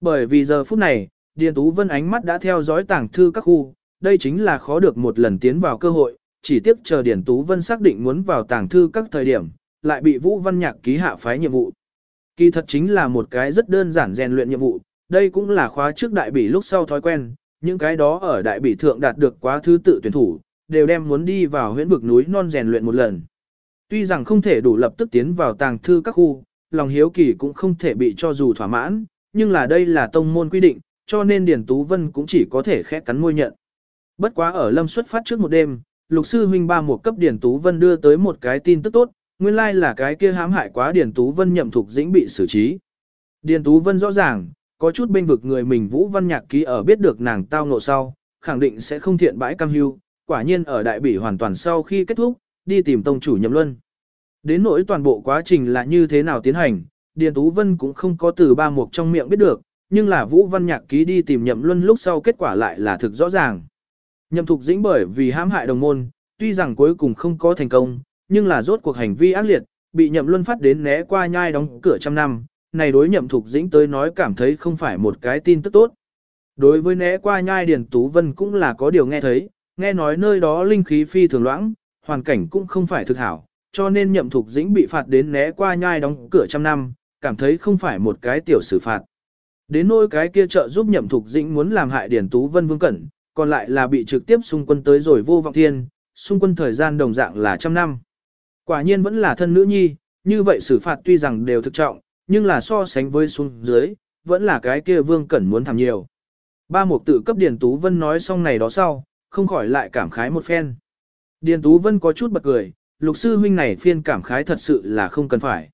Bởi vì giờ phút này, Điển Tú Vân ánh mắt đã theo dõi tảng thư các khu, đây chính là khó được một lần tiến vào cơ hội, chỉ tiếc chờ Điển Tú Vân xác định muốn vào tàng thư các thời điểm, lại bị Vũ Văn Nhạc ký hạ phái nhiệm vụ. Kỳ thật chính là một cái rất đơn giản rèn luyện nhiệm vụ, đây cũng là khóa trước đại bỉ lúc sau thói quen, những cái đó ở đại bỉ thượng đạt được quá thứ tự tuyển thủ, đều đem muốn đi vào huyễn vực núi non rèn luyện một lần. Tuy rằng không thể đủ lập tức tiến vào tàng thư các khu, lòng hiếu kỳ cũng không thể bị cho dù thỏa mãn, nhưng là đây là tông môn quy định, cho nên Điền Tú Vân cũng chỉ có thể khẽ cắn môi nhận. Bất quá ở lâm xuất phát trước một đêm, lục sư huynh ba một cấp Điền Tú Vân đưa tới một cái tin tức tốt, nguyên lai like là cái kia hãm hại quá Điền Tú Vân nhậm thuộc dĩnh bị xử trí. Điền Tú Vân rõ ràng, có chút bên vực người mình Vũ Văn Nhạc ký ở biết được nàng tao ngộ sau, khẳng định sẽ không thiện bãi cam hưu, quả nhiên ở đại bỉ hoàn toàn sau khi kết thúc, đi tìm tông chủ nhậm luân. Đến nỗi toàn bộ quá trình là như thế nào tiến hành, Điền Tú Vân cũng không có từ ba mục trong miệng biết được, nhưng là Vũ Văn Nhạc ký đi tìm nhậm luân lúc sau kết quả lại là thực rõ ràng. Nhậm thục dĩnh bởi vì hãm hại đồng môn, tuy rằng cuối cùng không có thành công, nhưng là rốt cuộc hành vi ác liệt, bị nhậm luân phát đến né qua nhai đóng cửa trăm năm, này đối nhậm thục dĩnh tới nói cảm thấy không phải một cái tin tức tốt. Đối với né qua nhai Điền Tú Vân cũng là có điều nghe thấy, nghe nói nơi đó linh khí phi thường loãng, hoàn cảnh cũng không phải thực hảo, cho nên nhậm thục dĩnh bị phạt đến né qua nhai đóng cửa trăm năm, cảm thấy không phải một cái tiểu xử phạt. Đến nỗi cái kia trợ giúp nhậm thục dĩnh muốn làm hại điển Tú Vân vương cẩn, còn lại là bị trực tiếp xung quân tới rồi vô vọng thiên, xung quân thời gian đồng dạng là trăm năm. Quả nhiên vẫn là thân nữ nhi, như vậy xử phạt tuy rằng đều thực trọng, nhưng là so sánh với xuống dưới, vẫn là cái kia vương cẩn muốn thảm nhiều. Ba mục tự cấp điển Tú Vân nói xong này đó sau, không khỏi lại cảm khái một phen. Điền Tú Vân có chút bật cười, lục sư huynh này phiên cảm khái thật sự là không cần phải.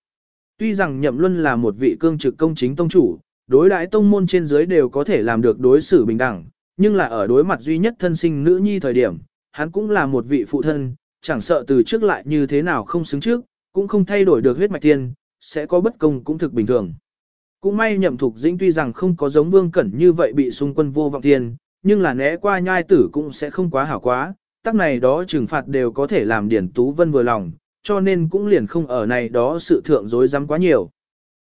Tuy rằng Nhậm Luân là một vị cương trực công chính tông chủ, đối đãi tông môn trên dưới đều có thể làm được đối xử bình đẳng, nhưng là ở đối mặt duy nhất thân sinh nữ nhi thời điểm, hắn cũng là một vị phụ thân, chẳng sợ từ trước lại như thế nào không xứng trước, cũng không thay đổi được huyết mạch tiên, sẽ có bất công cũng thực bình thường. Cũng may nhậm thục dĩnh tuy rằng không có giống vương cẩn như vậy bị xung quân vô vọng thiên, nhưng là né qua nhai tử cũng sẽ không quá hảo quá, tắc này đó trừng phạt đều có thể làm Điển Tú Vân vừa lòng, cho nên cũng liền không ở này đó sự thượng dối dám quá nhiều.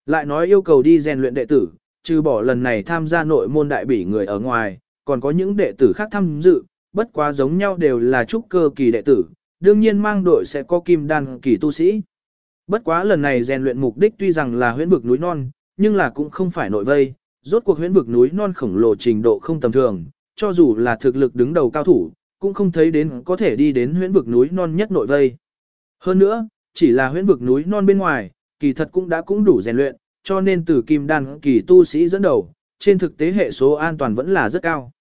Lại nói yêu cầu đi rèn luyện đệ tử, trừ bỏ lần này tham gia nội môn đại bỉ người ở ngoài, còn có những đệ tử khác tham dự, bất quá giống nhau đều là trúc cơ kỳ đệ tử, đương nhiên mang đội sẽ có kim đan kỳ tu sĩ. Bất quá lần này rèn luyện mục đích tuy rằng là huyễn vực núi non, nhưng là cũng không phải nội vây, rốt cuộc huyễn vực núi non khổng lồ trình độ không tầm thường, cho dù là thực lực đứng đầu cao thủ, cũng không thấy đến có thể đi đến huyễn vực núi non nhất nội vây. Hơn nữa, chỉ là huyễn vực núi non bên ngoài, kỳ thật cũng đã cũng đủ rèn luyện, cho nên từ kim đan kỳ tu sĩ dẫn đầu, trên thực tế hệ số an toàn vẫn là rất cao.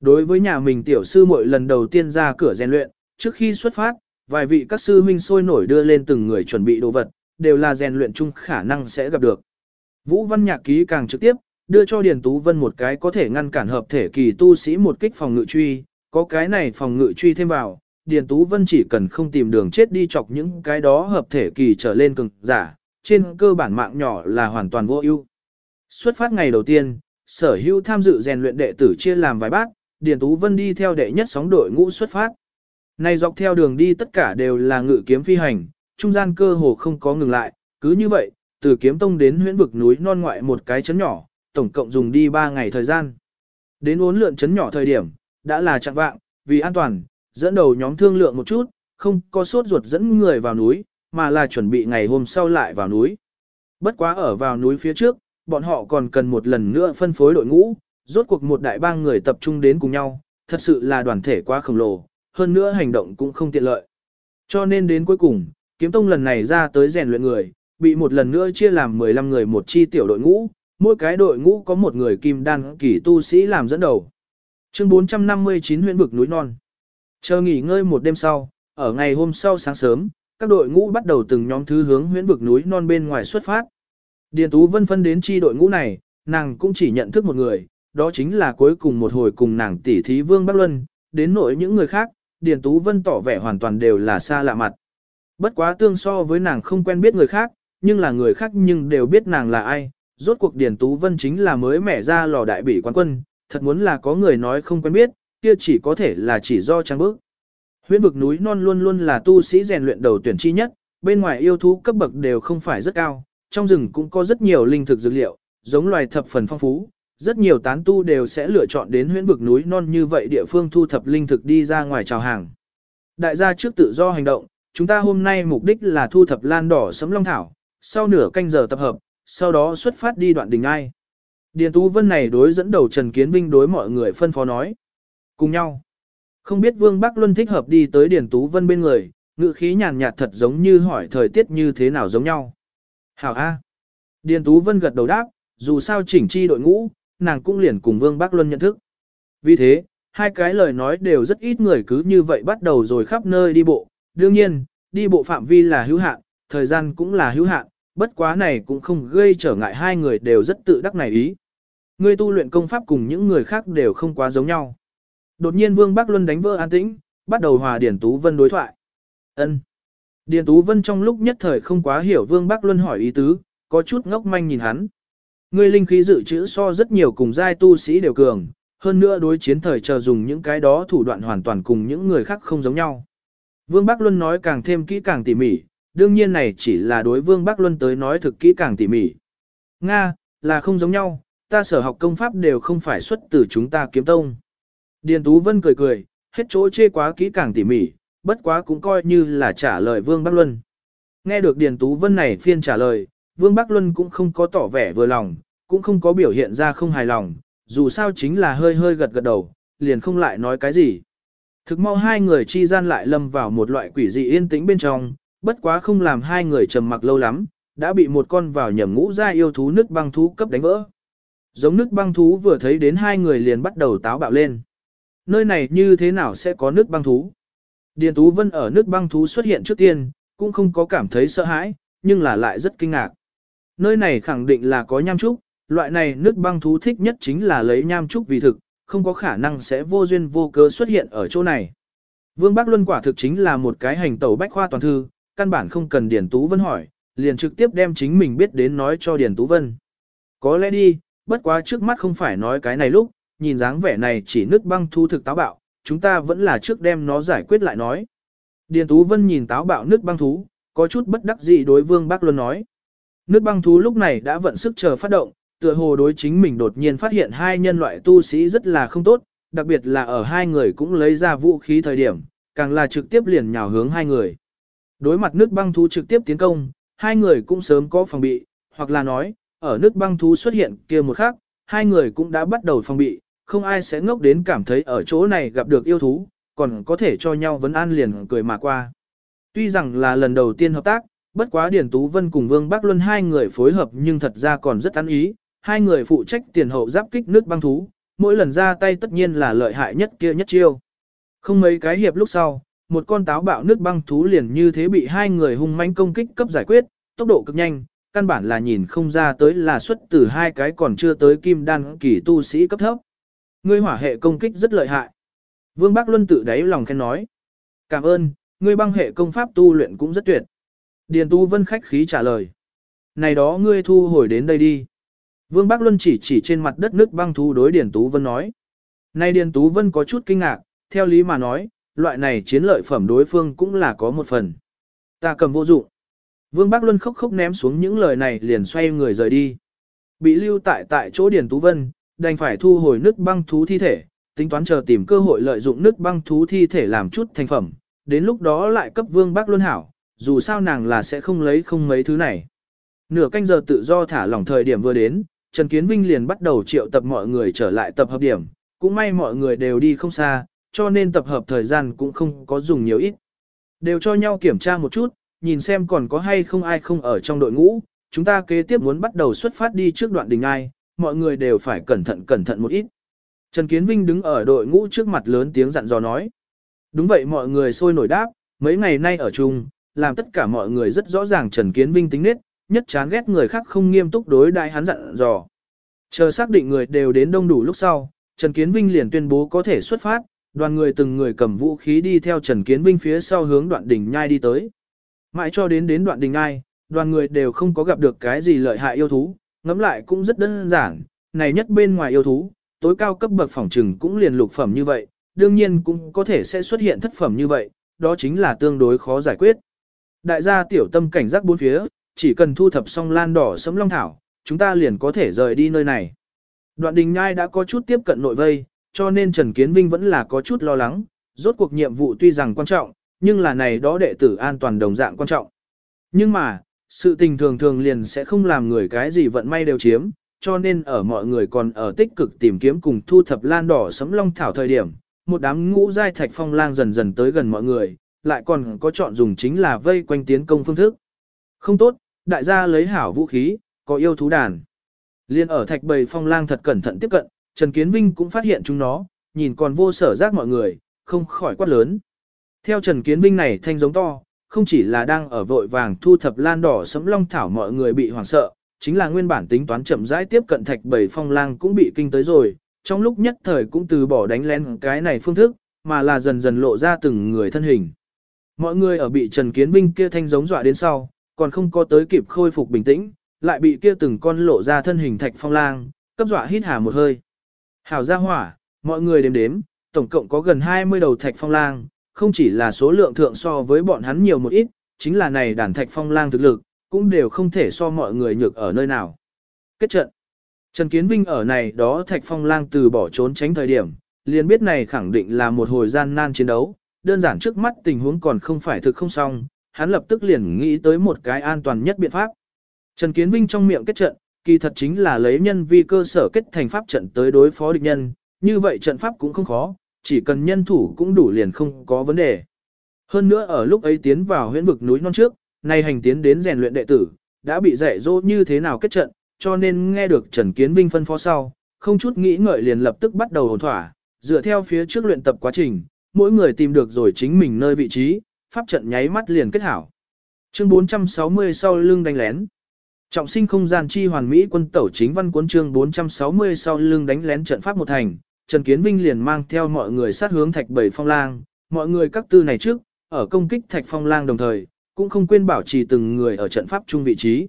Đối với nhà mình tiểu sư mỗi lần đầu tiên ra cửa rèn luyện, trước khi xuất phát, vài vị các sư huynh sôi nổi đưa lên từng người chuẩn bị đồ vật, đều là rèn luyện chung khả năng sẽ gặp được. Vũ Văn Nhạc ký càng trực tiếp, đưa cho Điền Tú Vân một cái có thể ngăn cản hợp thể kỳ tu sĩ một kích phòng ngự truy, có cái này phòng ngự truy thêm vào, Điền Tú Vân chỉ cần không tìm đường chết đi chọc những cái đó hợp thể kỳ trở lên cường giả, trên cơ bản mạng nhỏ là hoàn toàn vô ưu. Xuất phát ngày đầu tiên, sở hữu tham dự rèn luyện đệ tử chia làm vài bát, Điền Tú Vân đi theo đệ nhất sóng đội ngũ xuất phát. Này dọc theo đường đi tất cả đều là ngự kiếm phi hành, trung gian cơ hồ không có ngừng lại, cứ như vậy, từ kiếm tông đến huyễn vực núi non ngoại một cái chấn nhỏ, tổng cộng dùng đi 3 ngày thời gian. Đến uốn lượn chấn nhỏ thời điểm, đã là chặng vạng, vì an toàn, dẫn đầu nhóm thương lượng một chút, không có sốt ruột dẫn người vào núi, mà là chuẩn bị ngày hôm sau lại vào núi. Bất quá ở vào núi phía trước, bọn họ còn cần một lần nữa phân phối đội ngũ, rốt cuộc một đại bang người tập trung đến cùng nhau, thật sự là đoàn thể quá khổng lồ, hơn nữa hành động cũng không tiện lợi. Cho nên đến cuối cùng, kiếm tông lần này ra tới rèn luyện người, bị một lần nữa chia làm 15 người một chi tiểu đội ngũ, mỗi cái đội ngũ có một người kim đan kỳ tu sĩ làm dẫn đầu. Chương 459 huyện vực núi non. Chờ nghỉ ngơi một đêm sau, ở ngày hôm sau sáng sớm, các đội ngũ bắt đầu từng nhóm thứ hướng huyện vực núi non bên ngoài xuất phát. Điền Tú Vân phân đến chi đội ngũ này, nàng cũng chỉ nhận thức một người, đó chính là cuối cùng một hồi cùng nàng tỷ thí Vương Bắc Luân, đến nỗi những người khác, Điền Tú Vân tỏ vẻ hoàn toàn đều là xa lạ mặt. Bất quá tương so với nàng không quen biết người khác, nhưng là người khác nhưng đều biết nàng là ai, rốt cuộc Điền Tú Vân chính là mới mẻ ra lò đại bỉ quán quân, thật muốn là có người nói không quen biết, kia chỉ có thể là chỉ do trang bước. Huyễn vực núi non luôn luôn là tu sĩ rèn luyện đầu tuyển chi nhất, bên ngoài yêu thú cấp bậc đều không phải rất cao, trong rừng cũng có rất nhiều linh thực dược liệu, giống loài thập phần phong phú, rất nhiều tán tu đều sẽ lựa chọn đến huyễn vực núi non như vậy địa phương thu thập linh thực đi ra ngoài chào hàng. Đại gia trước tự do hành động, chúng ta hôm nay mục đích là thu thập lan đỏ sấm long thảo, sau nửa canh giờ tập hợp, sau đó xuất phát đi đoạn đình ai. Điền Tú Vân này đối dẫn đầu Trần Kiến Vinh đối mọi người phân phó nói. Cùng nhau. Không biết Vương Bắc Luân thích hợp đi tới Điền Tú Vân bên người, ngữ khí nhàn nhạt thật giống như hỏi thời tiết như thế nào giống nhau. Hảo A. Điền Tú Vân gật đầu đáp, dù sao chỉnh chi đội ngũ, nàng cũng liền cùng Vương Bắc Luân nhận thức. Vì thế, hai cái lời nói đều rất ít người cứ như vậy bắt đầu rồi khắp nơi đi bộ. Đương nhiên, đi bộ phạm vi là hữu hạn, thời gian cũng là hữu hạn, bất quá này cũng không gây trở ngại hai người đều rất tự đắc này ý. Người tu luyện công pháp cùng những người khác đều không quá giống nhau. Đột nhiên Vương Bắc Luân đánh vỡ an tĩnh, bắt đầu hòa điển Tú Vân đối thoại. Ân. Điền Tú Vân trong lúc nhất thời không quá hiểu Vương Bắc Luân hỏi ý tứ, có chút ngốc manh nhìn hắn. Ngươi linh khí dự trữ so rất nhiều cùng giai tu sĩ đều cường, hơn nữa đối chiến thời chờ dùng những cái đó thủ đoạn hoàn toàn cùng những người khác không giống nhau. Vương Bắc Luân nói càng thêm kỹ càng tỉ mỉ, đương nhiên này chỉ là đối Vương Bắc Luân tới nói thực kỹ càng tỉ mỉ. Nga, là không giống nhau, ta sở học công pháp đều không phải xuất từ chúng ta kiếm tông. Điền Tú Vân cười cười, hết chỗ chê quá kỹ càng tỉ mỉ, bất quá cũng coi như là trả lời Vương Bắc Luân. Nghe được Điền Tú Vân này phiên trả lời, Vương Bắc Luân cũng không có tỏ vẻ vừa lòng, cũng không có biểu hiện ra không hài lòng, dù sao chính là hơi hơi gật gật đầu, liền không lại nói cái gì. Thực mau hai người chi gian lại lâm vào một loại quỷ dị yên tĩnh bên trong, bất quá không làm hai người trầm mặc lâu lắm, đã bị một con vào nhầm ngũ ra yêu thú nước băng thú cấp đánh vỡ. Giống nước băng thú vừa thấy đến hai người liền bắt đầu táo bạo lên. Nơi này như thế nào sẽ có nước băng thú? Điền Tú Vân ở nước băng thú xuất hiện trước tiên, cũng không có cảm thấy sợ hãi, nhưng là lại rất kinh ngạc. Nơi này khẳng định là có nham trúc, loại này nước băng thú thích nhất chính là lấy nham trúc vì thực, không có khả năng sẽ vô duyên vô cớ xuất hiện ở chỗ này. Vương Bắc Luân quả thực chính là một cái hành tẩu bách khoa toàn thư, căn bản không cần Điền Tú Vân hỏi, liền trực tiếp đem chính mình biết đến nói cho Điền Tú Vân. Có lẽ đi, bất quá trước mắt không phải nói cái này lúc, nhìn dáng vẻ này chỉ nước băng thú thực táo bạo, chúng ta vẫn là trước đem nó giải quyết lại nói. Điền Tú Vân nhìn táo bạo nước băng thú, có chút bất đắc dĩ đối Vương Bắc Luân nói. Nước băng thú lúc này đã vận sức chờ phát động, tựa hồ đối chính mình đột nhiên phát hiện hai nhân loại tu sĩ rất là không tốt, đặc biệt là ở hai người cũng lấy ra vũ khí thời điểm, càng là trực tiếp liền nhào hướng hai người. Đối mặt nước băng thú trực tiếp tiến công, hai người cũng sớm có phòng bị, hoặc là nói, ở nước băng thú xuất hiện kia một khắc, hai người cũng đã bắt đầu phòng bị, không ai sẽ ngốc đến cảm thấy ở chỗ này gặp được yêu thú, còn có thể cho nhau vấn an liền cười mà qua. Tuy rằng là lần đầu tiên hợp tác, bất quá Điển Tú Vân cùng Vương Bắc Luân hai người phối hợp nhưng thật ra còn rất ăn ý, hai người phụ trách tiền hậu giáp kích nước băng thú, mỗi lần ra tay tất nhiên là lợi hại nhất kia nhất chiêu. Không mấy cái hiệp lúc sau, một con táo bạo nước băng thú liền như thế bị hai người hung manh công kích cấp giải quyết, tốc độ cực nhanh, căn bản là nhìn không ra tới là xuất từ hai cái còn chưa tới kim đan kỳ tu sĩ cấp thấp. Ngươi hỏa hệ công kích rất lợi hại. Vương Bắc Luân tự đáy lòng khen nói. Cảm ơn, ngươi băng hệ công pháp tu luyện cũng rất tuyệt. Điền Tu Vân khách khí trả lời. Này đó ngươi thu hồi đến đây đi. Vương Bắc Luân chỉ chỉ trên mặt đất nước băng thú đối Điền Tú Vân nói. Này Điền Tú Vân có chút kinh ngạc, theo lý mà nói, loại này chiến lợi phẩm đối phương cũng là có một phần. Ta cầm vô dụng. Vương Bắc Luân khóc khóc ném xuống những lời này liền xoay người rời đi. Bị lưu tại tại chỗ Điền Tú Vân, đành phải thu hồi nước băng thú thi thể, tính toán chờ tìm cơ hội lợi dụng nước băng thú thi thể làm chút thành phẩm, đến lúc đó lại cấp Vương Bắc Luân hảo, dù sao nàng là sẽ không lấy không mấy thứ này. Nửa canh giờ tự do thả lỏng thời điểm vừa đến, Trần Kiến Vinh liền bắt đầu triệu tập mọi người trở lại tập hợp điểm, cũng may mọi người đều đi không xa, cho nên tập hợp thời gian cũng không có dùng nhiều ít. Đều cho nhau kiểm tra một chút, nhìn xem còn có hay không ai không ở trong đội ngũ, chúng ta kế tiếp muốn bắt đầu xuất phát đi trước đoạn đình ai, mọi người đều phải cẩn thận cẩn thận một ít. Trần Kiến Vinh đứng ở đội ngũ trước mặt lớn tiếng dặn dò nói. Đúng vậy mọi người sôi nổi đáp, mấy ngày nay ở chung, làm tất cả mọi người rất rõ ràng Trần Kiến Vinh tính nết, nhất chán ghét người khác không nghiêm túc đối đại hắn dặn dò. Chờ xác định người đều đến đông đủ lúc sau, Trần Kiến Vinh liền tuyên bố có thể xuất phát, đoàn người từng người cầm vũ khí đi theo Trần Kiến Vinh phía sau hướng đoạn đỉnh nhai đi tới. Mãi cho đến đến đoạn đỉnh nhai, đoàn người đều không có gặp được cái gì lợi hại yêu thú, ngẫm lại cũng rất đơn giản, này nhất bên ngoài yêu thú, tối cao cấp bậc phòng trừng cũng liền lục phẩm như vậy, đương nhiên cũng có thể sẽ xuất hiện thất phẩm như vậy, đó chính là tương đối khó giải quyết. Đại gia tiểu tâm cảnh giác bốn phía, chỉ cần thu thập xong lan đỏ sấm long thảo, chúng ta liền có thể rời đi nơi này. Đoạn đình nhai đã có chút tiếp cận nội vây, cho nên Trần Kiến Vinh vẫn là có chút lo lắng, rốt cuộc nhiệm vụ tuy rằng quan trọng, nhưng là này đó đệ tử an toàn đồng dạng quan trọng. Nhưng mà, sự tình thường thường liền sẽ không làm người cái gì vận may đều chiếm, cho nên ở mọi người còn ở tích cực tìm kiếm cùng thu thập lan đỏ sấm long thảo thời điểm, một đám ngũ giai thạch phong lang dần dần tới gần mọi người, lại còn có chọn dùng chính là vây quanh tiến công phương thức. Không tốt, đại gia lấy hảo vũ khí, có yêu thú đàn. Liên ở thạch bầy phong lang thật cẩn thận tiếp cận, Trần Kiến Vinh cũng phát hiện chúng nó, nhìn còn vô sở giác mọi người, không khỏi quát lớn. Theo Trần Kiến Vinh này thanh giống to, không chỉ là đang ở vội vàng thu thập lan đỏ sấm long thảo mọi người bị hoảng sợ, chính là nguyên bản tính toán chậm rãi tiếp cận thạch bảy phong lang cũng bị kinh tới rồi, trong lúc nhất thời cũng từ bỏ đánh lén cái này phương thức, mà là dần dần lộ ra từng người thân hình. Mọi người ở bị Trần Kiến Vinh kia thanh giống dọa đến sau, còn không có tới kịp khôi phục bình tĩnh, lại bị kia từng con lộ ra thân hình thạch phong lang, cấp dọa hít hà một hơi. Hảo gia hỏa, mọi người đếm đếm, tổng cộng có gần 20 đầu thạch phong lang, không chỉ là số lượng thượng so với bọn hắn nhiều một ít, chính là này đàn thạch phong lang thực lực, cũng đều không thể so mọi người nhược ở nơi nào. Kết trận. Trần Kiến Vinh ở này đó thạch phong lang từ bỏ trốn tránh thời điểm, liền biết này khẳng định là một hồi gian nan chiến đấu, đơn giản trước mắt tình huống còn không phải thực không xong, hắn lập tức liền nghĩ tới một cái an toàn nhất biện pháp. Trần Kiến Vinh trong miệng kết trận, kỳ thật chính là lấy nhân vi cơ sở kết thành pháp trận tới đối phó địch nhân, như vậy trận pháp cũng không khó, chỉ cần nhân thủ cũng đủ liền không có vấn đề. Hơn nữa ở lúc ấy tiến vào huyễn vực núi non trước, nay hành tiến đến rèn luyện đệ tử, đã bị dạy dỗ như thế nào kết trận, cho nên nghe được Trần Kiến Vinh phân phó sau, không chút nghĩ ngợi liền lập tức bắt đầu hồn thỏa, dựa theo phía trước luyện tập quá trình, mỗi người tìm được rồi chính mình nơi vị trí, pháp trận nháy mắt liền kết hảo. Chương 460 sau lưng đánh lén. Trọng sinh không gian chi hoàn mỹ quân tẩu chính văn cuốn chương 460 sau lưng đánh lén trận pháp một thành, Trần Kiến Vinh liền mang theo mọi người sát hướng thạch bảy phong lang, mọi người các tư này trước, ở công kích thạch phong lang đồng thời, cũng không quên bảo trì từng người ở trận pháp chung vị trí.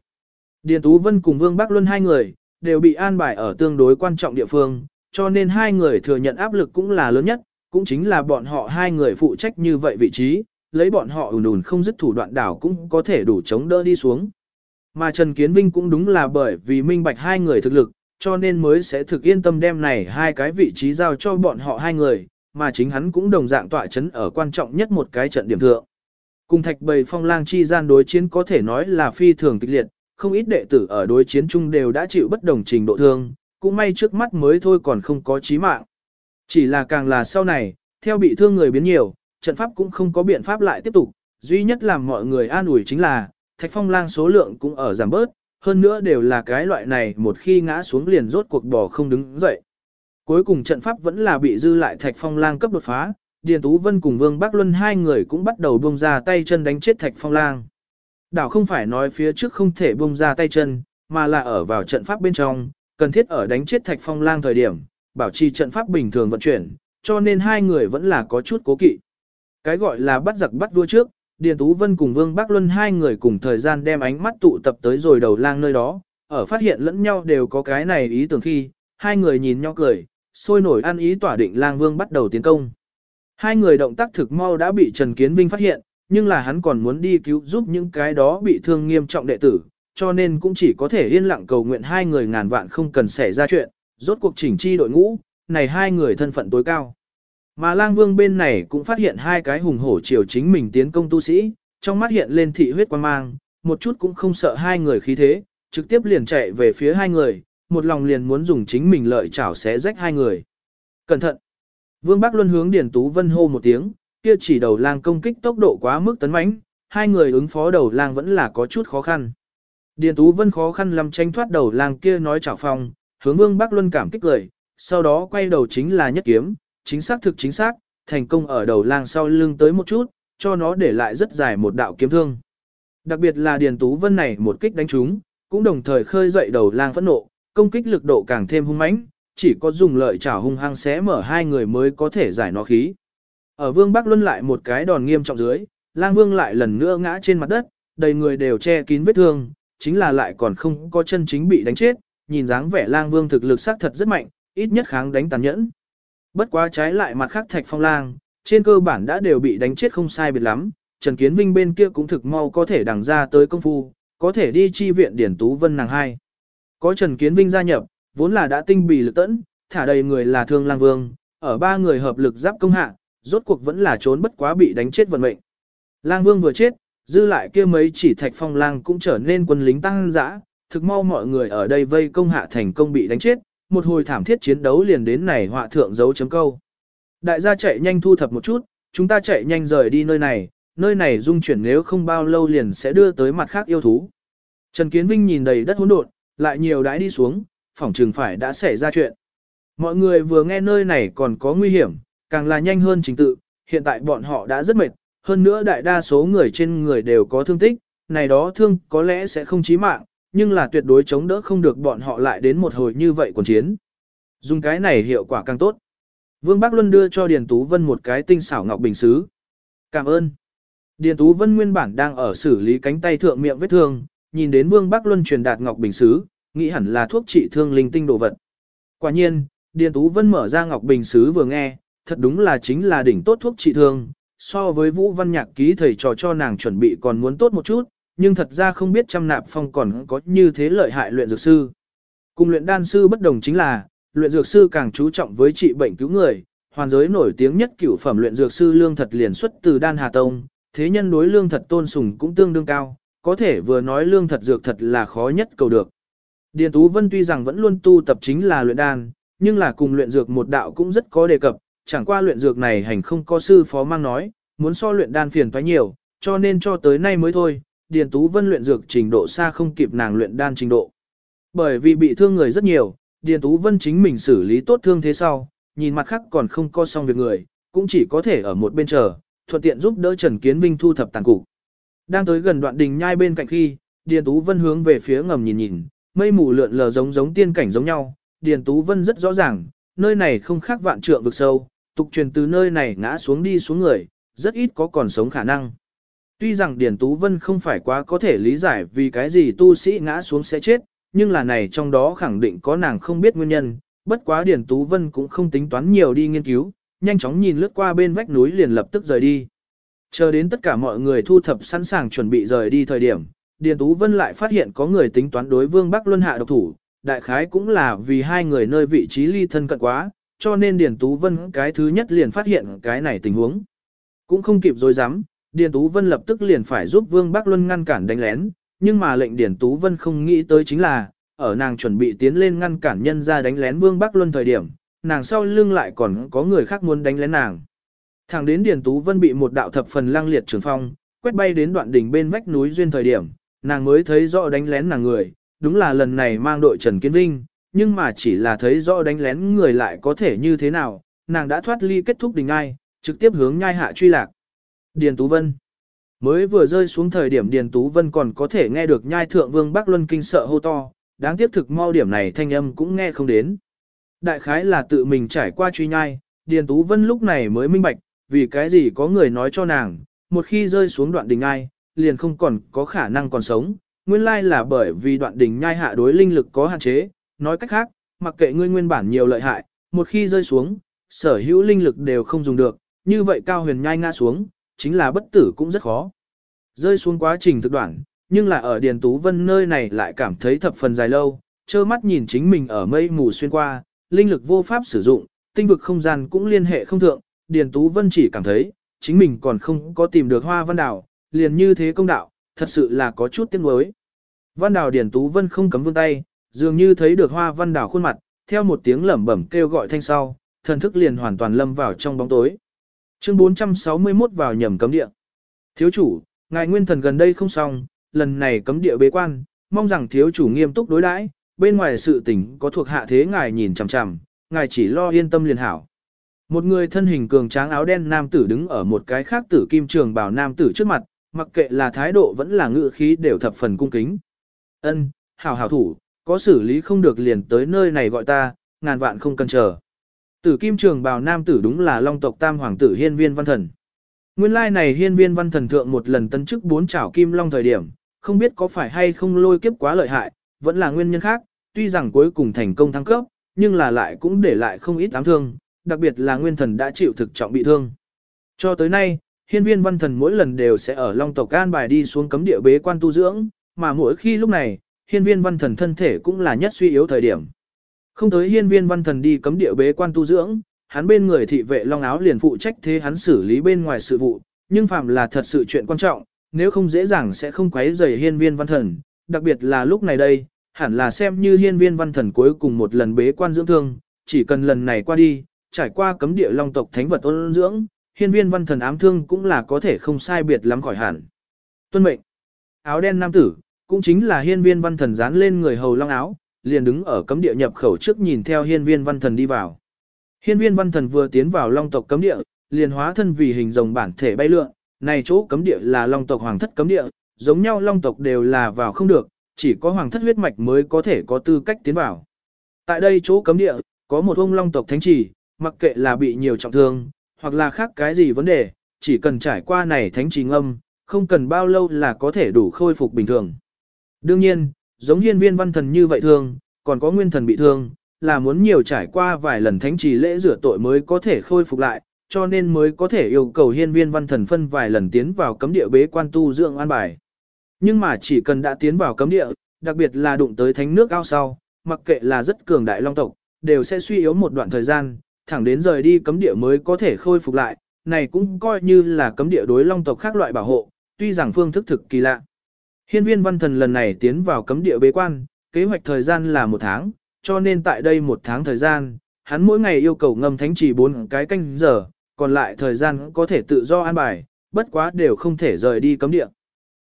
Điền Tú Vân cùng Vương Bắc Luân hai người, đều bị an bài ở tương đối quan trọng địa phương, cho nên hai người thừa nhận áp lực cũng là lớn nhất, cũng chính là bọn họ hai người phụ trách như vậy vị trí, lấy bọn họ ùn ùn không dứt thủ đoạn đảo cũng có thể đủ chống đỡ đi xuống. Mà Trần Kiến Vinh cũng đúng là bởi vì minh bạch hai người thực lực, cho nên mới sẽ thực yên tâm đem này hai cái vị trí giao cho bọn họ hai người, mà chính hắn cũng đồng dạng tọa chấn ở quan trọng nhất một cái trận điểm thượng. Cùng thạch bầy phong lang chi gian đối chiến có thể nói là phi thường kịch liệt, không ít đệ tử ở đối chiến chung đều đã chịu bất đồng trình độ thương, cũng may trước mắt mới thôi còn không có chí mạng. Chỉ là càng là sau này, theo bị thương người biến nhiều, trận pháp cũng không có biện pháp lại tiếp tục, duy nhất làm mọi người an ủi chính là, thạch phong lang số lượng cũng ở giảm bớt, hơn nữa đều là cái loại này một khi ngã xuống liền rốt cuộc bò không đứng dậy. Cuối cùng trận pháp vẫn là bị dư lại thạch phong lang cấp đột phá, Điền Tú Vân cùng Vương Bắc Luân hai người cũng bắt đầu buông ra tay chân đánh chết thạch phong lang. Đảo không phải nói phía trước không thể buông ra tay chân, mà là ở vào trận pháp bên trong, cần thiết ở đánh chết thạch phong lang thời điểm, bảo trì trận pháp bình thường vận chuyển, cho nên hai người vẫn là có chút cố kỵ. Cái gọi là bắt giặc bắt vua trước, Điền Tú Vân cùng Vương Bắc Luân hai người cùng thời gian đem ánh mắt tụ tập tới rồi đầu lang nơi đó, ở phát hiện lẫn nhau đều có cái này ý tưởng khi, hai người nhìn nhau cười, sôi nổi ăn ý tỏa định lang vương bắt đầu tiến công. Hai người động tác thực mau đã bị Trần Kiến Vinh phát hiện, nhưng là hắn còn muốn đi cứu giúp những cái đó bị thương nghiêm trọng đệ tử, cho nên cũng chỉ có thể yên lặng cầu nguyện hai người ngàn vạn không cần xảy ra chuyện, rốt cuộc chỉnh chi đội ngũ, này hai người thân phận tối cao. Mà lang vương bên này cũng phát hiện hai cái hùng hổ chiều chính mình tiến công tu sĩ, trong mắt hiện lên thị huyết quan mang, một chút cũng không sợ hai người khí thế, trực tiếp liền chạy về phía hai người, một lòng liền muốn dùng chính mình lợi chảo xé rách hai người. Cẩn thận! Vương Bắc Luân hướng Điền Tú Vân hô một tiếng, kia chỉ đầu lang công kích tốc độ quá mức tấn mãnh, hai người ứng phó đầu lang vẫn là có chút khó khăn. Điền Tú Vân khó khăn lắm tranh thoát đầu lang kia nói chảo phong, hướng Vương Bắc Luân cảm kích cười, sau đó quay đầu chính là nhất kiếm, chính xác thực chính xác, thành công ở đầu lang sau lưng tới một chút, cho nó để lại rất dài một đạo kiếm thương. Đặc biệt là Điền Tú Vân này một kích đánh trúng, cũng đồng thời khơi dậy đầu lang phẫn nộ, công kích lực độ càng thêm hung mãnh, chỉ có dùng lợi chảo hung hăng xé mở hai người mới có thể giải nó khí. Ở Vương Bắc Luân lại một cái đòn nghiêm trọng dưới, Lang Vương lại lần nữa ngã trên mặt đất, đầy người đều che kín vết thương, chính là lại còn không có chân chính bị đánh chết, nhìn dáng vẻ Lang Vương thực lực xác thật rất mạnh, ít nhất kháng đánh tàn nhẫn. Bất quá trái lại mặt khác Thạch Phong Lang, trên cơ bản đã đều bị đánh chết không sai biệt lắm, Trần Kiến Vinh bên kia cũng thực mau có thể đằng ra tới công phu, có thể đi chi viện Điển Tú Vân nàng hai. Có Trần Kiến Vinh gia nhập, vốn là đã tinh bì lực tẫn, thả đầy người là thương lang vương, ở ba người hợp lực giáp công hạ, rốt cuộc vẫn là trốn bất quá bị đánh chết vận mệnh. Lang vương vừa chết, dư lại kia mấy chỉ thạch phong lang cũng trở nên quân lính tăng dã, thực mau mọi người ở đây vây công hạ thành công bị đánh chết, một hồi thảm thiết chiến đấu liền đến này họa thượng dấu chấm câu. Đại gia chạy nhanh thu thập một chút, chúng ta chạy nhanh rời đi nơi này, nơi này dung chuyển nếu không bao lâu liền sẽ đưa tới mặt khác yêu thú. Trần Kiến Vinh nhìn đầy đất hỗn độn, lại nhiều đãi đi xuống, phỏng trường phải đã xảy ra chuyện. Mọi người vừa nghe nơi này còn có nguy hiểm, càng là nhanh hơn chính tự, hiện tại bọn họ đã rất mệt, hơn nữa đại đa số người trên người đều có thương tích, này đó thương có lẽ sẽ không chí mạng, nhưng là tuyệt đối chống đỡ không được bọn họ lại đến một hồi như vậy còn chiến. Dùng cái này hiệu quả càng tốt. Vương Bắc Luân đưa cho Điền Tú Vân một cái tinh xảo ngọc bình xứ. Cảm ơn. Điền Tú Vân nguyên bản đang ở xử lý cánh tay thượng miệng vết thương, nhìn đến Vương Bắc Luân truyền đạt ngọc bình xứ, nghĩ hẳn là thuốc trị thương linh tinh đồ vật. Quả nhiên, Điền Tú Vân mở ra ngọc bình xứ vừa nghe, thật đúng là chính là đỉnh tốt thuốc trị thương, so với Vũ Văn Nhạc ký thầy trò cho nàng chuẩn bị còn muốn tốt một chút, nhưng thật ra không biết trăm nạp phong còn có như thế lợi hại luyện dược sư. Cùng luyện đan sư bất đồng chính là, luyện dược sư càng chú trọng với trị bệnh cứu người, hoàn giới nổi tiếng nhất cửu phẩm luyện dược sư lương thật liền xuất từ đan hà tông, thế nhân đối lương thật tôn sùng cũng tương đương cao, có thể vừa nói lương thật dược thật là khó nhất cầu được. Điền Tú Vân tuy rằng vẫn luôn tu tập chính là luyện đan, nhưng là cùng luyện dược một đạo cũng rất có đề cập, chẳng qua luyện dược này hành không có sư phó mang nói, muốn so luyện đan phiền toái nhiều, cho nên cho tới nay mới thôi, Điền Tú Vân luyện dược trình độ xa không kịp nàng luyện đan trình độ. Bởi vì bị thương người rất nhiều, Điền Tú Vân chính mình xử lý tốt thương thế sau, nhìn mặt khác còn không co xong việc người, cũng chỉ có thể ở một bên chờ, thuận tiện giúp đỡ Trần Kiến Vinh thu thập tàn cục. Đang tới gần đoạn đình nhai bên cạnh khi, Điền Tú Vân hướng về phía ngầm nhìn nhìn, mây mù lượn lờ giống giống tiên cảnh giống nhau, Điền Tú Vân rất rõ ràng, nơi này không khác vạn trượng vực sâu, tục truyền từ nơi này ngã xuống đi xuống người, rất ít có còn sống khả năng. Tuy rằng Điền Tú Vân không phải quá có thể lý giải vì cái gì tu sĩ ngã xuống sẽ chết, nhưng là này trong đó khẳng định có nàng không biết nguyên nhân, bất quá Điền Tú Vân cũng không tính toán nhiều đi nghiên cứu, nhanh chóng nhìn lướt qua bên vách núi liền lập tức rời đi. Chờ đến tất cả mọi người thu thập sẵn sàng chuẩn bị rời đi thời điểm, Điền Tú Vân lại phát hiện có người tính toán đối Vương Bắc Luân hạ độc thủ, đại khái cũng là vì hai người nơi vị trí ly thân cận quá, cho nên Điền Tú Vân cái thứ nhất liền phát hiện cái này tình huống. Cũng không kịp dối dám, Điền Tú Vân lập tức liền phải giúp Vương Bắc Luân ngăn cản đánh lén, nhưng mà lệnh Điền Tú Vân không nghĩ tới chính là, ở nàng chuẩn bị tiến lên ngăn cản nhân ra đánh lén Vương Bắc Luân thời điểm, nàng sau lưng lại còn có người khác muốn đánh lén nàng. Thẳng đến Điền Tú Vân bị một đạo thập phần lăng liệt trường phong, quét bay đến đoạn đỉnh bên vách núi duyên thời điểm, nàng mới thấy rõ đánh lén nàng người, đúng là lần này mang đội Trần Kiến Vinh, nhưng mà chỉ là thấy rõ đánh lén người lại có thể như thế nào, nàng đã thoát ly kết thúc đỉnh ai, trực tiếp hướng nhai hạ truy lạc. Điền Tú Vân Mới vừa rơi xuống thời điểm Điền Tú Vân còn có thể nghe được nhai thượng vương Bắc Luân kinh sợ hô to, đáng tiếc thực mau điểm này thanh âm cũng nghe không đến. Đại khái là tự mình trải qua truy nhai, Điền Tú Vân lúc này mới minh bạch, vì cái gì có người nói cho nàng, một khi rơi xuống đoạn đình ai, liền không còn có khả năng còn sống. Nguyên lai là bởi vì đoạn đình nhai hạ đối linh lực có hạn chế, nói cách khác, mặc kệ ngươi nguyên bản nhiều lợi hại, một khi rơi xuống, sở hữu linh lực đều không dùng được, như vậy cao huyền nhai ngã xuống, chính là bất tử cũng rất khó. Rơi xuống quá trình thực đoạn, nhưng là ở Điền Tú Vân nơi này lại cảm thấy thập phần dài lâu, trơ mắt nhìn chính mình ở mây mù xuyên qua, linh lực vô pháp sử dụng, tinh vực không gian cũng liên hệ không thượng, Điền Tú Vân chỉ cảm thấy, chính mình còn không có tìm được hoa văn đảo, liền như thế công đạo, thật sự là có chút tiếc nuối. Văn đào Điền Tú Vân không cấm vương tay, dường như thấy được hoa văn đảo khuôn mặt, theo một tiếng lẩm bẩm kêu gọi thanh sau, thần thức liền hoàn toàn lâm vào trong bóng tối. Chương 461 vào nhầm cấm địa. Thiếu chủ, ngài nguyên thần gần đây không xong, lần này cấm địa bế quan, mong rằng thiếu chủ nghiêm túc đối đãi, bên ngoài sự tình có thuộc hạ thế ngài nhìn chằm chằm, ngài chỉ lo yên tâm liền hảo. Một người thân hình cường tráng áo đen nam tử đứng ở một cái khác tử kim trường bảo nam tử trước mặt, mặc kệ là thái độ vẫn là ngự khí đều thập phần cung kính. Ân, hảo hảo thủ, có xử lý không được liền tới nơi này gọi ta, ngàn vạn không cần chờ. Tử kim trường bào nam tử đúng là long tộc tam hoàng tử hiên viên văn thần. Nguyên lai này hiên viên văn thần thượng một lần tấn chức bốn chảo kim long thời điểm, không biết có phải hay không lôi kiếp quá lợi hại, vẫn là nguyên nhân khác, tuy rằng cuối cùng thành công thăng cấp, nhưng là lại cũng để lại không ít ám thương, đặc biệt là nguyên thần đã chịu thực trọng bị thương. Cho tới nay, hiên viên văn thần mỗi lần đều sẽ ở long tộc an bài đi xuống cấm địa bế quan tu dưỡng, mà mỗi khi lúc này, hiên viên văn thần thân thể cũng là nhất suy yếu thời điểm. Không tới hiên viên văn thần đi cấm địa bế quan tu dưỡng, hắn bên người thị vệ long áo liền phụ trách thế hắn xử lý bên ngoài sự vụ, nhưng phạm là thật sự chuyện quan trọng, nếu không dễ dàng sẽ không quấy rầy hiên viên văn thần, đặc biệt là lúc này đây, hẳn là xem như hiên viên văn thần cuối cùng một lần bế quan dưỡng thương, chỉ cần lần này qua đi, trải qua cấm địa long tộc thánh vật ôn dưỡng, hiên viên văn thần ám thương cũng là có thể không sai biệt lắm khỏi hẳn. Tuân mệnh, áo đen nam tử, cũng chính là hiên viên văn thần dán lên người hầu long áo, liền đứng ở cấm địa nhập khẩu trước nhìn theo hiên viên văn thần đi vào. Hiên viên văn thần vừa tiến vào long tộc cấm địa, liền hóa thân vì hình rồng bản thể bay lượn, này chỗ cấm địa là long tộc hoàng thất cấm địa, giống nhau long tộc đều là vào không được, chỉ có hoàng thất huyết mạch mới có thể có tư cách tiến vào. Tại đây chỗ cấm địa, có một ông long tộc thánh chỉ, mặc kệ là bị nhiều trọng thương, hoặc là khác cái gì vấn đề, chỉ cần trải qua này thánh chỉ ngâm, không cần bao lâu là có thể đủ khôi phục bình thường. Đương nhiên, giống hiên viên văn thần như vậy thương, còn có nguyên thần bị thương, là muốn nhiều trải qua vài lần thánh trì lễ rửa tội mới có thể khôi phục lại, cho nên mới có thể yêu cầu hiên viên văn thần phân vài lần tiến vào cấm địa bế quan tu dưỡng an bài. Nhưng mà chỉ cần đã tiến vào cấm địa, đặc biệt là đụng tới thánh nước ao sau, mặc kệ là rất cường đại long tộc, đều sẽ suy yếu một đoạn thời gian, thẳng đến rời đi cấm địa mới có thể khôi phục lại, này cũng coi như là cấm địa đối long tộc khác loại bảo hộ, tuy rằng phương thức thực kỳ lạ. Hiên viên văn thần lần này tiến vào cấm địa bế quan, kế hoạch thời gian là một tháng, cho nên tại đây một tháng thời gian, hắn mỗi ngày yêu cầu ngâm thánh chỉ bốn cái canh giờ, còn lại thời gian có thể tự do an bài, bất quá đều không thể rời đi cấm địa.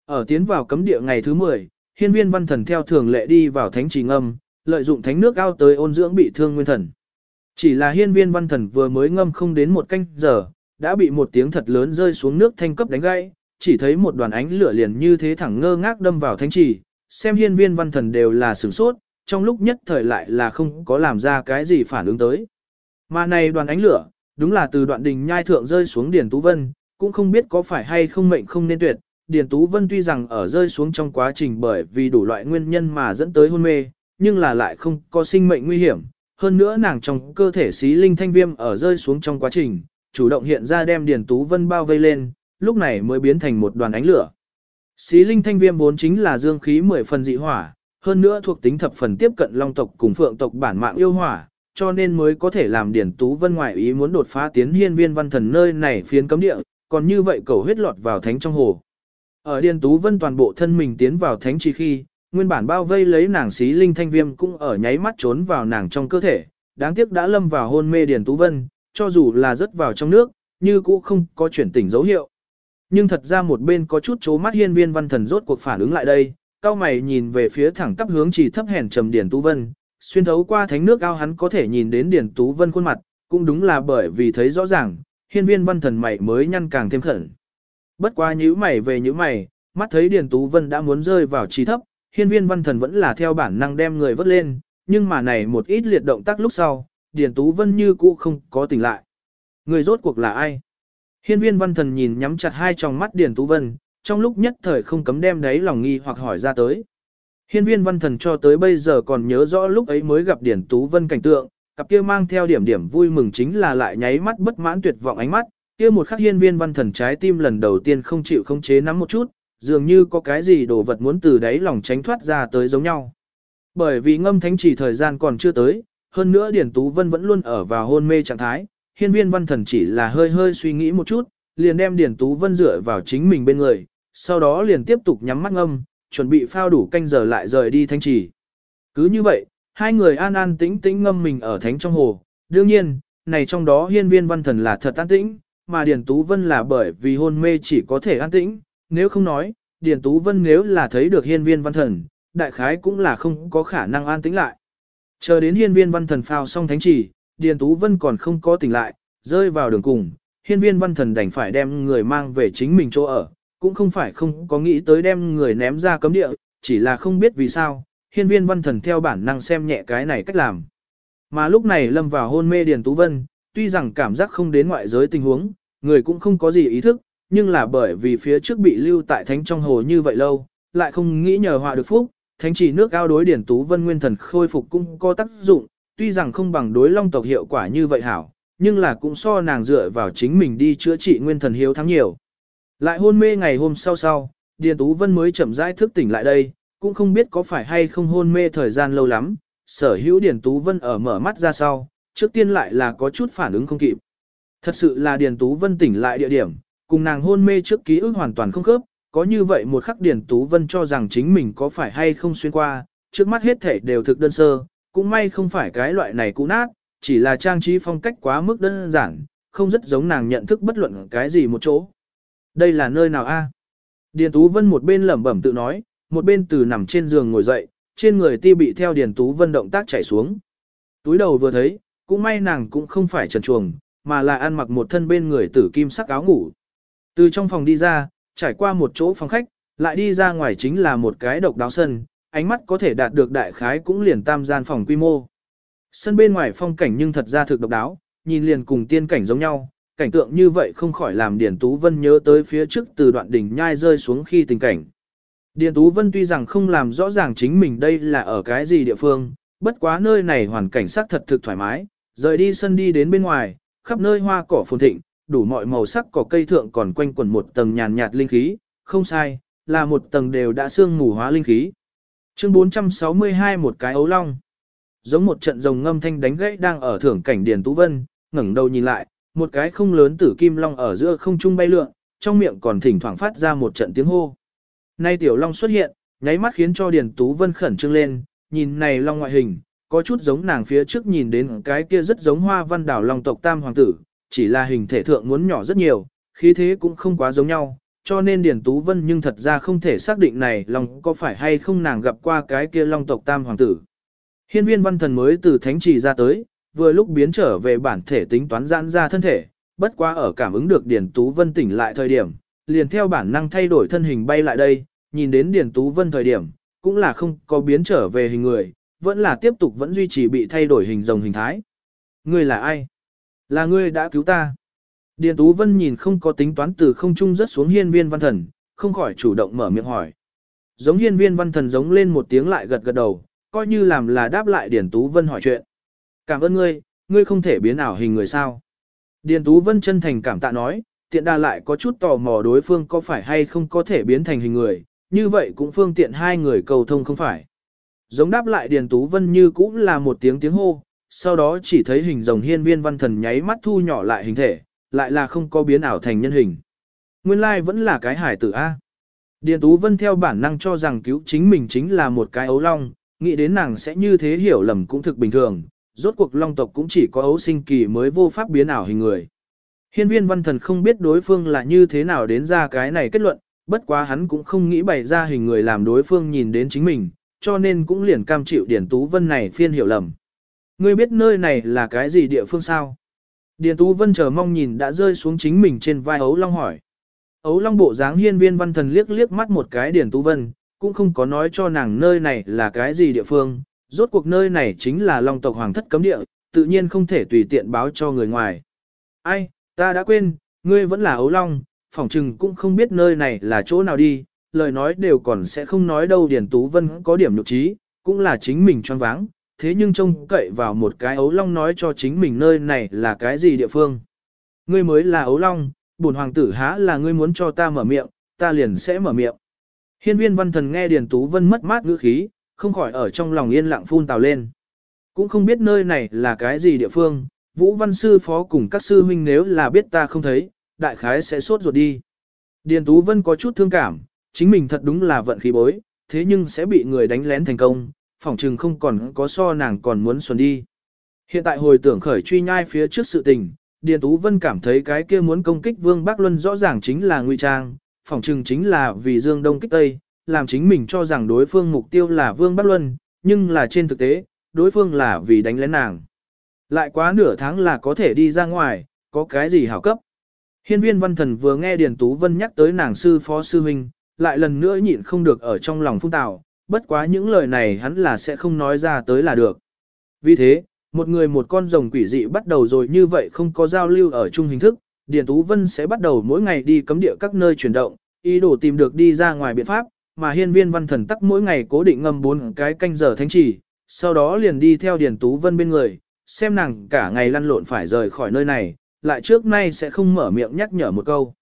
Ở tiến vào cấm địa ngày thứ 10, hiên viên văn thần theo thường lệ đi vào thánh chỉ ngâm, lợi dụng thánh nước ao tới ôn dưỡng bị thương nguyên thần. Chỉ là hiên viên văn thần vừa mới ngâm không đến một canh giờ, đã bị một tiếng thật lớn rơi xuống nước thanh cấp đánh gãy, chỉ thấy một đoàn ánh lửa liền như thế thẳng ngơ ngác đâm vào thánh trì, xem hiên viên văn thần đều là sửng sốt, trong lúc nhất thời lại là không có làm ra cái gì phản ứng tới. Mà này đoàn ánh lửa, đúng là từ đoạn đình nhai thượng rơi xuống Điền Tú Vân, cũng không biết có phải hay không mệnh không nên tuyệt. Điền Tú Vân tuy rằng ở rơi xuống trong quá trình bởi vì đủ loại nguyên nhân mà dẫn tới hôn mê, nhưng là lại không có sinh mệnh nguy hiểm. Hơn nữa nàng trong cơ thể xí linh thanh viêm ở rơi xuống trong quá trình, chủ động hiện ra đem Điền Tú Vân bao vây lên, lúc này mới biến thành một đoàn ánh lửa. Xí linh thanh viêm vốn chính là dương khí 10 phần dị hỏa, hơn nữa thuộc tính thập phần tiếp cận long tộc cùng phượng tộc bản mạng yêu hỏa, cho nên mới có thể làm Điển Tú Vân ngoại ý muốn đột phá tiến hiên viên văn thần nơi này phiến cấm địa, còn như vậy cầu huyết lọt vào thánh trong hồ. Ở Điền Tú Vân toàn bộ thân mình tiến vào thánh chi khi, nguyên bản bao vây lấy nàng xí linh thanh viêm cũng ở nháy mắt trốn vào nàng trong cơ thể, đáng tiếc đã lâm vào hôn mê Điền Tú Vân, cho dù là rớt vào trong nước, như cũ không có chuyển tỉnh dấu hiệu. Nhưng thật ra một bên có chút chố mắt hiên viên văn thần rốt cuộc phản ứng lại đây, cao mày nhìn về phía thẳng tắp hướng chỉ thấp hèn trầm Điền Tú Vân, xuyên thấu qua thánh nước ao hắn có thể nhìn đến Điền Tú Vân khuôn mặt, cũng đúng là bởi vì thấy rõ ràng, hiên viên văn thần mày mới nhăn càng thêm khẩn. Bất qua nhíu mày về nhíu mày, mắt thấy Điền Tú Vân đã muốn rơi vào trí thấp, hiên viên văn thần vẫn là theo bản năng đem người vớt lên, nhưng mà này một ít liệt động tác lúc sau, Điền Tú Vân như cũ không có tỉnh lại. Người rốt cuộc là ai? Hiên viên văn thần nhìn nhắm chặt hai tròng mắt Điền Tú Vân, trong lúc nhất thời không cấm đem đấy lòng nghi hoặc hỏi ra tới. Hiên viên văn thần cho tới bây giờ còn nhớ rõ lúc ấy mới gặp Điền Tú Vân cảnh tượng, cặp kia mang theo điểm điểm vui mừng chính là lại nháy mắt bất mãn tuyệt vọng ánh mắt, kia một khắc hiên viên văn thần trái tim lần đầu tiên không chịu không chế nắm một chút, dường như có cái gì đồ vật muốn từ đấy lòng tránh thoát ra tới giống nhau. Bởi vì ngâm thánh chỉ thời gian còn chưa tới, hơn nữa Điền Tú Vân vẫn luôn ở vào hôn mê trạng thái, hiên viên văn thần chỉ là hơi hơi suy nghĩ một chút, liền đem Điền Tú Vân dựa vào chính mình bên người, sau đó liền tiếp tục nhắm mắt ngâm, chuẩn bị phao đủ canh giờ lại rời đi thanh trì. Cứ như vậy, hai người an an tĩnh tĩnh ngâm mình ở thánh trong hồ. Đương nhiên, này trong đó hiên viên văn thần là thật an tĩnh, mà Điền Tú Vân là bởi vì hôn mê chỉ có thể an tĩnh, nếu không nói, Điền Tú Vân nếu là thấy được hiên viên văn thần, đại khái cũng là không có khả năng an tĩnh lại. Chờ đến hiên viên văn thần phao xong thánh chỉ, Điền Tú Vân còn không có tỉnh lại, rơi vào đường cùng, hiên viên văn thần đành phải đem người mang về chính mình chỗ ở, cũng không phải không có nghĩ tới đem người ném ra cấm địa, chỉ là không biết vì sao, hiên viên văn thần theo bản năng xem nhẹ cái này cách làm. Mà lúc này lâm vào hôn mê Điền Tú Vân, tuy rằng cảm giác không đến ngoại giới tình huống, người cũng không có gì ý thức, nhưng là bởi vì phía trước bị lưu tại thánh trong hồ như vậy lâu, lại không nghĩ nhờ họa được phúc, thánh chỉ nước ao đối Điền Tú Vân nguyên thần khôi phục cũng có tác dụng, tuy rằng không bằng đối long tộc hiệu quả như vậy hảo, nhưng là cũng so nàng dựa vào chính mình đi chữa trị nguyên thần hiếu thắng nhiều. Lại hôn mê ngày hôm sau sau, Điền Tú Vân mới chậm rãi thức tỉnh lại đây, cũng không biết có phải hay không hôn mê thời gian lâu lắm, sở hữu Điền Tú Vân ở mở mắt ra sau, trước tiên lại là có chút phản ứng không kịp. Thật sự là Điền Tú Vân tỉnh lại địa điểm, cùng nàng hôn mê trước ký ức hoàn toàn không khớp, có như vậy một khắc Điền Tú Vân cho rằng chính mình có phải hay không xuyên qua, trước mắt hết thể đều thực đơn sơ, cũng may không phải cái loại này cũ nát, chỉ là trang trí phong cách quá mức đơn giản, không rất giống nàng nhận thức bất luận cái gì một chỗ. Đây là nơi nào a? Điền Tú Vân một bên lẩm bẩm tự nói, một bên từ nằm trên giường ngồi dậy, trên người ti bị theo Điền Tú Vân động tác chảy xuống. Túi đầu vừa thấy, cũng may nàng cũng không phải trần chuồng, mà là ăn mặc một thân bên người tử kim sắc áo ngủ. Từ trong phòng đi ra, trải qua một chỗ phòng khách, lại đi ra ngoài chính là một cái độc đáo sân, ánh mắt có thể đạt được đại khái cũng liền tam gian phòng quy mô. Sân bên ngoài phong cảnh nhưng thật ra thực độc đáo, nhìn liền cùng tiên cảnh giống nhau, cảnh tượng như vậy không khỏi làm Điền Tú Vân nhớ tới phía trước từ đoạn đỉnh nhai rơi xuống khi tình cảnh. Điền Tú Vân tuy rằng không làm rõ ràng chính mình đây là ở cái gì địa phương, bất quá nơi này hoàn cảnh sắc thật thực thoải mái, rời đi sân đi đến bên ngoài, khắp nơi hoa cỏ phồn thịnh, đủ mọi màu sắc cỏ cây thượng còn quanh quẩn một tầng nhàn nhạt linh khí, không sai, là một tầng đều đã xương mù hóa linh khí. Chương 462 một cái ấu long. Giống một trận rồng ngâm thanh đánh gãy đang ở thưởng cảnh Điền Tú Vân, ngẩng đầu nhìn lại, một cái không lớn tử kim long ở giữa không trung bay lượn, trong miệng còn thỉnh thoảng phát ra một trận tiếng hô. Nay tiểu long xuất hiện, nháy mắt khiến cho Điền Tú Vân khẩn trương lên, nhìn này long ngoại hình, có chút giống nàng phía trước nhìn đến cái kia rất giống hoa văn đảo long tộc tam hoàng tử, chỉ là hình thể thượng muốn nhỏ rất nhiều, khí thế cũng không quá giống nhau, cho nên Điền Tú Vân nhưng thật ra không thể xác định này long có phải hay không nàng gặp qua cái kia long tộc tam hoàng tử. Hiên viên văn thần mới từ thánh trì ra tới, vừa lúc biến trở về bản thể tính toán giãn ra thân thể, bất quá ở cảm ứng được Điền Tú Vân tỉnh lại thời điểm, liền theo bản năng thay đổi thân hình bay lại đây, nhìn đến Điền Tú Vân thời điểm, cũng là không có biến trở về hình người, vẫn là tiếp tục vẫn duy trì bị thay đổi hình rồng hình thái. Ngươi là ai? Là ngươi đã cứu ta. Điền Tú Vân nhìn không có tính toán từ không trung rất xuống hiên viên văn thần, không khỏi chủ động mở miệng hỏi. Giống hiên viên văn thần giống lên một tiếng lại gật gật đầu, coi như làm là đáp lại Điền Tú Vân hỏi chuyện. Cảm ơn ngươi, ngươi không thể biến ảo hình người sao. Điền Tú Vân chân thành cảm tạ nói, tiện đa lại có chút tò mò đối phương có phải hay không có thể biến thành hình người, như vậy cũng phương tiện hai người cầu thông không phải. Giống đáp lại Điền Tú Vân như cũng là một tiếng tiếng hô, sau đó chỉ thấy hình rồng hiên viên văn thần nháy mắt thu nhỏ lại hình thể, lại là không có biến ảo thành nhân hình. Nguyên lai like vẫn là cái hải tử A. Điền Tú Vân theo bản năng cho rằng cứu chính mình chính là một cái ấu long, nghĩ đến nàng sẽ như thế hiểu lầm cũng thực bình thường, rốt cuộc long tộc cũng chỉ có ấu sinh kỳ mới vô pháp biến ảo hình người. Hiên viên văn thần không biết đối phương là như thế nào đến ra cái này kết luận, bất quá hắn cũng không nghĩ bày ra hình người làm đối phương nhìn đến chính mình, cho nên cũng liền cam chịu Điền Tú Vân này phiên hiểu lầm. Ngươi biết nơi này là cái gì địa phương sao? Điền Tú Vân chờ mong nhìn đã rơi xuống chính mình trên vai ấu long hỏi. Ấu long bộ dáng hiên viên văn thần liếc liếc mắt một cái Điền Tú Vân, cũng không có nói cho nàng nơi này là cái gì địa phương, rốt cuộc nơi này chính là long tộc hoàng thất cấm địa, tự nhiên không thể tùy tiện báo cho người ngoài. Ai, ta đã quên, ngươi vẫn là ấu long, phỏng chừng cũng không biết nơi này là chỗ nào đi, lời nói đều còn sẽ không nói đâu Điền Tú Vân có điểm nhục trí, cũng là chính mình choáng váng, thế nhưng trông cậy vào một cái ấu long nói cho chính mình nơi này là cái gì địa phương. Ngươi mới là ấu long, bổn hoàng tử há là ngươi muốn cho ta mở miệng, ta liền sẽ mở miệng. Hiên viên văn thần nghe Điền Tú Vân mất mát ngữ khí, không khỏi ở trong lòng yên lặng phun tào lên. Cũng không biết nơi này là cái gì địa phương, Vũ Văn Sư Phó cùng các sư huynh nếu là biết ta không thấy, đại khái sẽ sốt ruột đi. Điền Tú Vân có chút thương cảm, chính mình thật đúng là vận khí bối, thế nhưng sẽ bị người đánh lén thành công, phỏng chừng không còn có so nàng còn muốn xuân đi. Hiện tại hồi tưởng khởi truy nhai phía trước sự tình, Điền Tú Vân cảm thấy cái kia muốn công kích Vương Bắc Luân rõ ràng chính là ngụy trang, phỏng chừng chính là vì Dương Đông kích Tây, làm chính mình cho rằng đối phương mục tiêu là Vương Bắc Luân, nhưng là trên thực tế, đối phương là vì đánh lén nàng. Lại quá nửa tháng là có thể đi ra ngoài, có cái gì hảo cấp. Hiên viên văn thần vừa nghe Điền Tú Vân nhắc tới nàng sư phó sư huynh, lại lần nữa nhịn không được ở trong lòng phung tạo, bất quá những lời này hắn là sẽ không nói ra tới là được. Vì thế, một người một con rồng quỷ dị bắt đầu rồi như vậy không có giao lưu ở chung hình thức, Điền Tú Vân sẽ bắt đầu mỗi ngày đi cấm địa các nơi chuyển động, ý đồ tìm được đi ra ngoài biện pháp, mà hiên viên văn thần tắc mỗi ngày cố định ngâm bốn cái canh giờ thánh chỉ, sau đó liền đi theo Điền Tú Vân bên người, xem nàng cả ngày lăn lộn phải rời khỏi nơi này, lại trước nay sẽ không mở miệng nhắc nhở một câu.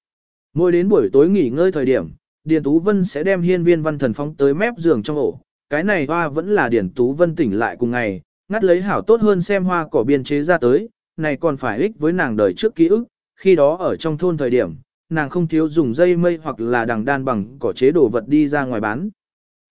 Mỗi đến buổi tối nghỉ ngơi thời điểm, Điền Tú Vân sẽ đem hiên viên văn thần phóng tới mép giường trong ổ, cái này hoa vẫn là Điền Tú Vân tỉnh lại cùng ngày, ngắt lấy hảo tốt hơn xem hoa cỏ biên chế ra tới, này còn phải ích với nàng đời trước ký ức, khi đó ở trong thôn thời điểm, nàng không thiếu dùng dây mây hoặc là đằng đan bằng cỏ chế đồ vật đi ra ngoài bán.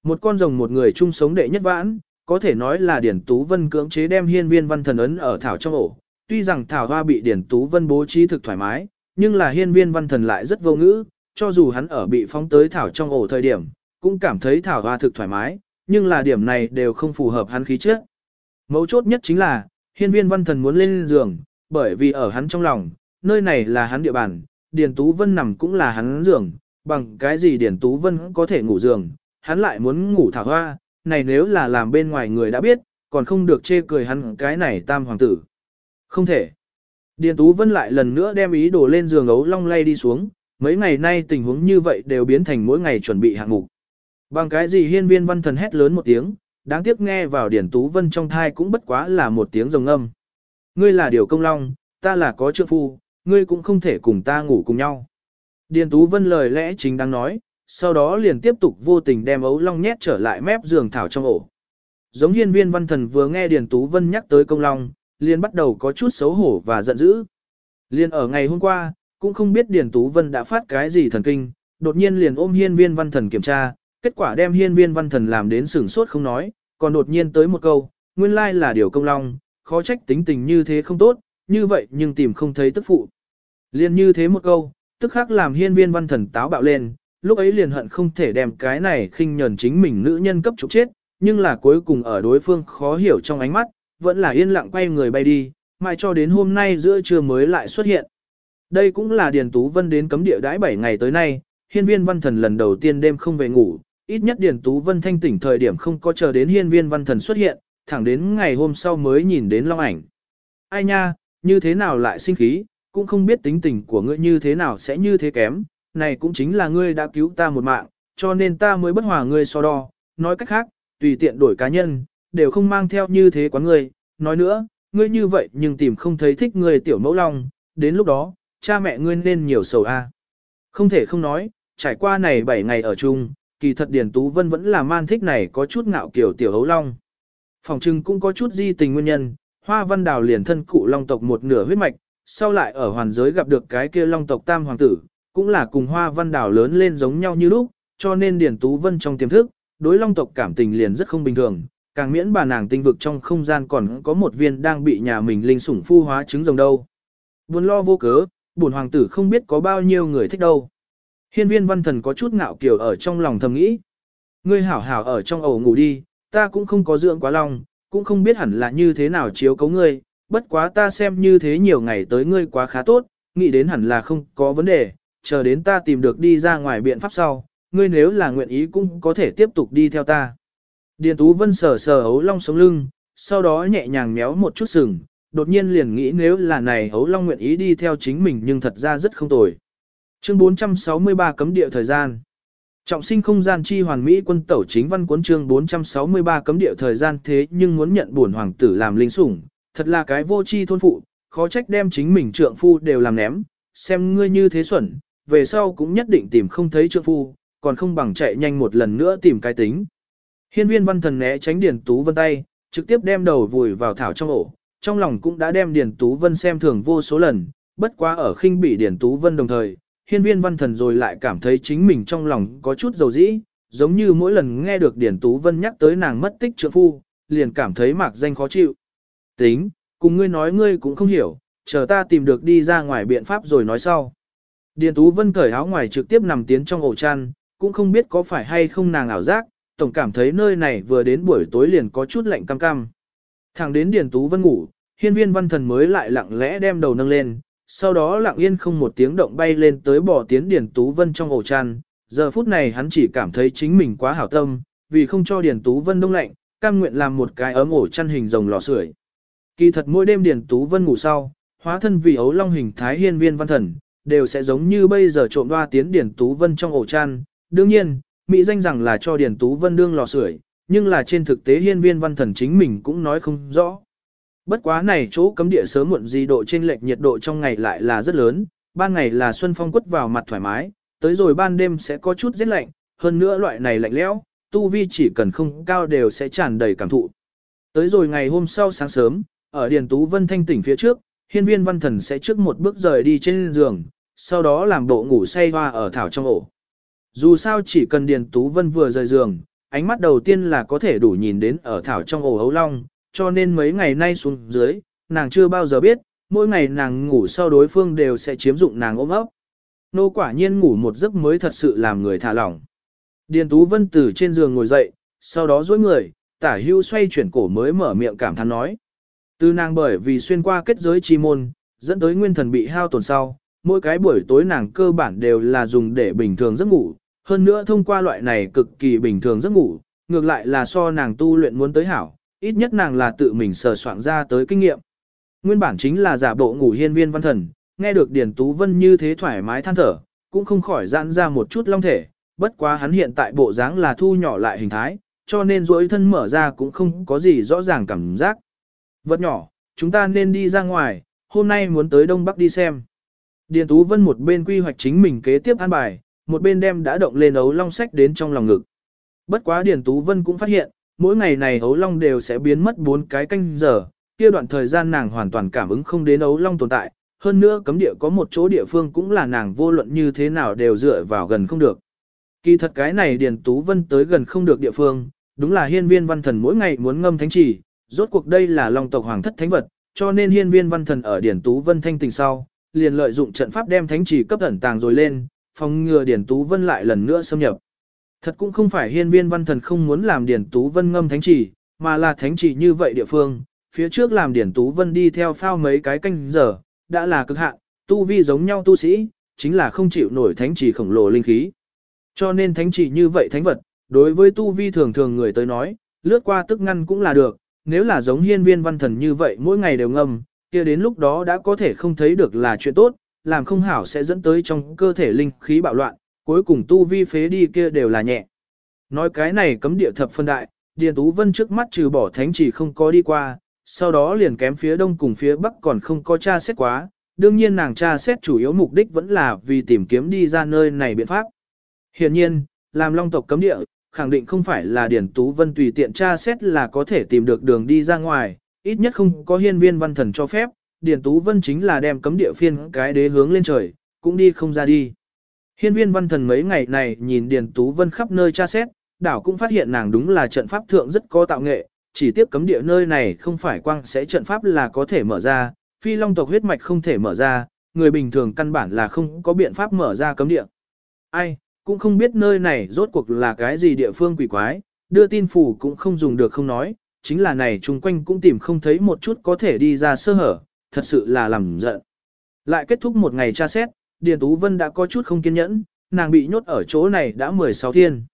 Một con rồng một người chung sống đệ nhất vãn, có thể nói là Điển Tú Vân cưỡng chế đem hiên viên văn thần ấn ở thảo trong ổ. Tuy rằng thảo hoa bị Điển Tú Vân bố trí thực thoải mái, nhưng là hiên viên văn thần lại rất vô ngữ, cho dù hắn ở bị phóng tới thảo trong ổ thời điểm, cũng cảm thấy thảo hoa thực thoải mái, nhưng là điểm này đều không phù hợp hắn khí chất. Mấu chốt nhất chính là, hiên viên văn thần muốn lên giường, bởi vì ở hắn trong lòng, nơi này là hắn địa bàn, Điền Tú Vân nằm cũng là hắn giường, bằng cái gì Điền Tú Vân có thể ngủ giường, hắn lại muốn ngủ thảo hoa, này nếu là làm bên ngoài người đã biết, còn không được chê cười hắn cái này tam hoàng tử. Không thể. Điền Tú Vân lại lần nữa đem ý đồ lên giường ấu long lay đi xuống, mấy ngày nay tình huống như vậy đều biến thành mỗi ngày chuẩn bị hạng mục. Bằng cái gì hiên viên văn thần hét lớn một tiếng, đáng tiếc nghe vào điển Tú Vân trong thai cũng bất quá là một tiếng rồng âm. Ngươi là điều công long, ta là có trượng phu, ngươi cũng không thể cùng ta ngủ cùng nhau. Điền Tú Vân lời lẽ chính đang nói, sau đó liền tiếp tục vô tình đem ấu long nhét trở lại mép giường thảo trong ổ. Giống hiên viên văn thần vừa nghe Điền Tú Vân nhắc tới công long, liền bắt đầu có chút xấu hổ và giận dữ. Liền ở ngày hôm qua, cũng không biết Điền Tú Vân đã phát cái gì thần kinh, đột nhiên liền ôm hiên viên văn thần kiểm tra, kết quả đem hiên viên văn thần làm đến sửng sốt không nói, còn đột nhiên tới một câu, nguyên lai là điều công long, khó trách tính tình như thế không tốt, như vậy nhưng tìm không thấy tức phụ. Liên như thế một câu, tức khắc làm hiên viên văn thần táo bạo lên, lúc ấy liền hận không thể đem cái này khinh nhẫn chính mình nữ nhân cấp trục chết, nhưng là cuối cùng ở đối phương khó hiểu trong ánh mắt, vẫn là yên lặng quay người bay đi, mai cho đến hôm nay giữa trưa mới lại xuất hiện. Đây cũng là Điền Tú Vân đến cấm địa đãi 7 ngày tới nay, hiên viên văn thần lần đầu tiên đêm không về ngủ, ít nhất Điền Tú Vân thanh tỉnh thời điểm không có chờ đến hiên viên văn thần xuất hiện, thẳng đến ngày hôm sau mới nhìn đến long ảnh. Ai nha, như thế nào lại sinh khí, cũng không biết tính tình của ngươi như thế nào sẽ như thế kém, này cũng chính là ngươi đã cứu ta một mạng, cho nên ta mới bất hòa ngươi so đo, nói cách khác, tùy tiện đổi cá nhân, đều không mang theo như thế quán ngươi, nói nữa, ngươi như vậy nhưng tìm không thấy thích ngươi tiểu mẫu long, đến lúc đó, cha mẹ ngươi nên nhiều sầu a. Không thể không nói, trải qua này 7 ngày ở chung, kỳ thật Điền Tú Vân vẫn là man thích này có chút ngạo kiểu tiểu hấu long. Phòng trưng cũng có chút di tình nguyên nhân, hoa văn đào liền thân cụ long tộc một nửa huyết mạch, sau lại ở hoàn giới gặp được cái kia long tộc tam hoàng tử, cũng là cùng hoa văn Đào lớn lên giống nhau như lúc, cho nên Điền Tú Vân trong tiềm thức, đối long tộc cảm tình liền rất không bình thường, càng miễn bà nàng tinh vực trong không gian còn có một viên đang bị nhà mình linh sủng phu hóa trứng rồng đâu. Buồn lo vô cớ, bổn hoàng tử không biết có bao nhiêu người thích đâu. Hiên viên văn thần có chút ngạo kiểu ở trong lòng thầm nghĩ. Ngươi hảo hảo ở trong ổ ngủ đi, ta cũng không có dưỡng quá long, cũng không biết hẳn là như thế nào chiếu cấu ngươi, bất quá ta xem như thế nhiều ngày tới ngươi quá khá tốt, nghĩ đến hẳn là không có vấn đề, chờ đến ta tìm được đi ra ngoài biện pháp sau, ngươi nếu là nguyện ý cũng có thể tiếp tục đi theo ta. Điền Tú Vân sờ sờ ấu long sống lưng, sau đó nhẹ nhàng méo một chút sừng, đột nhiên liền nghĩ nếu là này ấu long nguyện ý đi theo chính mình nhưng thật ra rất không tồi. Chương 463 cấm địa thời gian Trọng sinh không gian chi hoàn mỹ quân tẩu chính văn cuốn chương 463 cấm địa thời gian thế nhưng muốn nhận buồn hoàng tử làm linh sủng, thật là cái vô chi thôn phụ, khó trách đem chính mình trượng phu đều làm ném, xem ngươi như thế xuẩn, về sau cũng nhất định tìm không thấy trượng phu, còn không bằng chạy nhanh một lần nữa tìm cái tính. Hiên viên văn thần né tránh điển Tú Vân tay, trực tiếp đem đầu vùi vào thảo trong ổ, trong lòng cũng đã đem Điền Tú Vân xem thường vô số lần, bất quá ở khinh bị Điền Tú Vân đồng thời, hiên viên văn thần rồi lại cảm thấy chính mình trong lòng có chút dầu dĩ, giống như mỗi lần nghe được Điền Tú Vân nhắc tới nàng mất tích trượng phu, liền cảm thấy mạc danh khó chịu. Tính, cùng ngươi nói ngươi cũng không hiểu, chờ ta tìm được đi ra ngoài biện pháp rồi nói sau. Điền Tú Vân cởi áo ngoài trực tiếp nằm tiến trong ổ chăn, cũng không biết có phải hay không nàng ảo giác, tổng cảm thấy nơi này vừa đến buổi tối liền có chút lạnh cam cam. Thẳng đến Điền Tú Vân ngủ, hiên viên văn thần mới lại lặng lẽ đem đầu nâng lên, sau đó lặng yên không một tiếng động bay lên tới bỏ tiến Điền Tú Vân trong ổ chăn. Giờ phút này hắn chỉ cảm thấy chính mình quá hảo tâm, vì không cho Điền Tú Vân đông lạnh, cam nguyện làm một cái ấm ổ chăn hình rồng lò sưởi. Kỳ thật mỗi đêm Điền Tú Vân ngủ sau, hóa thân vì ấu long hình thái hiên viên văn thần, đều sẽ giống như bây giờ trộm đoa tiến Điền Tú Vân trong ổ chăn. Đương nhiên, Mỹ danh rằng là cho Điền Tú Vân đương lò sưởi, nhưng là trên thực tế hiên viên văn thần chính mình cũng nói không rõ. Bất quá này chỗ cấm địa sớm muộn gì độ trên lệch nhiệt độ trong ngày lại là rất lớn, ban ngày là xuân phong quất vào mặt thoải mái, tới rồi ban đêm sẽ có chút rét lạnh, hơn nữa loại này lạnh lẽo, tu vi chỉ cần không cao đều sẽ tràn đầy cảm thụ. Tới rồi ngày hôm sau sáng sớm, ở Điền Tú Vân thanh tỉnh phía trước, hiên viên văn thần sẽ trước một bước rời đi trên giường, sau đó làm bộ ngủ say hoa ở thảo trong ổ. Dù sao chỉ cần Điền Tú Vân vừa rời giường, ánh mắt đầu tiên là có thể đủ nhìn đến ở thảo trong ổ hấu long, cho nên mấy ngày nay xuống dưới, nàng chưa bao giờ biết, mỗi ngày nàng ngủ sau đối phương đều sẽ chiếm dụng nàng ôm ấp. Nô quả nhiên ngủ một giấc mới thật sự làm người thả lỏng. Điền Tú Vân từ trên giường ngồi dậy, sau đó dối người, tả hưu xoay chuyển cổ mới mở miệng cảm thán nói. Từ nàng bởi vì xuyên qua kết giới chi môn, dẫn tới nguyên thần bị hao tổn sau, mỗi cái buổi tối nàng cơ bản đều là dùng để bình thường giấc ngủ, hơn nữa thông qua loại này cực kỳ bình thường giấc ngủ, ngược lại là so nàng tu luyện muốn tới hảo, ít nhất nàng là tự mình sờ soạn ra tới kinh nghiệm. Nguyên bản chính là giả bộ ngủ hiên viên văn thần, nghe được Điền Tú Vân như thế thoải mái than thở, cũng không khỏi giãn ra một chút long thể, bất quá hắn hiện tại bộ dáng là thu nhỏ lại hình thái, cho nên duỗi thân mở ra cũng không có gì rõ ràng cảm giác. Vật nhỏ, chúng ta nên đi ra ngoài, hôm nay muốn tới Đông Bắc đi xem. Điền Tú Vân một bên quy hoạch chính mình kế tiếp an bài, một bên đem đã động lên ấu long sách đến trong lòng ngực. Bất quá Điền Tú Vân cũng phát hiện, mỗi ngày này ấu long đều sẽ biến mất bốn cái canh giờ, kia đoạn thời gian nàng hoàn toàn cảm ứng không đến ấu long tồn tại, hơn nữa cấm địa có một chỗ địa phương cũng là nàng vô luận như thế nào đều dựa vào gần không được. Kỳ thật cái này Điền Tú Vân tới gần không được địa phương, đúng là hiên viên văn thần mỗi ngày muốn ngâm thánh chỉ, rốt cuộc đây là long tộc hoàng thất thánh vật, cho nên hiên viên văn thần ở Điền Tú Vân thanh tình sau, liền lợi dụng trận pháp đem thánh chỉ cấp ẩn tàng rồi lên, phòng ngừa Điền Tú Vân lại lần nữa xâm nhập. Thật cũng không phải hiên viên văn thần không muốn làm điển Tú Vân ngâm thánh chỉ, mà là thánh chỉ như vậy địa phương, phía trước làm điển Tú Vân đi theo phao mấy cái canh giờ, đã là cực hạn, tu vi giống nhau tu sĩ, chính là không chịu nổi thánh chỉ khổng lồ linh khí. Cho nên thánh chỉ như vậy thánh vật, đối với tu vi thường thường người tới nói, lướt qua tức ngăn cũng là được, nếu là giống hiên viên văn thần như vậy mỗi ngày đều ngâm, kia đến lúc đó đã có thể không thấy được là chuyện tốt, làm không hảo sẽ dẫn tới trong cơ thể linh khí bạo loạn, cuối cùng tu vi phế đi kia đều là nhẹ. Nói cái này cấm địa thập phân đại, Điền Tú Vân trước mắt trừ bỏ thánh chỉ không có đi qua, sau đó liền kém phía đông cùng phía bắc còn không có tra xét quá, đương nhiên nàng tra xét chủ yếu mục đích vẫn là vì tìm kiếm đi ra nơi này biện pháp. Hiện nhiên, làm long tộc cấm địa, khẳng định không phải là Điền Tú Vân tùy tiện tra xét là có thể tìm được đường đi ra ngoài, ít nhất không có hiên viên văn thần cho phép, Điền Tú Vân chính là đem cấm địa phiên cái đế hướng lên trời, cũng đi không ra đi. Hiên viên văn thần mấy ngày này nhìn Điền Tú Vân khắp nơi tra xét, đảo cũng phát hiện nàng đúng là trận pháp thượng rất có tạo nghệ, chỉ tiếp cấm địa nơi này không phải quang sẽ trận pháp là có thể mở ra, phi long tộc huyết mạch không thể mở ra, người bình thường căn bản là không có biện pháp mở ra cấm địa. Ai, cũng không biết nơi này rốt cuộc là cái gì địa phương quỷ quái, đưa tin phủ cũng không dùng được không nói, chính là này chung quanh cũng tìm không thấy một chút có thể đi ra sơ hở, thật sự là làm giận. Lại kết thúc một ngày tra xét, Điền Tú Vân đã có chút không kiên nhẫn, nàng bị nhốt ở chỗ này đã 16 thiên.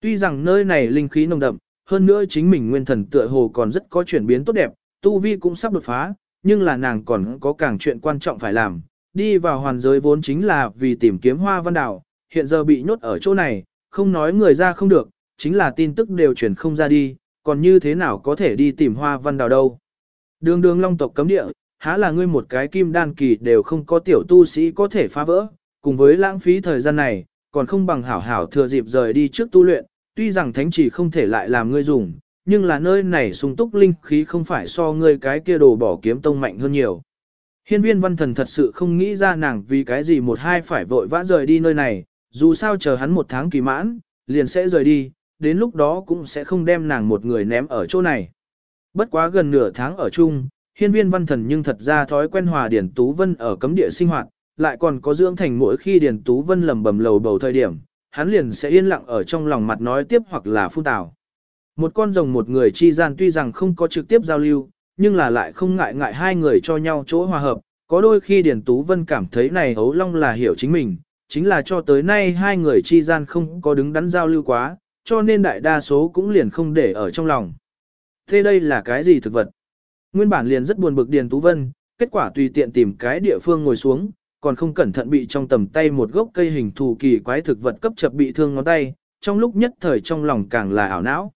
Tuy rằng nơi này linh khí nồng đậm, hơn nữa chính mình nguyên thần tựa hồ còn rất có chuyển biến tốt đẹp, tu vi cũng sắp đột phá, nhưng là nàng còn có càng chuyện quan trọng phải làm. Đi vào hoàn giới vốn chính là vì tìm kiếm hoa văn đảo, hiện giờ bị nhốt ở chỗ này, không nói người ra không được, chính là tin tức đều chuyển không ra đi, còn như thế nào có thể đi tìm hoa văn Đảo đâu. Đường đường long tộc cấm địa, há là ngươi một cái kim đan kỳ đều không có tiểu tu sĩ có thể phá vỡ, cùng với lãng phí thời gian này, còn không bằng hảo hảo thừa dịp rời đi trước tu luyện, tuy rằng thánh chỉ không thể lại làm ngươi dùng, nhưng là nơi này sung túc linh khí không phải so ngươi cái kia đồ bỏ kiếm tông mạnh hơn nhiều. Hiên viên văn thần thật sự không nghĩ ra nàng vì cái gì một hai phải vội vã rời đi nơi này, dù sao chờ hắn một tháng kỳ mãn, liền sẽ rời đi, đến lúc đó cũng sẽ không đem nàng một người ném ở chỗ này. Bất quá gần nửa tháng ở chung, hiên viên văn thần nhưng thật ra thói quen hòa điển Tú Vân ở cấm địa sinh hoạt, lại còn có dưỡng thành mỗi khi điển Tú Vân lầm bầm lầu bầu thời điểm, hắn liền sẽ yên lặng ở trong lòng mặt nói tiếp hoặc là phun tào. Một con rồng một người chi gian tuy rằng không có trực tiếp giao lưu, nhưng là lại không ngại ngại hai người cho nhau chỗ hòa hợp, có đôi khi điển Tú Vân cảm thấy này hấu long là hiểu chính mình, chính là cho tới nay hai người chi gian không có đứng đắn giao lưu quá, cho nên đại đa số cũng liền không để ở trong lòng. Thế đây là cái gì thực vật? Nguyên bản liền rất buồn bực Điền Tú Vân, kết quả tùy tiện tìm cái địa phương ngồi xuống, còn không cẩn thận bị trong tầm tay một gốc cây hình thù kỳ quái thực vật cấp chập bị thương ngón tay, trong lúc nhất thời trong lòng càng là ảo não.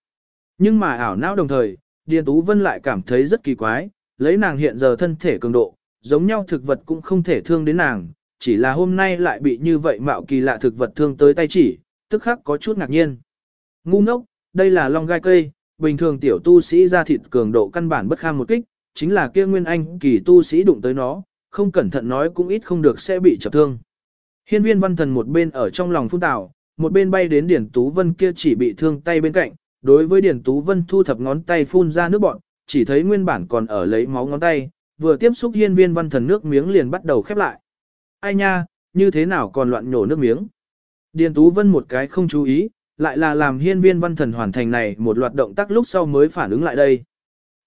Nhưng mà ảo não đồng thời, Điền Tú Vân lại cảm thấy rất kỳ quái, lấy nàng hiện giờ thân thể cường độ, giống nhau thực vật cũng không thể thương đến nàng, chỉ là hôm nay lại bị như vậy mạo kỳ lạ thực vật thương tới tay chỉ, tức khắc có chút ngạc nhiên. Ngu ngốc, đây là long gai cây, bình thường tiểu tu sĩ ra thịt cường độ căn bản bất kham một kích, chính là kia nguyên anh kỳ tu sĩ đụng tới nó, không cẩn thận nói cũng ít không được sẽ bị chập thương. Hiên viên văn thần một bên ở trong lòng phun tảo, một bên bay đến Điển Tú Vân kia chỉ bị thương tay bên cạnh, đối với Điển Tú Vân thu thập ngón tay phun ra nước bọn, chỉ thấy nguyên bản còn ở lấy máu ngón tay, vừa tiếp xúc hiên viên văn thần nước miếng liền bắt đầu khép lại. Ai nha, như thế nào còn loạn nhổ nước miếng. Điền Tú Vân một cái không chú ý, lại là làm hiên viên văn thần hoàn thành này một loạt động tác lúc sau mới phản ứng lại đây.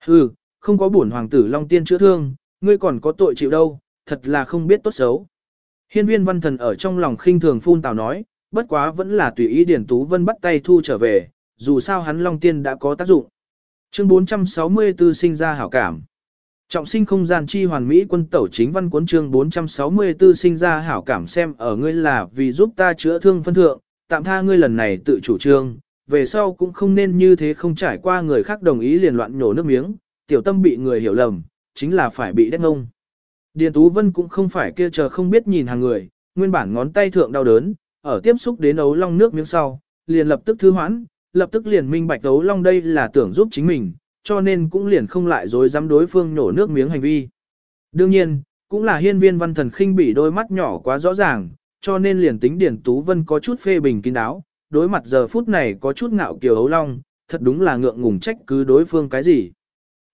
Hừ, không có bổn hoàng tử Long Tiên chữa thương, ngươi còn có tội chịu đâu, thật là không biết tốt xấu. Hiên viên văn thần ở trong lòng khinh thường phun tào nói, bất quá vẫn là tùy ý điển Tú Vân bắt tay thu trở về, dù sao hắn Long Tiên đã có tác dụng. Chương 464 sinh ra hảo cảm. Trọng sinh không gian chi hoàn mỹ quân tẩu chính văn cuốn chương 464 sinh ra hảo cảm xem ở ngươi là vì giúp ta chữa thương phân thượng, tạm tha ngươi lần này tự chủ trương, về sau cũng không nên như thế không trải qua người khác đồng ý liền loạn nhổ nước miếng, tiểu tâm bị người hiểu lầm, chính là phải bị đét ngông. Điền Tú Vân cũng không phải kia chờ không biết nhìn hàng người, nguyên bản ngón tay thượng đau đớn, ở tiếp xúc đến ấu long nước miếng sau, liền lập tức thư hoãn, lập tức liền minh bạch ấu long đây là tưởng giúp chính mình, cho nên cũng liền không lại dối dám đối phương nổ nước miếng hành vi. Đương nhiên, cũng là hiên viên văn thần khinh bỉ đôi mắt nhỏ quá rõ ràng, cho nên liền tính Điền Tú Vân có chút phê bình kín đáo, đối mặt giờ phút này có chút ngạo kiều ấu long, thật đúng là ngượng ngùng trách cứ đối phương cái gì.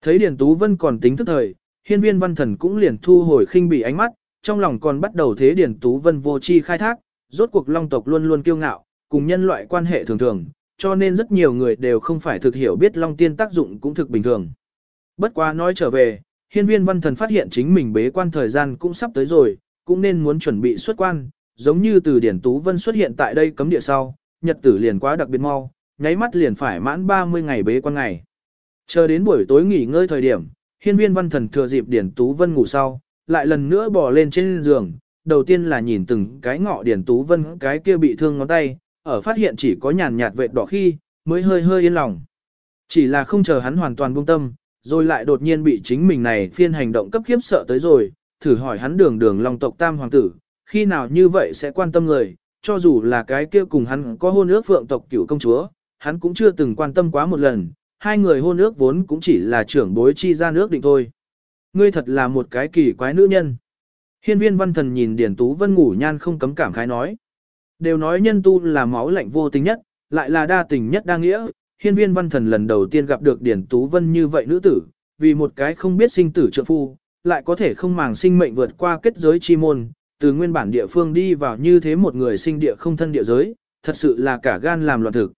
Thấy Điền Tú Vân còn tính thức thời, hiên viên văn thần cũng liền thu hồi khinh bị ánh mắt, trong lòng còn bắt đầu thế Điền Tú Vân vô chi khai thác, rốt cuộc long tộc luôn luôn kiêu ngạo, cùng nhân loại quan hệ thường thường, cho nên rất nhiều người đều không phải thực hiểu biết Long Tiên tác dụng cũng thực bình thường. Bất quá nói trở về, hiên viên văn thần phát hiện chính mình bế quan thời gian cũng sắp tới rồi, cũng nên muốn chuẩn bị xuất quan, giống như từ Điển Tú Vân xuất hiện tại đây cấm địa sau, nhật tử liền quá đặc biệt mau, nháy mắt liền phải mãn 30 ngày bế quan ngày. Chờ đến buổi tối nghỉ ngơi thời điểm, hiên viên văn thần thừa dịp Điển Tú Vân ngủ sau, lại lần nữa bò lên trên giường, đầu tiên là nhìn từng cái ngọ Điển Tú Vân cái kia bị thương ngón tay, ở phát hiện chỉ có nhàn nhạt vệt đỏ khi, mới hơi hơi yên lòng. Chỉ là không chờ hắn hoàn toàn buông tâm, rồi lại đột nhiên bị chính mình này phiên hành động cấp khiếp sợ tới rồi, thử hỏi hắn đường đường long tộc tam hoàng tử, khi nào như vậy sẽ quan tâm người, cho dù là cái kia cùng hắn có hôn ước phượng tộc cửu công chúa, hắn cũng chưa từng quan tâm quá một lần, hai người hôn ước vốn cũng chỉ là trưởng bối chi ra nước định thôi. Ngươi thật là một cái kỳ quái nữ nhân. Hiên viên văn thần nhìn Điển Tú Vân ngủ nhan không cấm cảm khái nói. Đều nói nhân tu là máu lạnh vô tình nhất, lại là đa tình nhất đa nghĩa, hiên viên văn thần lần đầu tiên gặp được Điển Tú Vân như vậy nữ tử, vì một cái không biết sinh tử trợ phu, lại có thể không màng sinh mệnh vượt qua kết giới chi môn, từ nguyên bản địa phương đi vào như thế một người sinh địa không thân địa giới, thật sự là cả gan làm loạn thực.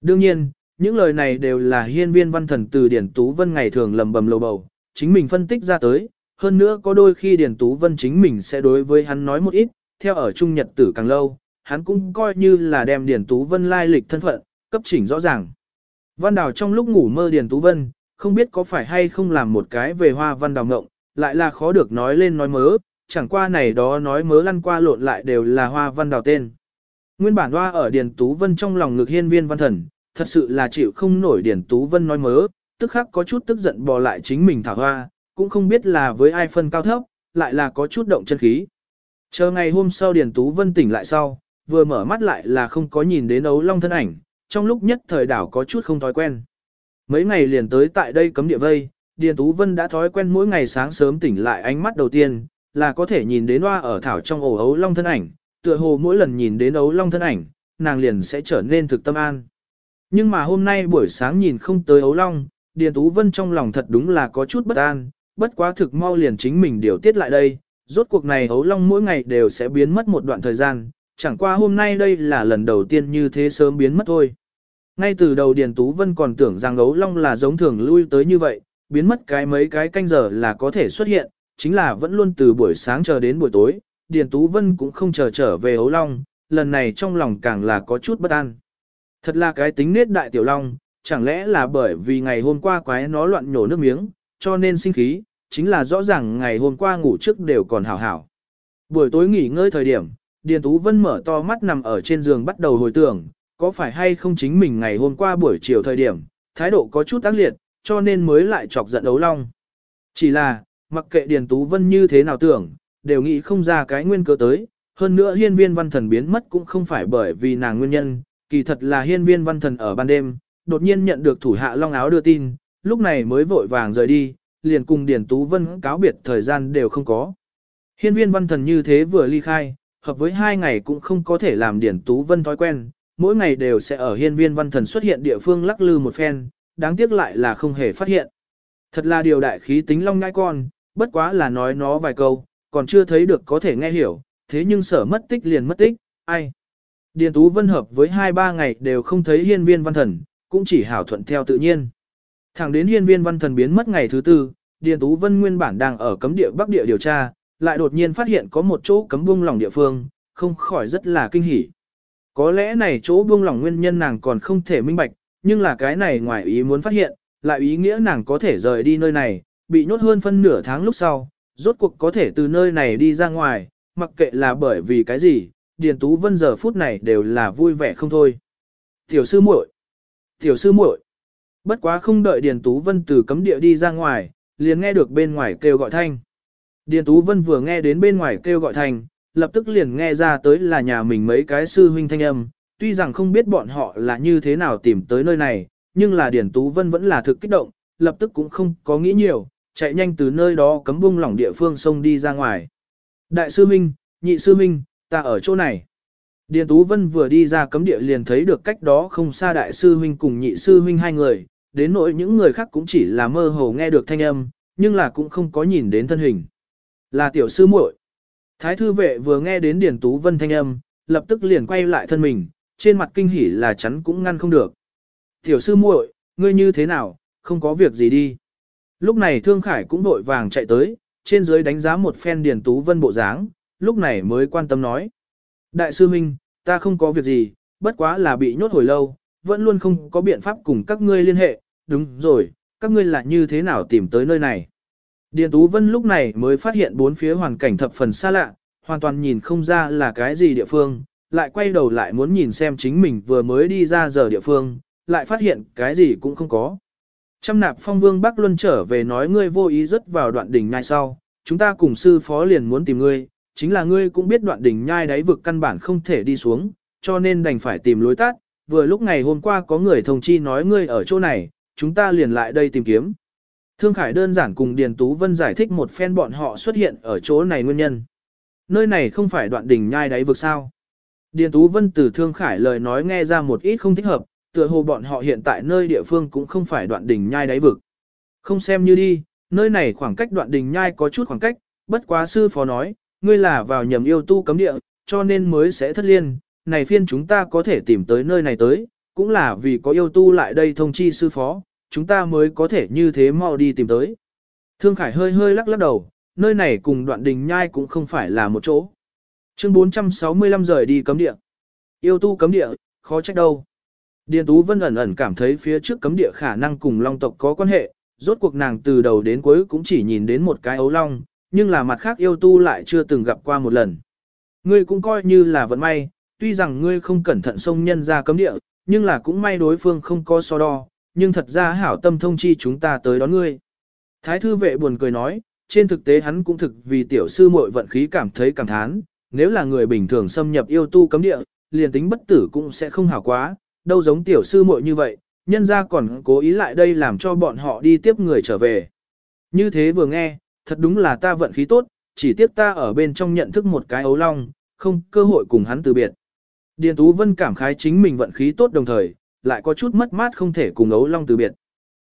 Đương nhiên, những lời này đều là hiên viên văn thần từ Điển Tú Vân ngày thường lầm bầm lầu bầu, chính mình phân tích ra tới, hơn nữa có đôi khi Điển Tú Vân chính mình sẽ đối với hắn nói một ít, theo ở trung nhật tử càng lâu, hắn cũng coi như là đem điển Tú Vân lai lịch thân phận, cấp chỉnh rõ ràng. Văn Đào trong lúc ngủ mơ Điền Tú Vân, không biết có phải hay không làm một cái về hoa Văn Đào ngộng, lại là khó được nói lên nói mớ, chẳng qua này đó nói mớ lăn qua lộn lại đều là hoa Văn Đào tên. Nguyên bản hoa ở Điền Tú Vân trong lòng ngực hiên viên văn thần, thật sự là chịu không nổi Điền Tú Vân nói mớ, tức khắc có chút tức giận bò lại chính mình thảo hoa, cũng không biết là với ai phân cao thấp, lại là có chút động chân khí. Chờ ngày hôm sau Điền Tú Vân tỉnh lại sau, vừa mở mắt lại là không có nhìn đến ấu long thân ảnh, trong lúc nhất thời đảo có chút không thói quen. Mấy ngày liền tới tại đây cấm địa vây, Điền Tú Vân đã thói quen mỗi ngày sáng sớm tỉnh lại ánh mắt đầu tiên, là có thể nhìn đến hoa ở thảo trong ổ ấu long thân ảnh, tựa hồ mỗi lần nhìn đến ấu long thân ảnh, nàng liền sẽ trở nên thực tâm an. Nhưng mà hôm nay buổi sáng nhìn không tới ấu long, Điền Tú Vân trong lòng thật đúng là có chút bất an, bất quá thực mau liền chính mình điều tiết lại đây, rốt cuộc này ấu long mỗi ngày đều sẽ biến mất một đoạn thời gian, chẳng qua hôm nay đây là lần đầu tiên như thế sớm biến mất thôi. Ngay từ đầu Điền Tú Vân còn tưởng rằng ấu long là giống thường lui tới như vậy, biến mất cái mấy cái canh giờ là có thể xuất hiện, chính là vẫn luôn từ buổi sáng chờ đến buổi tối, Điền Tú Vân cũng không chờ trở về ấu long, lần này trong lòng càng là có chút bất an. Thật là cái tính nết đại tiểu long, chẳng lẽ là bởi vì ngày hôm qua quái nó loạn nhổ nước miếng, cho nên sinh khí, chính là rõ ràng ngày hôm qua ngủ trước đều còn hảo hảo. Buổi tối nghỉ ngơi thời điểm, Điền Tú Vân mở to mắt nằm ở trên giường bắt đầu hồi tưởng, có phải hay không chính mình ngày hôm qua buổi chiều thời điểm, thái độ có chút tác liệt, cho nên mới lại chọc giận đấu long. Chỉ là, mặc kệ Điền Tú Vân như thế nào tưởng, đều nghĩ không ra cái nguyên cơ tới, hơn nữa hiên viên văn thần biến mất cũng không phải bởi vì nàng nguyên nhân, kỳ thật là hiên viên văn thần ở ban đêm, đột nhiên nhận được thủ hạ long áo đưa tin, lúc này mới vội vàng rời đi, liền cùng Điền Tú Vân cáo biệt thời gian đều không có. Hiên viên văn thần như thế vừa ly khai, hợp với hai ngày cũng không có thể làm Điền Tú Vân thói quen, mỗi ngày đều sẽ ở hiên viên văn thần xuất hiện địa phương lắc lư một phen, đáng tiếc lại là không hề phát hiện. Thật là điều đại khí tính long ngai con, bất quá là nói nó vài câu, còn chưa thấy được có thể nghe hiểu, thế nhưng sở mất tích liền mất tích, ai. Điền Tú Vân hợp với hai ba ngày đều không thấy hiên viên văn thần, cũng chỉ hảo thuận theo tự nhiên. Thẳng đến hiên viên văn thần biến mất ngày thứ tư, Điền Tú Vân nguyên bản đang ở cấm địa Bắc địa điều tra, lại đột nhiên phát hiện có một chỗ cấm buông lỏng địa phương, không khỏi rất là kinh hỉ. Có lẽ này chỗ buông lỏng nguyên nhân nàng còn không thể minh bạch, nhưng là cái này ngoài ý muốn phát hiện, lại ý nghĩa nàng có thể rời đi nơi này, bị nhốt hơn phân nửa tháng lúc sau, rốt cuộc có thể từ nơi này đi ra ngoài, mặc kệ là bởi vì cái gì, Điền Tú Vân giờ phút này đều là vui vẻ không thôi. Tiểu sư muội, tiểu sư muội. Bất quá không đợi Điền Tú Vân từ cấm địa đi ra ngoài, liền nghe được bên ngoài kêu gọi thanh. Điền Tú Vân vừa nghe đến bên ngoài kêu gọi thanh, lập tức liền nghe ra tới là nhà mình mấy cái sư huynh thanh âm, tuy rằng không biết bọn họ là như thế nào tìm tới nơi này, nhưng là Điền Tú Vân vẫn là thực kích động, lập tức cũng không có nghĩ nhiều, chạy nhanh từ nơi đó cấm bung lỏng địa phương sông đi ra ngoài. Đại sư Minh, nhị sư Minh, ta ở chỗ này. Điền Tú Vân vừa đi ra cấm địa liền thấy được cách đó không xa đại sư huynh cùng nhị sư huynh hai người, đến nỗi những người khác cũng chỉ là mơ hồ nghe được thanh âm, nhưng là cũng không có nhìn đến thân hình. Là tiểu sư muội. Thái thư vệ vừa nghe đến Điền Tú Vân thanh âm, lập tức liền quay lại thân mình, trên mặt kinh hỉ là chắn cũng ngăn không được. Tiểu sư muội, ngươi như thế nào, không có việc gì đi. Lúc này Thương Khải cũng vội vàng chạy tới, trên dưới đánh giá một phen Điền Tú Vân bộ dáng, lúc này mới quan tâm nói. Đại sư Minh, ta không có việc gì, bất quá là bị nhốt hồi lâu, vẫn luôn không có biện pháp cùng các ngươi liên hệ, đúng rồi, các ngươi là như thế nào tìm tới nơi này. Điền Tú Vân lúc này mới phát hiện bốn phía hoàn cảnh thập phần xa lạ, hoàn toàn nhìn không ra là cái gì địa phương, lại quay đầu lại muốn nhìn xem chính mình vừa mới đi ra giờ địa phương, lại phát hiện cái gì cũng không có. Trăm nạp phong vương Bắc Luân trở về nói ngươi vô ý rất vào đoạn đỉnh ngay sau, chúng ta cùng sư phó liền muốn tìm ngươi, chính là ngươi cũng biết đoạn đỉnh nhai đáy vực căn bản không thể đi xuống, cho nên đành phải tìm lối tắt. Vừa lúc ngày hôm qua có người thông chi nói ngươi ở chỗ này, chúng ta liền lại đây tìm kiếm. Thương Khải đơn giản cùng Điền Tú Vân giải thích một phen bọn họ xuất hiện ở chỗ này nguyên nhân. Nơi này không phải đoạn đỉnh nhai đáy vực sao. Điền Tú Vân từ Thương Khải lời nói nghe ra một ít không thích hợp, tựa hồ bọn họ hiện tại nơi địa phương cũng không phải đoạn đỉnh nhai đáy vực. Không xem như đi, nơi này khoảng cách đoạn đỉnh nhai có chút khoảng cách, bất quá sư phó nói, ngươi là vào nhầm yêu tu cấm địa, cho nên mới sẽ thất liên, này phiên chúng ta có thể tìm tới nơi này tới, cũng là vì có yêu tu lại đây thông chi sư phó, chúng ta mới có thể như thế mau đi tìm tới. Thương Khải hơi hơi lắc lắc đầu, nơi này cùng đoạn đình nhai cũng không phải là một chỗ. Chương 465 rời đi cấm địa. Yêu tu cấm địa, khó trách đâu. Điền Tú Vân ẩn ẩn cảm thấy phía trước cấm địa khả năng cùng long tộc có quan hệ, rốt cuộc nàng từ đầu đến cuối cũng chỉ nhìn đến một cái ấu long, nhưng là mặt khác yêu tu lại chưa từng gặp qua một lần. Ngươi cũng coi như là vận may, tuy rằng ngươi không cẩn thận xông nhân ra cấm địa, nhưng là cũng may đối phương không có so đo, nhưng thật ra hảo tâm thông chi chúng ta tới đón ngươi. Thái thư vệ buồn cười nói, trên thực tế hắn cũng thực vì tiểu sư muội vận khí cảm thấy cảm thán, nếu là người bình thường xâm nhập yêu tu cấm địa, liền tính bất tử cũng sẽ không hảo quá, đâu giống tiểu sư muội như vậy, nhân ra còn cố ý lại đây làm cho bọn họ đi tiếp người trở về. Như thế vừa nghe, thật đúng là ta vận khí tốt, chỉ tiếc ta ở bên trong nhận thức một cái ấu long, không cơ hội cùng hắn từ biệt. Điền Tú Vân cảm khái chính mình vận khí tốt đồng thời, lại có chút mất mát không thể cùng ấu long từ biệt.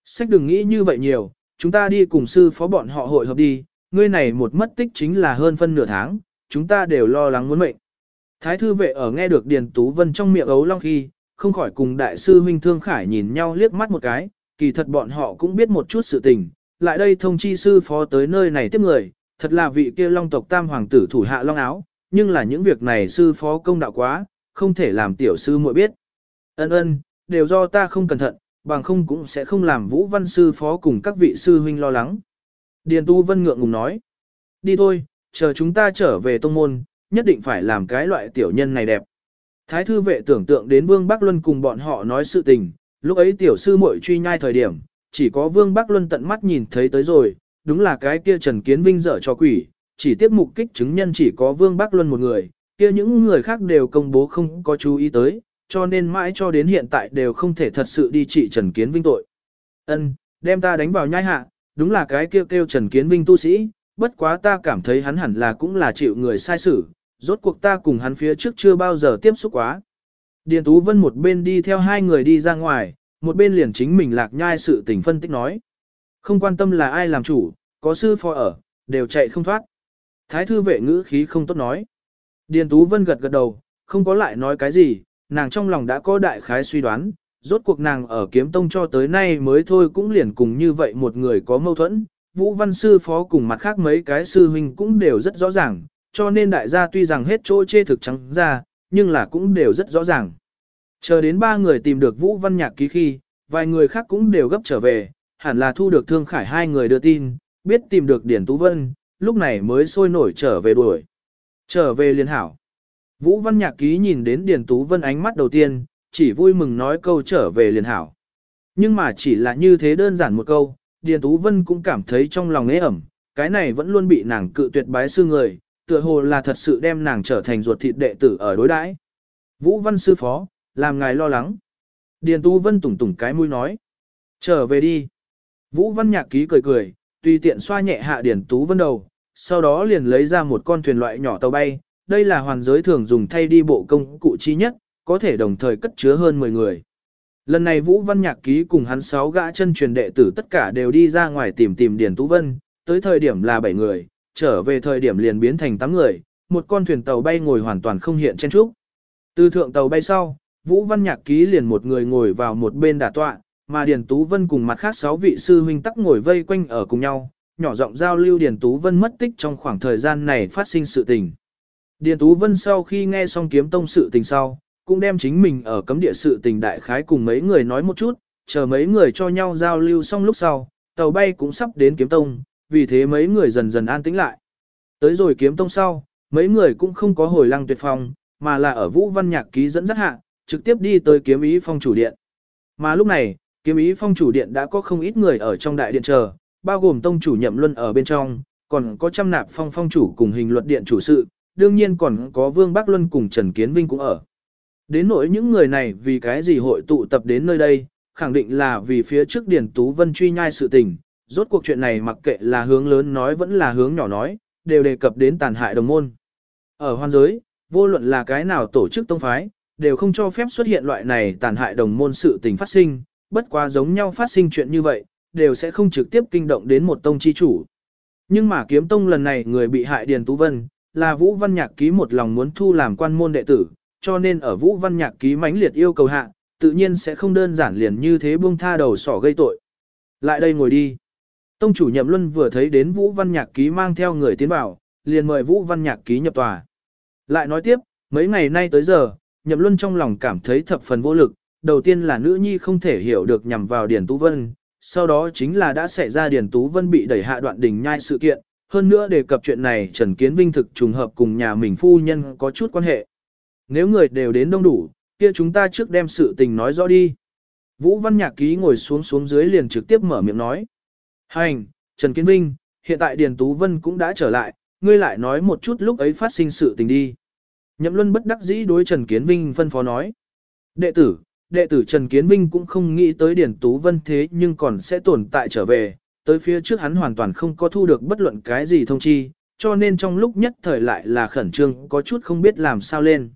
Sách đừng nghĩ như vậy nhiều, chúng ta đi cùng sư phó bọn họ hội hợp đi, ngươi này một mất tích chính là hơn phân nửa tháng, chúng ta đều lo lắng muốn mệnh. Thái thư vệ ở nghe được Điền Tú Vân trong miệng ấu long khi, không khỏi cùng đại sư huynh Thương Khải nhìn nhau liếc mắt một cái, kỳ thật bọn họ cũng biết một chút sự tình, lại đây thông chi sư phó tới nơi này tiếp người, thật là vị kia long tộc tam hoàng tử thủ hạ long áo, nhưng là những việc này sư phó công đạo quá, không thể làm tiểu sư muội biết. Ân ân, đều do ta không cẩn thận, bằng không cũng sẽ không làm vũ văn sư phó cùng các vị sư huynh lo lắng. Điền Tu Vân ngượng ngùng nói, đi thôi, chờ chúng ta trở về tông môn, nhất định phải làm cái loại tiểu nhân này đẹp. Thái thư vệ tưởng tượng đến Vương Bắc Luân cùng bọn họ nói sự tình, lúc ấy tiểu sư muội truy nhai thời điểm, chỉ có Vương Bắc Luân tận mắt nhìn thấy tới rồi, đúng là cái kia Trần Kiến Vinh dở cho quỷ, chỉ tiếp mục kích chứng nhân chỉ có Vương Bắc Luân một người, kia những người khác đều công bố không có chú ý tới, cho nên mãi cho đến hiện tại đều không thể thật sự đi trị Trần Kiến Vinh tội. Ân, đem ta đánh vào nhai hạ, đúng là cái kia kêu, kêu Trần Kiến Vinh tu sĩ, bất quá ta cảm thấy hắn hẳn là cũng là chịu người sai xử, rốt cuộc ta cùng hắn phía trước chưa bao giờ tiếp xúc quá. Điền Tú Vân một bên đi theo hai người đi ra ngoài, một bên liền chính mình lạc nhai sự tình phân tích nói. Không quan tâm là ai làm chủ, có sư phó ở, đều chạy không thoát. Thái thư vệ ngữ khí không tốt nói. Điền Tú Vân gật gật đầu, không có lại nói cái gì, nàng trong lòng đã có đại khái suy đoán, rốt cuộc nàng ở kiếm tông cho tới nay mới thôi cũng liền cùng như vậy một người có mâu thuẫn. Vũ văn sư phó cùng mặt khác mấy cái sư huynh cũng đều rất rõ ràng, cho nên đại gia tuy rằng hết chỗ chê thực trắng ra, nhưng là cũng đều rất rõ ràng. Chờ đến ba người tìm được Vũ Văn Nhạc ký khi, vài người khác cũng đều gấp trở về, hẳn là thu được Thương Khải hai người đưa tin, biết tìm được Điển Tú Vân, lúc này mới sôi nổi trở về đuổi. Trở về liên hảo. Vũ Văn Nhạc ký nhìn đến Điển Tú Vân ánh mắt đầu tiên, chỉ vui mừng nói câu trở về Liên hảo. Nhưng mà chỉ là như thế đơn giản một câu, Điền Tú Vân cũng cảm thấy trong lòng ế ẩm, cái này vẫn luôn bị nàng cự tuyệt bái sư người, tựa hồ là thật sự đem nàng trở thành ruột thịt đệ tử ở đối đãi. Vũ Văn sư phó, làm ngài lo lắng. Điền Tu Vân tủng tủng cái mũi nói. Trở về đi. Vũ Văn Nhạc Ký cười cười, tùy tiện xoa nhẹ hạ Điền Tú Vân đầu, sau đó liền lấy ra một con thuyền loại nhỏ tàu bay. Đây là hoàn giới thường dùng thay đi bộ công cụ chi nhất, có thể đồng thời cất chứa hơn 10 người. Lần này Vũ Văn Nhạc Ký cùng hắn sáu gã chân truyền đệ tử tất cả đều đi ra ngoài tìm tìm Điền Tú Vân, tới thời điểm là 7 người, trở về thời điểm liền biến thành 8 người, một con thuyền tàu bay ngồi hoàn toàn không hiện trên trúc. Từ thượng tàu bay sau, Vũ Văn Nhạc Ký liền một người ngồi vào một bên đả tọa, mà Điền Tú Vân cùng mặt khác sáu vị sư huynh tắc ngồi vây quanh ở cùng nhau, nhỏ giọng giao lưu Điền Tú Vân mất tích trong khoảng thời gian này phát sinh sự tình. Điền Tú Vân sau khi nghe xong kiếm tông sự tình sau, cũng đem chính mình ở cấm địa sự tình đại khái cùng mấy người nói một chút, chờ mấy người cho nhau giao lưu xong lúc sau, tàu bay cũng sắp đến kiếm tông, vì thế mấy người dần dần an tĩnh lại. Tới rồi kiếm tông sau, mấy người cũng không có hồi lăng tuyệt phòng, mà là ở Vũ Văn Nhạc ký dẫn dắt hạ, trực tiếp đi tới kiếm ý phong chủ điện. Mà lúc này, kiếm ý phong chủ điện đã có không ít người ở trong đại điện chờ, bao gồm tông chủ nhậm luân ở bên trong, còn có trăm nạp phong phong chủ cùng hình luật điện chủ sự, đương nhiên còn có Vương Bắc Luân cùng Trần Kiến Vinh cũng ở. Đến nỗi những người này vì cái gì hội tụ tập đến nơi đây, khẳng định là vì phía trước Điển Tú Vân truy nhai sự tình, rốt cuộc chuyện này mặc kệ là hướng lớn nói vẫn là hướng nhỏ nói, đều đề cập đến tàn hại đồng môn. Ở hoan giới, vô luận là cái nào tổ chức tông phái, đều không cho phép xuất hiện loại này tàn hại đồng môn sự tình phát sinh, bất quá giống nhau phát sinh chuyện như vậy, đều sẽ không trực tiếp kinh động đến một tông chi chủ. Nhưng mà kiếm tông lần này người bị hại Điền Tú Vân, là Vũ Văn Nhạc ký một lòng muốn thu làm quan môn đệ tử, cho nên ở Vũ Văn Nhạc ký mãnh liệt yêu cầu hạ, tự nhiên sẽ không đơn giản liền như thế buông tha đầu sỏ gây tội. Lại đây ngồi đi. Tông chủ Nhậm Luân vừa thấy đến Vũ Văn Nhạc ký mang theo người tiến vào, liền mời Vũ Văn Nhạc ký nhập tòa. Lại nói tiếp, mấy ngày nay tới giờ, Nhậm Luân trong lòng cảm thấy thập phần vô lực, đầu tiên là nữ nhi không thể hiểu được nhằm vào Điền Tú Vân, sau đó chính là đã xảy ra Điền Tú Vân bị đẩy hạ đoạn đỉnh nhai sự kiện, hơn nữa đề cập chuyện này Trần Kiến Vinh thực trùng hợp cùng nhà mình phu nhân có chút quan hệ. Nếu người đều đến đông đủ, kia chúng ta trước đem sự tình nói rõ đi. Vũ Văn Nhạc Ký ngồi xuống xuống dưới liền trực tiếp mở miệng nói. Hành, Trần Kiến Vinh, hiện tại Điền Tú Vân cũng đã trở lại, ngươi lại nói một chút lúc ấy phát sinh sự tình đi. Nhậm Luân bất đắc dĩ đối Trần Kiến Vinh phân phó nói. Đệ tử, đệ tử Trần Kiến Vinh cũng không nghĩ tới Điền Tú Vân thế nhưng còn sẽ tồn tại trở về, tới phía trước hắn hoàn toàn không có thu được bất luận cái gì thông chi, cho nên trong lúc nhất thời lại là khẩn trương có chút không biết làm sao lên.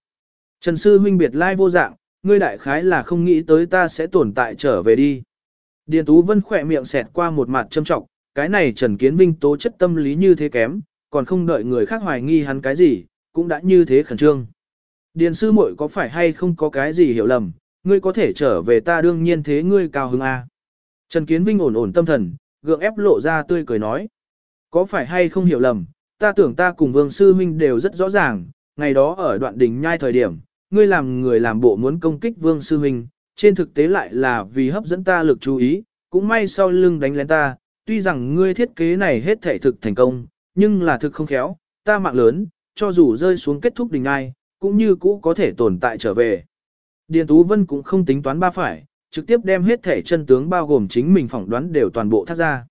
Trần sư huynh biệt lai vô dạng, ngươi đại khái là không nghĩ tới ta sẽ tồn tại trở về đi. Điền Tú Vân khỏe miệng xẹt qua một mặt châm trọng, cái này Trần Kiến Vinh tố chất tâm lý như thế kém, còn không đợi người khác hoài nghi hắn cái gì, cũng đã như thế khẩn trương. Điền sư muội có phải hay không có cái gì hiểu lầm, ngươi có thể trở về ta đương nhiên thế ngươi cao hứng a. Trần Kiến Vinh ổn ổn tâm thần, gượng ép lộ ra tươi cười nói. Có phải hay không hiểu lầm, ta tưởng ta cùng vương sư huynh đều rất rõ ràng, ngày đó ở đoạn đỉnh nhai thời điểm, ngươi làm người làm bộ muốn công kích vương sư huynh, trên thực tế lại là vì hấp dẫn ta lực chú ý, cũng may sau lưng đánh lén ta, tuy rằng ngươi thiết kế này hết thể thực thành công, nhưng là thực không khéo, ta mạng lớn, cho dù rơi xuống kết thúc đình ai, cũng như cũ có thể tồn tại trở về. Điền Tú Vân cũng không tính toán ba phải, trực tiếp đem hết thể chân tướng bao gồm chính mình phỏng đoán đều toàn bộ thác ra.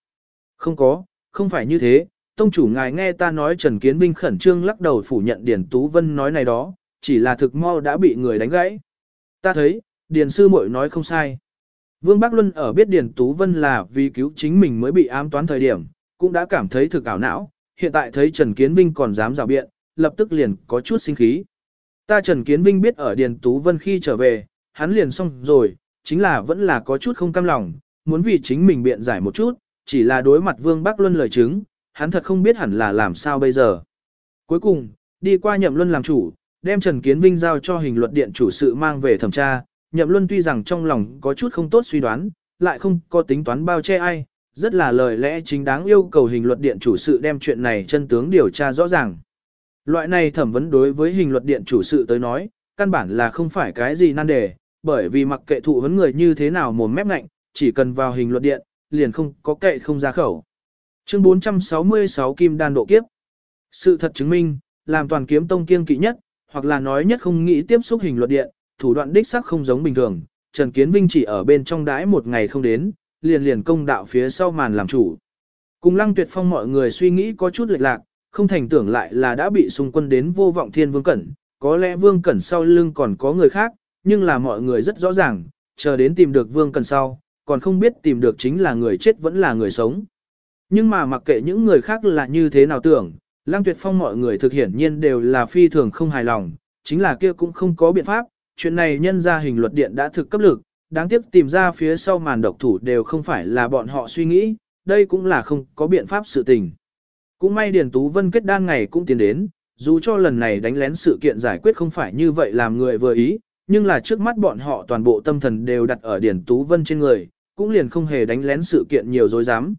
Không có, không phải như thế, tông chủ ngài nghe ta nói Trần Kiến Vinh khẩn trương lắc đầu phủ nhận Điền Tú Vân nói này đó, chỉ là thực mau đã bị người đánh gãy. Ta thấy, Điền sư muội nói không sai. Vương Bắc Luân ở biết Điền Tú Vân là vì cứu chính mình mới bị ám toán thời điểm, cũng đã cảm thấy thực ảo não, hiện tại thấy Trần Kiến Vinh còn dám rào biện, lập tức liền có chút sinh khí. Ta Trần Kiến Vinh biết ở Điền Tú Vân khi trở về, hắn liền xong rồi, chính là vẫn là có chút không cam lòng, muốn vì chính mình biện giải một chút, chỉ là đối mặt Vương Bắc Luân lời chứng, hắn thật không biết hẳn là làm sao bây giờ. Cuối cùng, đi qua nhậm luân làm chủ, đem Trần Kiến Vinh giao cho hình luật điện chủ sự mang về thẩm tra, nhậm luân tuy rằng trong lòng có chút không tốt suy đoán, lại không có tính toán bao che ai, rất là lời lẽ chính đáng yêu cầu hình luật điện chủ sự đem chuyện này chân tướng điều tra rõ ràng. Loại này thẩm vấn đối với hình luật điện chủ sự tới nói, căn bản là không phải cái gì nan đề, bởi vì mặc kệ thụ vấn người như thế nào mồm mép ngạnh, chỉ cần vào hình luật điện, liền không có kệ không ra khẩu. Chương 466 Kim Đan độ kiếp. Sự thật chứng minh, làm toàn kiếm tông kiên kỵ nhất, hoặc là nói nhất không nghĩ tiếp xúc hình luật điện, thủ đoạn đích sắc không giống bình thường. Trần Kiến Vinh chỉ ở bên trong đãi một ngày không đến, liền liền công đạo phía sau màn làm chủ. Cùng Lăng Tuyệt Phong mọi người suy nghĩ có chút lệch lạc, không thành tưởng lại là đã bị xung quân đến vô vọng thiên vương cẩn, có lẽ vương cẩn sau lưng còn có người khác, nhưng là mọi người rất rõ ràng, chờ đến tìm được vương cẩn sau, còn không biết tìm được chính là người chết vẫn là người sống. Nhưng mà mặc kệ những người khác là như thế nào tưởng, Lăng Tuyệt Phong mọi người thực hiển nhiên đều là phi thường không hài lòng, chính là kia cũng không có biện pháp, chuyện này nhân ra hình luật điện đã thực cấp lực, đáng tiếc tìm ra phía sau màn độc thủ đều không phải là bọn họ suy nghĩ, đây cũng là không có biện pháp sự tình. Cũng may Điền Tú Vân kết đan ngày cũng tiến đến, dù cho lần này đánh lén sự kiện giải quyết không phải như vậy làm người vừa ý, nhưng là trước mắt bọn họ toàn bộ tâm thần đều đặt ở Điền Tú Vân trên người, cũng liền không hề đánh lén sự kiện nhiều dối dám.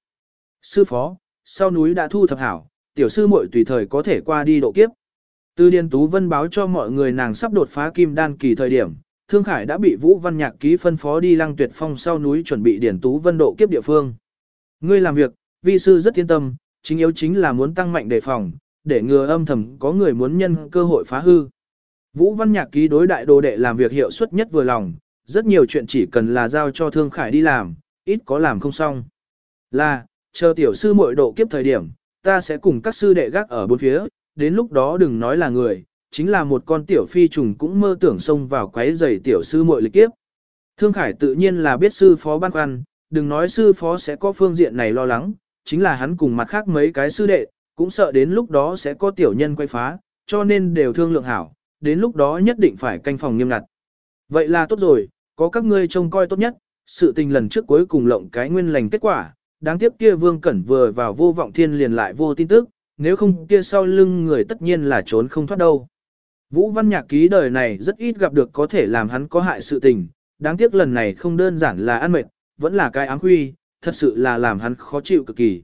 Sư phó, sau núi đã thu thập hảo, tiểu sư muội tùy thời có thể qua đi độ kiếp. Từ Điền Tú Vân báo cho mọi người nàng sắp đột phá kim đan kỳ thời điểm, Thương Khải đã bị Vũ Văn Nhạc ký phân phó đi Lăng Tuyệt Phong sau núi chuẩn bị Điền Tú Vân độ kiếp địa phương. Ngươi làm việc, vi sư rất yên tâm, chính yếu chính là muốn tăng mạnh đề phòng, để ngừa âm thầm có người muốn nhân cơ hội phá hư. Vũ Văn Nhạc ký đối đại đồ đệ làm việc hiệu suất nhất vừa lòng, rất nhiều chuyện chỉ cần là giao cho Thương Khải đi làm, ít có làm không xong. Là, chờ tiểu sư muội độ kiếp thời điểm, ta sẽ cùng các sư đệ gác ở bốn phía, đến lúc đó đừng nói là người, chính là một con tiểu phi trùng cũng mơ tưởng xông vào quấy giày tiểu sư muội lịch kiếp. Thương Khải tự nhiên là biết sư phó băn khoăn, đừng nói sư phó sẽ có phương diện này lo lắng, chính là hắn cùng mặt khác mấy cái sư đệ, cũng sợ đến lúc đó sẽ có tiểu nhân quay phá, cho nên đều thương lượng hảo, đến lúc đó nhất định phải canh phòng nghiêm ngặt. Vậy là tốt rồi, có các ngươi trông coi tốt nhất, sự tình lần trước cuối cùng lộng cái nguyên lành kết quả, đáng tiếc kia Vương Cẩn vừa vào vô vọng thiên liền lại vô tin tức, nếu không kia sau lưng người tất nhiên là trốn không thoát đâu. Vũ Văn Nhạc ký đời này rất ít gặp được có thể làm hắn có hại sự tình, đáng tiếc lần này không đơn giản là ăn mệt, vẫn là cái áng huy, thật sự là làm hắn khó chịu cực kỳ.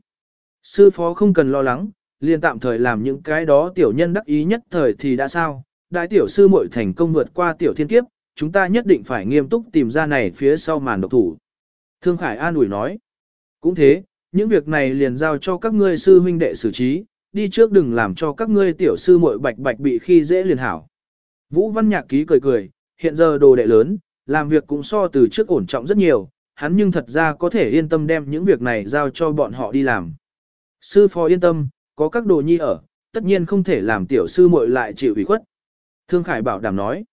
Sư phó không cần lo lắng, liền tạm thời làm những cái đó tiểu nhân đắc ý nhất thời thì đã sao, đại tiểu sư muội thành công vượt qua tiểu thiên kiếp, chúng ta nhất định phải nghiêm túc tìm ra này phía sau màn độc thủ. Thương Khải an ủi nói, cũng thế, những việc này liền giao cho các ngươi sư huynh đệ xử trí, đi trước đừng làm cho các ngươi tiểu sư muội bạch bạch bị khi dễ liền hảo. Vũ Văn Nhạc ký cười cười, hiện giờ đồ đệ lớn, làm việc cũng so từ trước ổn trọng rất nhiều, hắn nhưng thật ra có thể yên tâm đem những việc này giao cho bọn họ đi làm. Sư phó yên tâm, có các đồ nhi ở, tất nhiên không thể làm tiểu sư muội lại chịu ủy khuất. Thương Khải bảo đảm nói,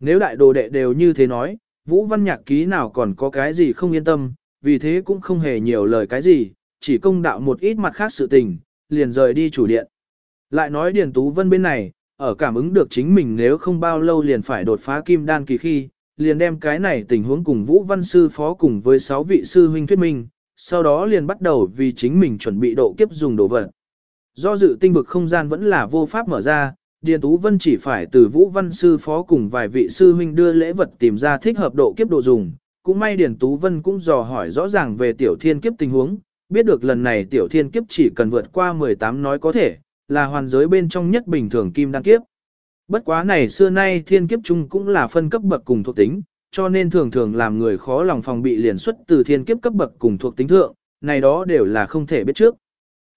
nếu đại đồ đệ đều như thế nói, Vũ Văn Nhạc ký nào còn có cái gì không yên tâm, vì thế cũng không hề nhiều lời cái gì, chỉ công đạo một ít mặt khác sự tình, liền rời đi chủ điện. Lại nói Điền Tú Vân bên này, ở cảm ứng được chính mình nếu không bao lâu liền phải đột phá kim đan kỳ khi, liền đem cái này tình huống cùng Vũ Văn Sư Phó cùng với 6 vị sư huynh thuyết minh, sau đó liền bắt đầu vì chính mình chuẩn bị độ kiếp dùng đồ vật. Do dự tinh vực không gian vẫn là vô pháp mở ra, Điền Tú Vân chỉ phải từ Vũ Văn Sư Phó cùng vài vị sư huynh đưa lễ vật tìm ra thích hợp độ kiếp độ dùng. Cũng may Điền Tú Vân cũng dò hỏi rõ ràng về tiểu thiên kiếp tình huống, biết được lần này tiểu thiên kiếp chỉ cần vượt qua 18 nói có thể, là hoàn giới bên trong nhất bình thường kim đăng kiếp. Bất quá này xưa nay thiên kiếp chung cũng là phân cấp bậc cùng thuộc tính, cho nên thường thường làm người khó lòng phòng bị liền xuất từ thiên kiếp cấp bậc cùng thuộc tính thượng, này đó đều là không thể biết trước.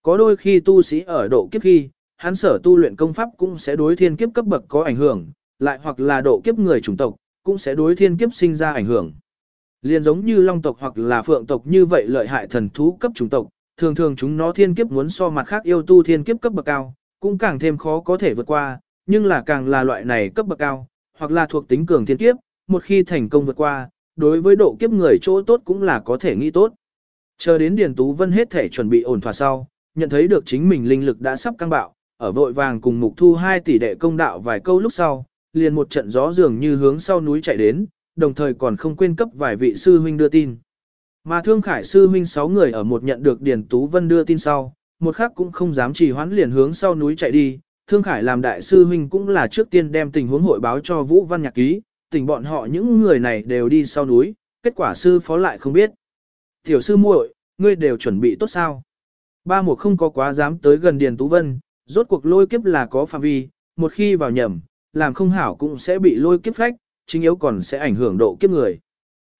Có đôi khi tu sĩ ở độ kiếp khi, hắn sở tu luyện công pháp cũng sẽ đối thiên kiếp cấp bậc có ảnh hưởng, lại hoặc là độ kiếp người chủng tộc, cũng sẽ đối thiên kiếp sinh ra ảnh hưởng. Liên giống như long tộc hoặc là phượng tộc như vậy lợi hại thần thú cấp chủng tộc, thường thường chúng nó thiên kiếp muốn so mặt khác yêu tu thiên kiếp cấp bậc cao, cũng càng thêm khó có thể vượt qua, nhưng là càng là loại này cấp bậc cao, hoặc là thuộc tính cường thiên kiếp, một khi thành công vượt qua, đối với độ kiếp người chỗ tốt cũng là có thể nghĩ tốt. Chờ đến Điền Tú Vân hết thể chuẩn bị ổn thỏa sau, nhận thấy được chính mình linh lực đã sắp căng bạo, ở vội vàng cùng mục thu hai tỷ đệ công đạo vài câu lúc sau, liền một trận gió dường như hướng sau núi chạy đến, đồng thời còn không quên cấp vài vị sư huynh đưa tin. Mà Thương Khải sư huynh sáu người ở một nhận được Điền Tú Vân đưa tin sau, một khắc cũng không dám trì hoãn liền hướng sau núi chạy đi. Thương Khải làm đại sư huynh cũng là trước tiên đem tình huống hội báo cho Vũ Văn Nhạc Ký, tình bọn họ những người này đều đi sau núi, kết quả sư phó lại không biết. Tiểu sư muội, ngươi đều chuẩn bị tốt sao? Ba mùa không có quá dám tới gần Điền Tú Vân, rốt cuộc lôi kiếp là có phạm vi, một khi vào nhầm, làm không hảo cũng sẽ bị lôi kiếp phách, chính yếu còn sẽ ảnh hưởng độ kiếp người.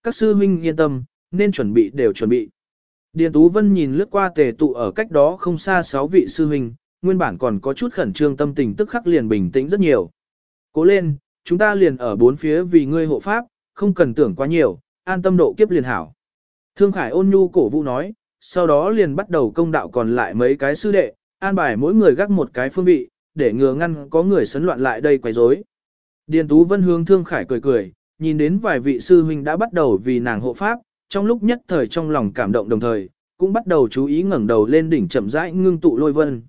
Các sư huynh yên tâm, nên chuẩn bị đều chuẩn bị. Điền Tú Vân nhìn lướt qua tề tụ ở cách đó không xa sáu vị sư huynh, nguyên bản còn có chút khẩn trương tâm tình tức khắc liền bình tĩnh rất nhiều. Cố lên, chúng ta liền ở bốn phía vì ngươi hộ pháp, không cần tưởng quá nhiều, an tâm độ kiếp liền hảo. Thương Khải ôn nhu cổ vũ nói, sau đó liền bắt đầu công đạo còn lại mấy cái sư đệ, an bài mỗi người gác một cái phương vị, để ngừa ngăn có người sấn loạn lại đây quấy rối. Điền Tú Vân hướng Thương Khải cười cười, nhìn đến vài vị sư huynh đã bắt đầu vì nàng hộ pháp, trong lúc nhất thời trong lòng cảm động đồng thời, cũng bắt đầu chú ý ngẩng đầu lên đỉnh chậm rãi ngưng tụ lôi vân.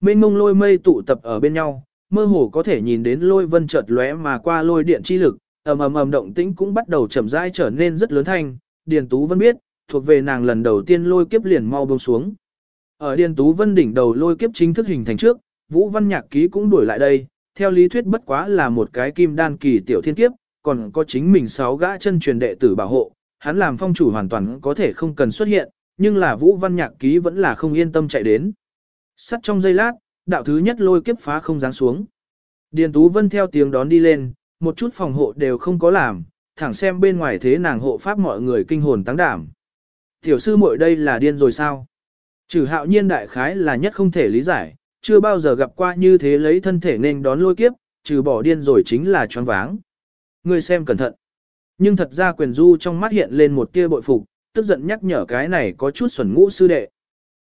Mênh mông lôi mây tụ tập ở bên nhau, mơ hồ có thể nhìn đến lôi vân chợt lóe mà qua lôi điện chi lực, ầm ầm ầm động tĩnh cũng bắt đầu chậm rãi trở nên rất lớn thanh, Điền Tú Vân biết, thuộc về nàng lần đầu tiên lôi kiếp liền mau buông xuống. Ở Điền Tú Vân đỉnh đầu lôi kiếp chính thức hình thành trước, Vũ Văn Nhạc Ký cũng đuổi lại đây, theo lý thuyết bất quá là một cái kim đan kỳ tiểu thiên kiếp, còn có chính mình sáu gã chân truyền đệ tử bảo hộ, hắn làm phong chủ hoàn toàn có thể không cần xuất hiện, nhưng là Vũ Văn Nhạc Ký vẫn là không yên tâm chạy đến. Sắt trong giây lát, đạo thứ nhất lôi kiếp phá không giáng xuống. Điền Tú Vân theo tiếng đón đi lên, một chút phòng hộ đều không có làm, thẳng xem bên ngoài thế nàng hộ pháp mọi người kinh hồn tăng đảm. Tiểu sư muội đây là điên rồi sao? Trừ hạo nhiên đại khái là nhất không thể lý giải, chưa bao giờ gặp qua như thế lấy thân thể nên đón lôi kiếp, trừ bỏ điên rồi chính là choáng váng. Ngươi xem cẩn thận. Nhưng thật ra quyền du trong mắt hiện lên một tia bội phục, tức giận nhắc nhở cái này có chút xuẩn ngũ sư đệ.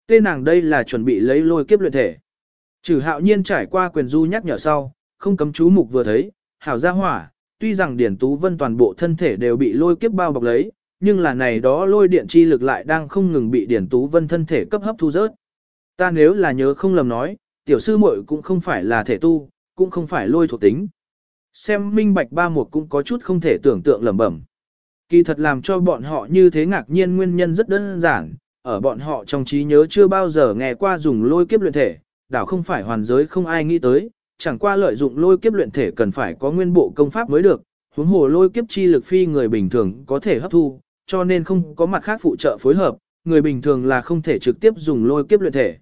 Tên nàng đây là chuẩn bị lấy lôi kiếp luyện thể. Trừ hạo nhiên trải qua quyền du nhắc nhở sau, không cấm chú mục vừa thấy, hảo gia hỏa, tuy rằng Điển Tú Vân toàn bộ thân thể đều bị lôi kiếp bao bọc lấy, nhưng là này đó lôi điện chi lực lại đang không ngừng bị Điển Tú Vân thân thể cấp hấp thu rớt. Ta nếu là nhớ không lầm nói, tiểu sư muội cũng không phải là thể tu, cũng không phải lôi thuộc tính. Xem minh bạch ba một cũng có chút không thể tưởng tượng lẩm bẩm. Kỳ thật làm cho bọn họ như thế ngạc nhiên nguyên nhân rất đơn giản, ở bọn họ trong trí nhớ chưa bao giờ nghe qua dùng lôi kiếp luyện thể, đảo không phải hoàn giới không ai nghĩ tới, chẳng qua lợi dụng lôi kiếp luyện thể cần phải có nguyên bộ công pháp mới được, huống hồ lôi kiếp chi lực phi người bình thường có thể hấp thu, cho nên không có mặt khác phụ trợ phối hợp, người bình thường là không thể trực tiếp dùng lôi kiếp luyện thể.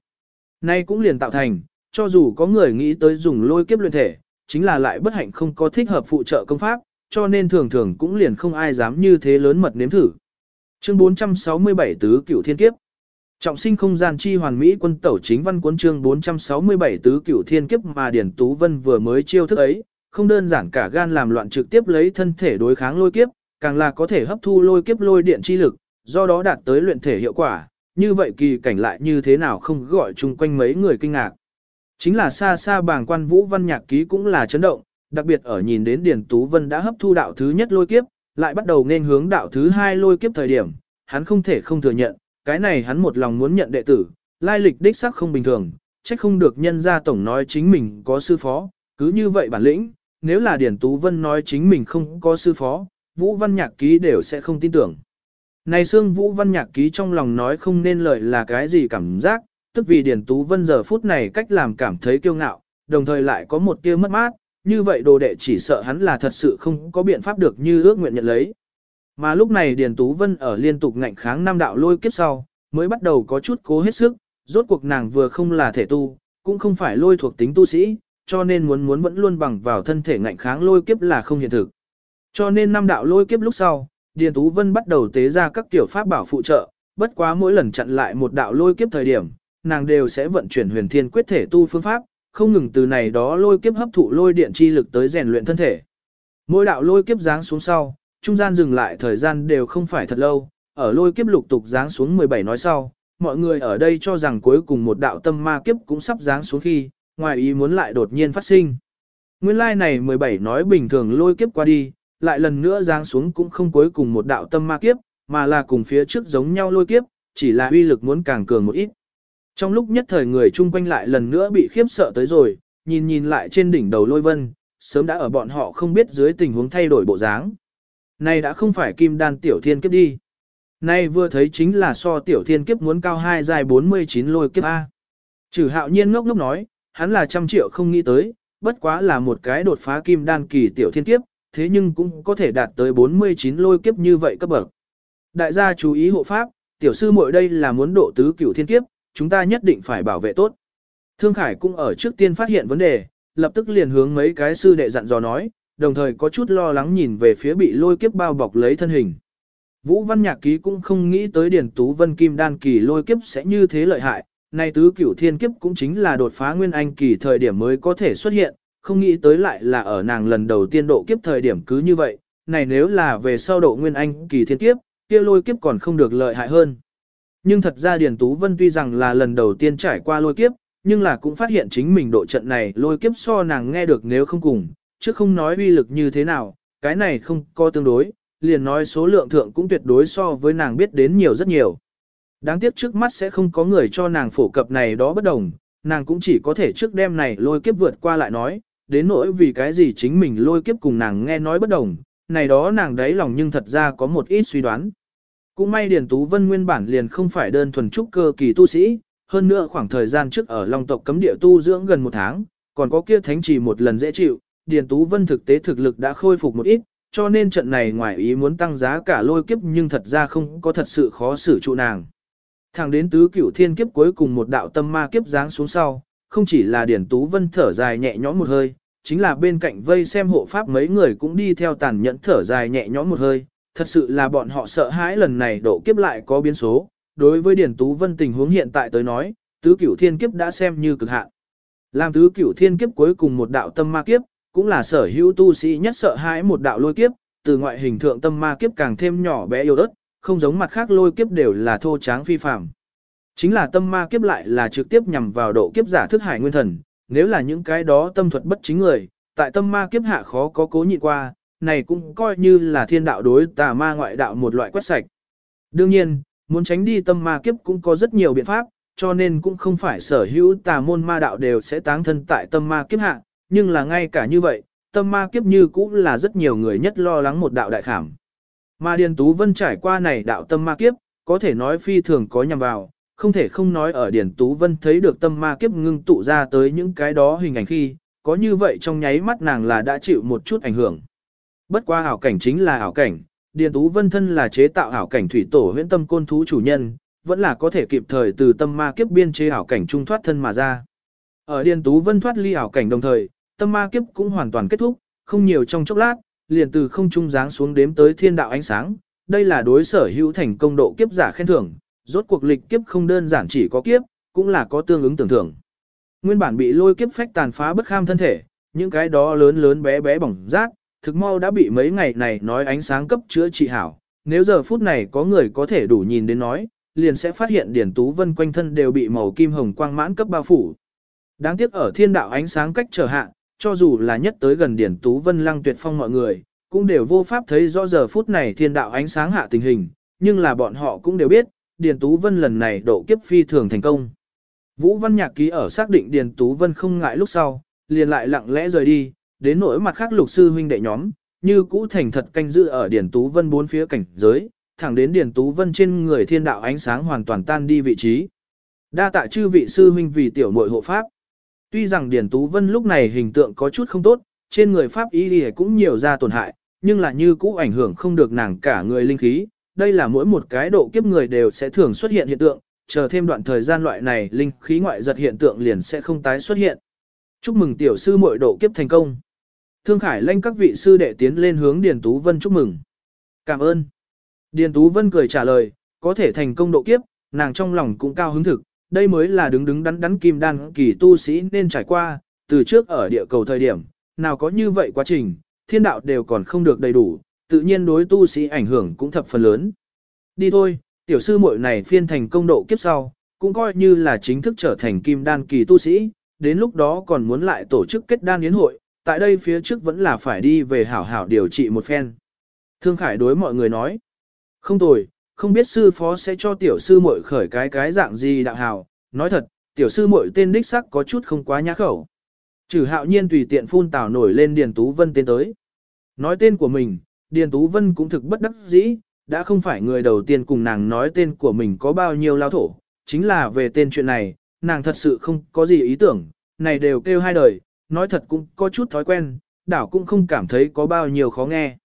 Nay cũng liền tạo thành, cho dù có người nghĩ tới dùng lôi kiếp luyện thể, chính là lại bất hạnh không có thích hợp phụ trợ công pháp, cho nên thường thường cũng liền không ai dám như thế lớn mật nếm thử. Chương 467 Tứ Cửu Thiên Kiếp Trọng sinh không gian chi hoàn mỹ quân tẩu chính văn cuốn chương 467 Tứ Cửu Thiên Kiếp mà Điển Tú Vân vừa mới chiêu thức ấy, không đơn giản cả gan làm loạn trực tiếp lấy thân thể đối kháng lôi kiếp, càng là có thể hấp thu lôi kiếp lôi điện chi lực, do đó đạt tới luyện thể hiệu quả, như vậy kỳ cảnh lại như thế nào không gọi chung quanh mấy người kinh ngạc. Chính là xa xa bảng quan vũ văn nhạc ký cũng là chấn động, đặc biệt ở nhìn đến Điền Tú Vân đã hấp thu đạo thứ nhất lôi kiếp, lại bắt đầu nên hướng đạo thứ hai lôi kiếp thời điểm, hắn không thể không thừa nhận, cái này hắn một lòng muốn nhận đệ tử, lai lịch đích sắc không bình thường, trách không được nhân gia tổng nói chính mình có sư phó, Cứ như vậy bản lĩnh, nếu là Điển Tú Vân nói chính mình không có sư phó, Vũ Văn Nhạc Ký đều sẽ không tin tưởng. Này xương Vũ Văn Nhạc Ký trong lòng nói không nên lời là cái gì cảm giác, tức vì Điển Tú Vân giờ phút này cách làm cảm thấy kiêu ngạo, đồng thời lại có một tia mất mát, như vậy đồ đệ chỉ sợ hắn là thật sự không có biện pháp được như ước nguyện nhận lấy. Mà lúc này Điền Tú Vân ở liên tục ngạnh kháng năm đạo lôi kiếp sau, mới bắt đầu có chút cố hết sức, rốt cuộc nàng vừa không là thể tu, cũng không phải lôi thuộc tính tu sĩ, cho nên muốn muốn vẫn luôn bằng vào thân thể ngạnh kháng lôi kiếp là không hiện thực. Cho nên năm đạo lôi kiếp lúc sau, Điền Tú Vân bắt đầu tế ra các tiểu pháp bảo phụ trợ, bất quá mỗi lần chặn lại một đạo lôi kiếp thời điểm, nàng đều sẽ vận chuyển huyền thiên quyết thể tu phương pháp, không ngừng từ này đó lôi kiếp hấp thụ lôi điện chi lực tới rèn luyện thân thể. Mỗi đạo lôi kiếp giáng xuống sau, trung gian dừng lại thời gian đều không phải thật lâu, ở lôi kiếp lục tục giáng xuống 17 nói sau, mọi người ở đây cho rằng cuối cùng một đạo tâm ma kiếp cũng sắp giáng xuống khi, ngoài ý muốn lại đột nhiên phát sinh. Nguyên lai like này 17 nói bình thường lôi kiếp qua đi, lại lần nữa giáng xuống cũng không cuối cùng một đạo tâm ma kiếp, mà là cùng phía trước giống nhau lôi kiếp, chỉ là uy lực muốn càng cường một ít. Trong lúc nhất thời người chung quanh lại lần nữa bị khiếp sợ tới rồi, nhìn nhìn lại trên đỉnh đầu lôi vân, sớm đã ở bọn họ không biết dưới tình huống thay đổi bộ dáng. Này đã không phải kim đan tiểu thiên kiếp đi. Nay vừa thấy chính là so tiểu thiên kiếp muốn cao hai dài 49 lôi kiếp A. Trừ hạo nhiên ngốc ngốc nói, hắn là trăm triệu không nghĩ tới, bất quá là một cái đột phá kim đan kỳ tiểu thiên kiếp, thế nhưng cũng có thể đạt tới 49 lôi kiếp như vậy cấp bậc. Đại gia chú ý hộ pháp, tiểu sư muội đây là muốn độ tứ cửu thiên kiếp, chúng ta nhất định phải bảo vệ tốt. Thương Khải cũng ở trước tiên phát hiện vấn đề, lập tức liền hướng mấy cái sư đệ dặn dò nói, đồng thời có chút lo lắng nhìn về phía bị lôi kiếp bao bọc lấy thân hình. Vũ Văn Nhạc Ký cũng không nghĩ tới Điển Tú Vân Kim Đan kỳ lôi kiếp sẽ như thế lợi hại, nay tứ cửu thiên kiếp cũng chính là đột phá nguyên anh kỳ thời điểm mới có thể xuất hiện, không nghĩ tới lại là ở nàng lần đầu tiên độ kiếp thời điểm cứ như vậy, này nếu là về sau độ nguyên anh kỳ thiên kiếp, kia lôi kiếp còn không được lợi hại hơn. Nhưng thật ra Điền Tú Vân tuy rằng là lần đầu tiên trải qua lôi kiếp, nhưng là cũng phát hiện chính mình độ trận này lôi kiếp so nàng nghe được nếu không cùng, chứ không nói uy lực như thế nào, cái này không có tương đối, liền nói số lượng thượng cũng tuyệt đối so với nàng biết đến nhiều rất nhiều. Đáng tiếc trước mắt sẽ không có người cho nàng phổ cập này đó bất đồng, nàng cũng chỉ có thể trước đêm này lôi kiếp vượt qua lại nói, đến nỗi vì cái gì chính mình lôi kiếp cùng nàng nghe nói bất đồng, này đó nàng đấy lòng nhưng thật ra có một ít suy đoán. Cũng may Điền Tú Vân nguyên bản liền không phải đơn thuần trúc cơ kỳ tu sĩ, hơn nữa khoảng thời gian trước ở Long tộc cấm địa tu dưỡng gần một tháng, còn có kia thánh chỉ một lần dễ chịu, Điền Tú Vân thực tế thực lực đã khôi phục một ít, cho nên trận này ngoài ý muốn tăng giá cả lôi kiếp nhưng thật ra không có thật sự khó xử trụ nàng. Thẳng đến tứ cửu thiên kiếp cuối cùng một đạo tâm ma kiếp giáng xuống sau, không chỉ là Điền Tú Vân thở dài nhẹ nhõm một hơi, chính là bên cạnh vây xem hộ pháp mấy người cũng đi theo tàn nhẫn thở dài nhẹ nhõm một hơi, thật sự là bọn họ sợ hãi lần này độ kiếp lại có biến số. Đối với Điền Tú Vân tình huống hiện tại tới nói, tứ cửu thiên kiếp đã xem như cực hạn. Làm tứ cửu thiên kiếp cuối cùng một đạo tâm ma kiếp, cũng là sở hữu tu sĩ nhất sợ hãi một đạo lôi kiếp, từ ngoại hình thượng tâm ma kiếp càng thêm nhỏ bé yếu ớt, không giống mặt khác lôi kiếp đều là thô tráng phi phàm. Chính là tâm ma kiếp lại là trực tiếp nhằm vào độ kiếp giả thức hải nguyên thần, nếu là những cái đó tâm thuật bất chính người, tại tâm ma kiếp hạ khó có cố nhịn qua, này cũng coi như là thiên đạo đối tà ma ngoại đạo một loại quét sạch. Đương nhiên, muốn tránh đi tâm ma kiếp cũng có rất nhiều biện pháp, cho nên cũng không phải sở hữu tà môn ma đạo đều sẽ táng thân tại tâm ma kiếp hạ, nhưng là ngay cả như vậy, tâm ma kiếp như cũng là rất nhiều người nhất lo lắng một đạo đại khảm. ma Điền Tú Vân trải qua này đạo tâm ma kiếp, có thể nói phi thường có nhằm vào, không thể không nói ở Điền Tú Vân thấy được tâm ma kiếp ngưng tụ ra tới những cái đó hình ảnh khi, có như vậy trong nháy mắt nàng là đã chịu một chút ảnh hưởng. Bất qua ảo cảnh chính là ảo cảnh, Điền Tú Vân thân là chế tạo ảo cảnh thủy tổ huyễn tâm côn thú chủ nhân, vẫn là có thể kịp thời từ tâm ma kiếp biên chế ảo cảnh trung thoát thân mà ra. Ở Điền Tú Vân thoát ly ảo cảnh đồng thời, tâm ma kiếp cũng hoàn toàn kết thúc, không nhiều trong chốc lát, liền từ không trung giáng xuống đếm tới thiên đạo ánh sáng. Đây là đối sở hữu thành công độ kiếp giả khen thưởng, rốt cuộc lịch kiếp không đơn giản chỉ có kiếp, cũng là có tương ứng tưởng thưởng. Nguyên bản bị lôi kiếp phách tàn phá bất kham thân thể, những cái đó lớn lớn bé bé bỏng rác, thực mau đã bị mấy ngày này nói ánh sáng cấp chữa trị hảo. Nếu giờ phút này có người có thể đủ nhìn đến nói, liền sẽ phát hiện Điển Tú Vân quanh thân đều bị màu kim hồng quang mãn cấp bao phủ. Đáng tiếc ở thiên đạo ánh sáng cách trở hạ, cho dù là nhất tới gần Điển Tú Vân lăng tuyệt phong mọi người, cũng đều vô pháp thấy rõ giờ phút này thiên đạo ánh sáng hạ tình hình, nhưng là bọn họ cũng đều biết, Điền Tú Vân lần này độ kiếp phi thường thành công. Vũ Văn Nhạc ký ở xác định Điền Tú Vân không ngại lúc sau, liền lại lặng lẽ rời đi, đến nỗi mặt khác lục sư huynh đệ nhóm, như cũ thành thật canh giữ ở điển Tú Vân bốn phía cảnh giới, thẳng đến điển Tú Vân trên người thiên đạo ánh sáng hoàn toàn tan đi vị trí. Đa tạ chư vị sư huynh vì tiểu muội hộ pháp. Tuy rằng điển Tú Vân lúc này hình tượng có chút không tốt, trên người pháp y đi cũng nhiều ra tổn hại, nhưng là như cũ ảnh hưởng không được nàng cả người linh khí. Đây là mỗi một cái độ kiếp người đều sẽ thường xuất hiện hiện tượng, chờ thêm đoạn thời gian loại này linh khí ngoại giật hiện tượng liền sẽ không tái xuất hiện. Chúc mừng tiểu sư muội độ kiếp thành công. Thương Khải lanh các vị sư đệ tiến lên hướng Điền Tú Vân chúc mừng. Cảm ơn. Điền Tú Vân cười trả lời, có thể thành công độ kiếp, nàng trong lòng cũng cao hứng thực, đây mới là đứng đứng đắn đắn kim đan kỳ tu sĩ nên trải qua, từ trước ở địa cầu thời điểm, nào có như vậy quá trình, thiên đạo đều còn không được đầy đủ, tự nhiên đối tu sĩ ảnh hưởng cũng thập phần lớn. Đi thôi, tiểu sư muội này phiên thành công độ kiếp sau, cũng coi như là chính thức trở thành kim đan kỳ tu sĩ, đến lúc đó còn muốn lại tổ chức kết đan yến hội, tại đây phía trước vẫn là phải đi về hảo hảo điều trị một phen. Thương Khải đối mọi người nói, không tồi, không biết sư phó sẽ cho tiểu sư muội khởi cái cái dạng gì đạo hào, nói thật, tiểu sư muội tên đích sắc có chút không quá nhã khẩu. Trừ hạo nhiên tùy tiện phun tào nổi lên Điền Tú Vân tên tới. Nói tên của mình, Điền Tú Vân cũng thực bất đắc dĩ, đã không phải người đầu tiên cùng nàng nói tên của mình có bao nhiêu lao thổ, chính là về tên chuyện này, nàng thật sự không có gì ý tưởng, này đều kêu hai đời, nói thật cũng có chút thói quen, đảo cũng không cảm thấy có bao nhiêu khó nghe.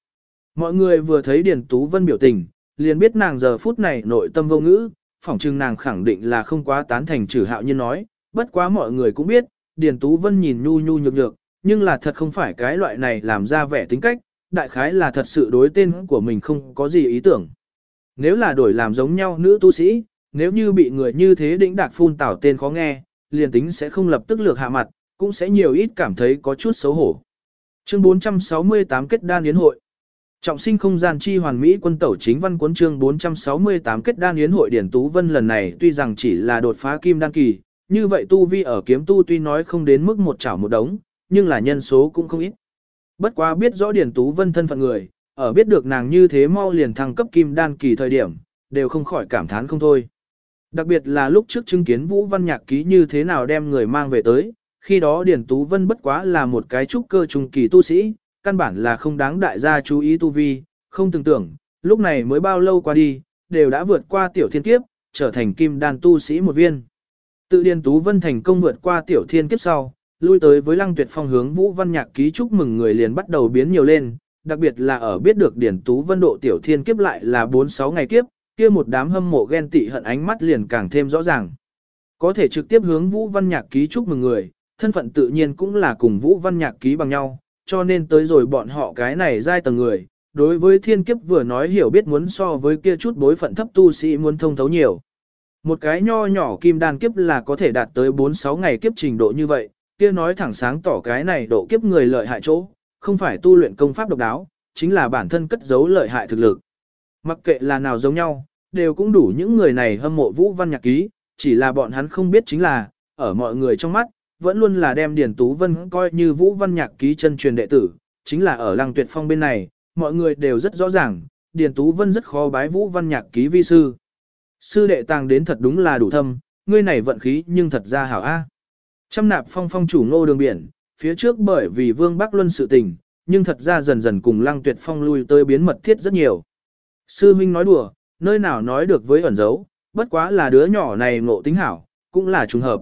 Mọi người vừa thấy Điền Tú Vân biểu tình, liền biết nàng giờ phút này nội tâm vô ngữ, phỏng chừng nàng khẳng định là không quá tán thành trừ hạo nhiên nói, bất quá mọi người cũng biết, Điền Tú Vân nhìn nhu nhu nhược nhược, nhưng là thật không phải cái loại này làm ra vẻ tính cách, đại khái là thật sự đối tên của mình không có gì ý tưởng. Nếu là đổi làm giống nhau nữ tu sĩ, nếu như bị người như thế đĩnh đạc phun tảo tên khó nghe, liền tính sẽ không lập tức lược hạ mặt, cũng sẽ nhiều ít cảm thấy có chút xấu hổ. Chương 468 kết đan yến hội Trọng sinh không gian chi hoàn mỹ quân tẩu chính văn cuốn chương 468 kết đan yến hội điển tú vân lần này tuy rằng chỉ là đột phá kim đan kỳ, như vậy tu vi ở kiếm tu tuy nói không đến mức một chảo một đống, nhưng là nhân số cũng không ít. Bất quá biết rõ điển tú vân thân phận người, ở biết được nàng như thế mau liền thăng cấp kim đan kỳ thời điểm, đều không khỏi cảm thán không thôi. Đặc biệt là lúc trước chứng kiến Vũ Văn Nhạc ký như thế nào đem người mang về tới, khi đó Điển Tú Vân bất quá là một cái trúc cơ trung kỳ tu sĩ, căn bản là không đáng đại gia chú ý tu vi, không tưởng tưởng, lúc này mới bao lâu qua đi, đều đã vượt qua tiểu thiên kiếp, trở thành kim đan tu sĩ một viên. Tự Điền Tú Vân thành công vượt qua tiểu thiên kiếp sau, lui tới với Lăng Tuyệt Phong hướng Vũ Văn Nhạc ký chúc mừng người liền bắt đầu biến nhiều lên, đặc biệt là ở biết được Điền Tú Vân độ tiểu thiên kiếp lại là 4-6 ngày kiếp, kia một đám hâm mộ ghen tị hận ánh mắt liền càng thêm rõ ràng. Có thể trực tiếp hướng Vũ Văn Nhạc ký chúc mừng người, thân phận tự nhiên cũng là cùng Vũ Văn Nhạc ký bằng nhau, cho nên tới rồi bọn họ cái này giai tầng người, đối với thiên kiếp vừa nói hiểu biết muốn so với kia chút bối phận thấp tu sĩ muốn thông thấu nhiều. Một cái nho nhỏ kim đan kiếp là có thể đạt tới 4-6 ngày kiếp trình độ như vậy, kia nói thẳng sáng tỏ cái này độ kiếp người lợi hại chỗ, không phải tu luyện công pháp độc đáo, chính là bản thân cất giấu lợi hại thực lực. Mặc kệ là nào giống nhau, đều cũng đủ những người này hâm mộ Vũ Văn Nhạc Ký, chỉ là bọn hắn không biết chính là, ở mọi người trong mắt, vẫn luôn là đem Điền Tú Vân coi như Vũ Văn Nhạc Ký chân truyền đệ tử, chính là ở Lăng Tuyệt Phong bên này, mọi người đều rất rõ ràng, Điền Tú Vân rất khó bái Vũ Văn Nhạc Ký vi sư. Sư đệ tàng đến thật đúng là đủ thâm, ngươi này vận khí nhưng thật ra hảo A. Trăm nạp phong phong chủ ngô đường biển, phía trước bởi vì Vương Bắc Luân sự tình, nhưng thật ra dần dần cùng Lăng Tuyệt Phong lui tới biến mật thiết rất nhiều. Sư huynh nói đùa, nơi nào nói được với ẩn dấu, bất quá là đứa nhỏ này ngộ tính hảo, cũng là trùng hợp.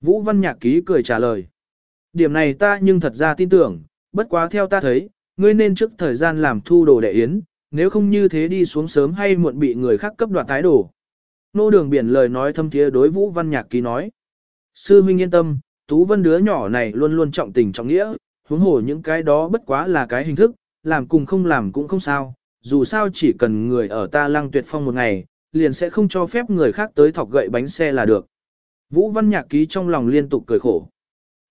Vũ Văn Nhạc Ký cười trả lời. Điểm này ta nhưng thật ra tin tưởng, bất quá theo ta thấy, ngươi nên trước thời gian làm thu đồ đệ yến, nếu không như thế đi xuống sớm hay muộn bị người khác cấp đoạt tái đồ. Nô đường biển lời nói thâm thiế đối Vũ Văn Nhạc Ký nói. Sư huynh yên tâm, Tú Vân đứa nhỏ này luôn luôn trọng tình trọng nghĩa, huống hồ những cái đó bất quá là cái hình thức, làm cùng không làm cũng không sao, dù sao chỉ cần người ở ta lăng tuyệt phong một ngày, liền sẽ không cho phép người khác tới thọc gậy bánh xe là được. Vũ Văn Nhạc Ký trong lòng liên tục cười khổ.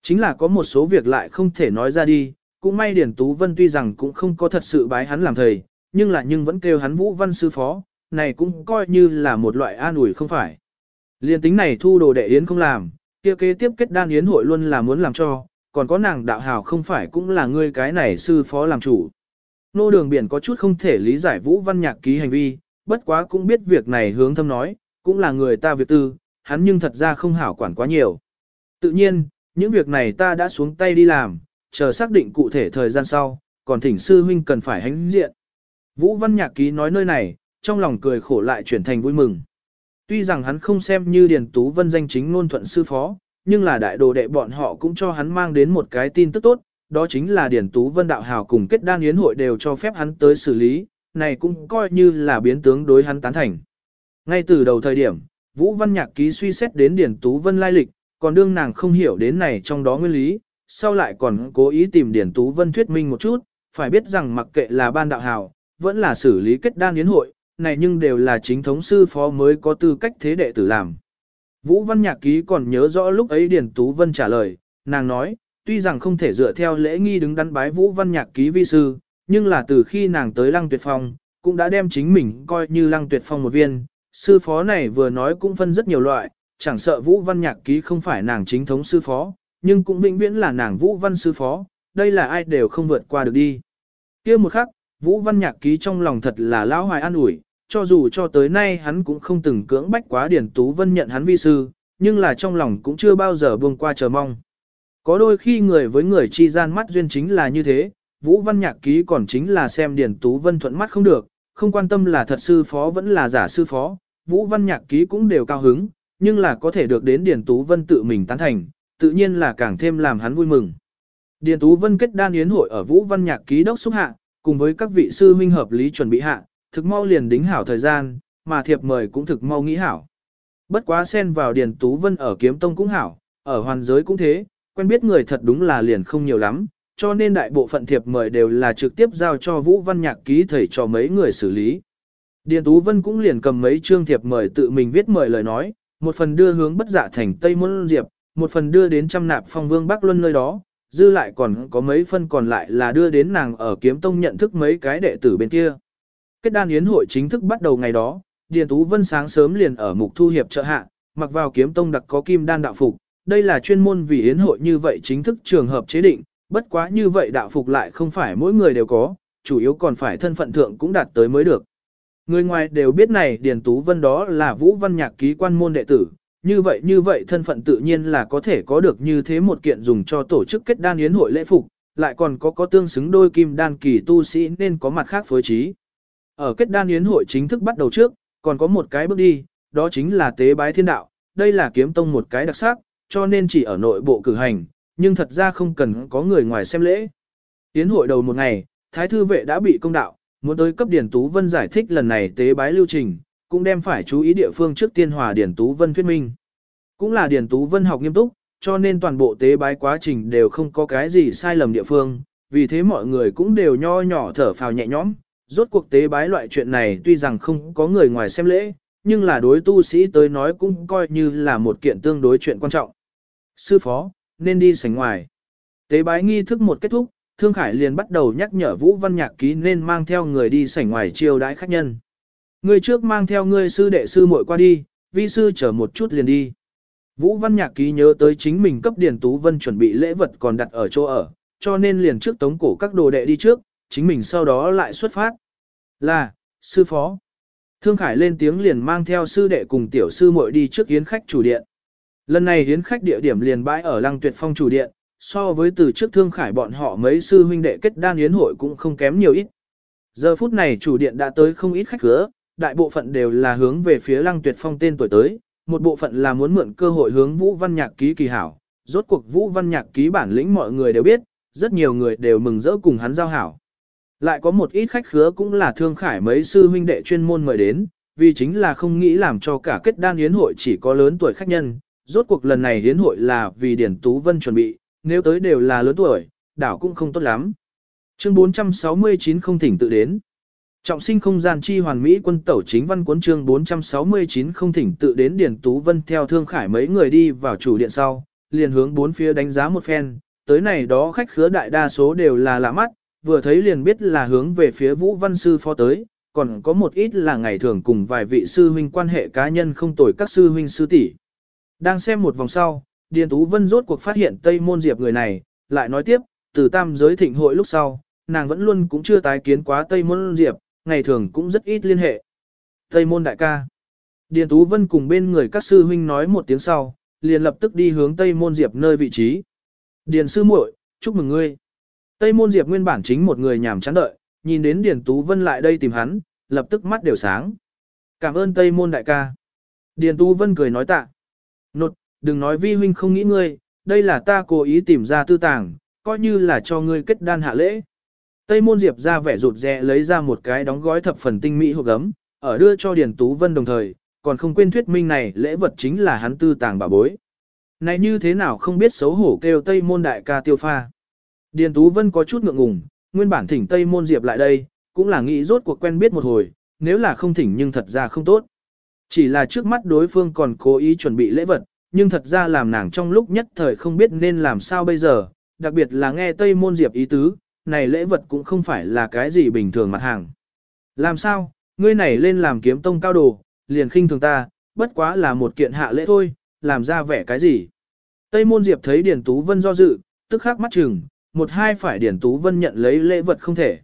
Chính là có một số việc lại không thể nói ra đi, cũng may Điển Tú Vân tuy rằng cũng không có thật sự bái hắn làm thầy, nhưng là nhưng vẫn kêu hắn Vũ Văn sư phó, này cũng coi như là một loại an ủi không phải. Liên tính này thu đồ đệ yến không làm, kia kế tiếp kết đan yến hội luôn là muốn làm cho, còn có nàng đạo hào không phải cũng là ngươi cái này sư phó làm chủ. Nô đường biển có chút không thể lý giải Vũ Văn Nhạc ký hành vi, bất quá cũng biết việc này hướng thâm nói, cũng là người ta việc tư, hắn nhưng thật ra không hảo quản quá nhiều. Tự nhiên, những việc này ta đã xuống tay đi làm, chờ xác định cụ thể thời gian sau, còn thỉnh sư huynh cần phải hãnh diện. Vũ Văn Nhạc Ký nói nơi này, trong lòng cười khổ lại chuyển thành vui mừng. Tuy rằng hắn không xem như Điền Tú Vân danh chính ngôn thuận sư phó, nhưng là đại đồ đệ bọn họ cũng cho hắn mang đến một cái tin tức tốt, đó chính là Điền Tú Vân đạo hào cùng kết đan yến hội đều cho phép hắn tới xử lý, này cũng coi như là biến tướng đối hắn tán thành. Ngay từ đầu thời điểm, Vũ Văn Nhạc Ký suy xét đến Điền Tú Vân lai lịch, còn đương nàng không hiểu đến này trong đó nguyên lý, sau lại còn cố ý tìm Điền Tú Vân thuyết minh một chút, phải biết rằng mặc kệ là ban đạo hào, vẫn là xử lý kết đan yến hội, này nhưng đều là chính thống sư phó mới có tư cách thế đệ tử làm. Vũ Văn Nhạc Ký còn nhớ rõ lúc ấy Điền Tú Vân trả lời, nàng nói, tuy rằng không thể dựa theo lễ nghi đứng đắn bái Vũ Văn Nhạc Ký vi sư, nhưng là từ khi nàng tới Lăng Tuyệt Phong, cũng đã đem chính mình coi như Lăng Tuyệt Phong một viên, sư phó này vừa nói cũng phân rất nhiều loại, chẳng sợ Vũ Văn Nhạc Ký không phải nàng chính thống sư phó, nhưng cũng vĩnh viễn là nàng Vũ Văn sư phó, đây là ai đều không vượt qua được đi. kia một khắc, Vũ Văn Nhạc Ký trong lòng thật là lão hoài an ủi, cho dù cho tới nay hắn cũng không từng cưỡng bách quá Điển Tú Vân nhận hắn vi sư, nhưng là trong lòng cũng chưa bao giờ buông qua chờ mong. Có đôi khi người với người chi gian mắt duyên chính là như thế, Vũ Văn Nhạc Ký còn chính là xem Điền Tú Vân thuận mắt không được, không quan tâm là thật sư phó vẫn là giả sư phó, Vũ Văn Nhạc Ký cũng đều cao hứng, nhưng là có thể được đến Điền Tú Vân tự mình tán thành, tự nhiên là càng thêm làm hắn vui mừng. Điền Tú Vân kết đan yến hội ở Vũ Văn Nhạc ký đốc xúc hạ, cùng với các vị sư huynh hợp lý chuẩn bị hạ, thực mau liền đính hảo thời gian, mà thiệp mời cũng thực mau nghĩ hảo. Bất quá xen vào Điền Tú Vân ở kiếm tông cũng hảo, ở hoàn giới cũng thế, quen biết người thật đúng là liền không nhiều lắm, cho nên đại bộ phận thiệp mời đều là trực tiếp giao cho Vũ Văn Nhạc ký thầy cho mấy người xử lý. Điền Tú Vân cũng liền cầm mấy chương thiệp mời tự mình viết mời lời nói, một phần đưa hướng bất giả thành Tây Môn Diệp, một phần đưa đến trăm nạp phong vương Bắc Luân nơi đó, dư lại còn có mấy phân còn lại là đưa đến nàng ở kiếm tông nhận thức mấy cái đệ tử bên kia. Kết đan yến hội chính thức bắt đầu ngày đó, Điền Tú Vân sáng sớm liền ở mục thu hiệp trợ hạ, mặc vào kiếm tông đặc có kim đan đạo phục, đây là chuyên môn vì yến hội như vậy chính thức trường hợp chế định, bất quá như vậy đạo phục lại không phải mỗi người đều có, chủ yếu còn phải thân phận thượng cũng đạt tới mới được. Người ngoài đều biết này Điền Tú Vân đó là Vũ Văn Nhạc ký quan môn đệ tử, như vậy như vậy thân phận tự nhiên là có thể có được như thế một kiện dùng cho tổ chức kết đan yến hội lễ phục, lại còn có có tương xứng đôi kim đan kỳ tu sĩ nên có mặt khác phối trí. Ở kết đan yến hội chính thức bắt đầu trước, còn có một cái bước đi, đó chính là tế bái thiên đạo, đây là kiếm tông một cái đặc sắc, cho nên chỉ ở nội bộ cử hành, nhưng thật ra không cần có người ngoài xem lễ. Yến hội đầu một ngày, Thái Thư Vệ đã bị công đạo, muốn tới cấp Điển Tú Vân giải thích lần này tế bái lưu trình, cũng đem phải chú ý địa phương trước tiên hòa điển Tú Vân thuyết minh. Cũng là điển Tú Vân học nghiêm túc, cho nên toàn bộ tế bái quá trình đều không có cái gì sai lầm địa phương, vì thế mọi người cũng đều nho nhỏ thở phào nhẹ nhõm. Rốt cuộc tế bái loại chuyện này tuy rằng không có người ngoài xem lễ, nhưng là đối tu sĩ tới nói cũng coi như là một kiện tương đối chuyện quan trọng. Sư phó, nên đi sảnh ngoài. Tế bái nghi thức một kết thúc, Thương Khải liền bắt đầu nhắc nhở Vũ Văn Nhạc Ký nên mang theo người đi sảnh ngoài chiêu đãi khách nhân. Ngươi trước mang theo ngươi sư đệ sư muội qua đi, vi sư chờ một chút liền đi. Vũ Văn Nhạc Ký nhớ tới chính mình cấp Điền Tú Vân chuẩn bị lễ vật còn đặt ở chỗ ở, cho nên liền trước tống cổ các đồ đệ đi trước, chính mình sau đó lại xuất phát. Là, sư phó. Thương Khải lên tiếng liền mang theo sư đệ cùng tiểu sư muội đi trước yến khách chủ điện. Lần này hiến khách địa điểm liền bãi ở Lăng Tuyệt Phong chủ điện, so với từ trước Thương Khải bọn họ mấy sư huynh đệ kết đan yến hội cũng không kém nhiều ít. Giờ phút này chủ điện đã tới không ít khách khứa, đại bộ phận đều là hướng về phía lăng tuyệt phong tên tuổi tới, một bộ phận là muốn mượn cơ hội hướng Vũ Văn Nhạc ký kỳ hảo. Rốt cuộc Vũ Văn Nhạc ký bản lĩnh mọi người đều biết, rất nhiều người đều mừng rỡ cùng hắn giao hảo. Lại có một ít khách khứa cũng là thương khải mấy sư huynh đệ chuyên môn mời đến, vì chính là không nghĩ làm cho cả kết đan yến hội chỉ có lớn tuổi khách nhân. Rốt cuộc lần này hiến hội là vì Điển Tú Vân chuẩn bị, nếu tới đều là lớn tuổi, đảo cũng không tốt lắm. Chương 469 không thỉnh tự đến. Trọng sinh không gian chi hoàn mỹ quân tẩu chính văn cuốn chương 469 không thỉnh tự đến Điển Tú Vân theo Thương Khải mấy người đi vào chủ điện sau, liền hướng bốn phía đánh giá một phen, tới này đó khách khứa đại đa số đều là lạ mắt, vừa thấy liền biết là hướng về phía Vũ Văn Sư phó tới, còn có một ít là ngày thường cùng vài vị sư huynh quan hệ cá nhân không tồi các sư huynh sư tỷ. Đang xem một vòng sau, Điền Tú Vân rốt cuộc phát hiện Tây Môn Diệp người này, lại nói tiếp, từ tam giới thịnh hội lúc sau, nàng vẫn luôn cũng chưa tái kiến quá Tây Môn Diệp, ngày thường cũng rất ít liên hệ. Tây môn đại ca. Điền Tú Vân cùng bên người các sư huynh nói một tiếng sau, liền lập tức đi hướng Tây Môn Diệp nơi vị trí. Điền sư muội, chúc mừng ngươi. Tây Môn Diệp nguyên bản chính một người nhảm chán đợi, nhìn đến Điền Tú Vân lại đây tìm hắn, lập tức mắt đều sáng. Cảm ơn Tây Môn đại ca. Điền Tú Vân cười nói tạ. Nột, đừng nói vi huynh không nghĩ ngươi, đây là ta cố ý tìm ra tư tàng, coi như là cho ngươi kết đan hạ lễ. Tây Môn Diệp ra vẻ rụt rè lấy ra một cái đóng gói thập phần tinh mỹ hộp gấm, ở đưa cho Điền Tú Vân đồng thời, còn không quên thuyết minh này lễ vật chính là hắn tư tàng bà bối. Này như thế nào không biết xấu hổ kêu Tây Môn đại ca tiêu pha. Điền Tú Vân có chút ngượng ngùng, nguyên bản thỉnh Tây Môn Diệp lại đây, cũng là nghĩ rốt cuộc quen biết một hồi, nếu là không thỉnh nhưng thật ra không tốt. Chỉ là trước mắt đối phương còn cố ý chuẩn bị lễ vật, nhưng thật ra làm nàng trong lúc nhất thời không biết nên làm sao bây giờ, đặc biệt là nghe Tây Môn Diệp ý tứ, này lễ vật cũng không phải là cái gì bình thường mặt hàng. Làm sao, ngươi này lên làm kiếm tông cao đồ, liền khinh thường ta, bất quá là một kiện hạ lễ thôi, làm ra vẻ cái gì. Tây Môn Diệp thấy điển Tú Vân do dự, tức khắc mắt chừng, một hai phải điển Tú Vân nhận lấy lễ vật không thể.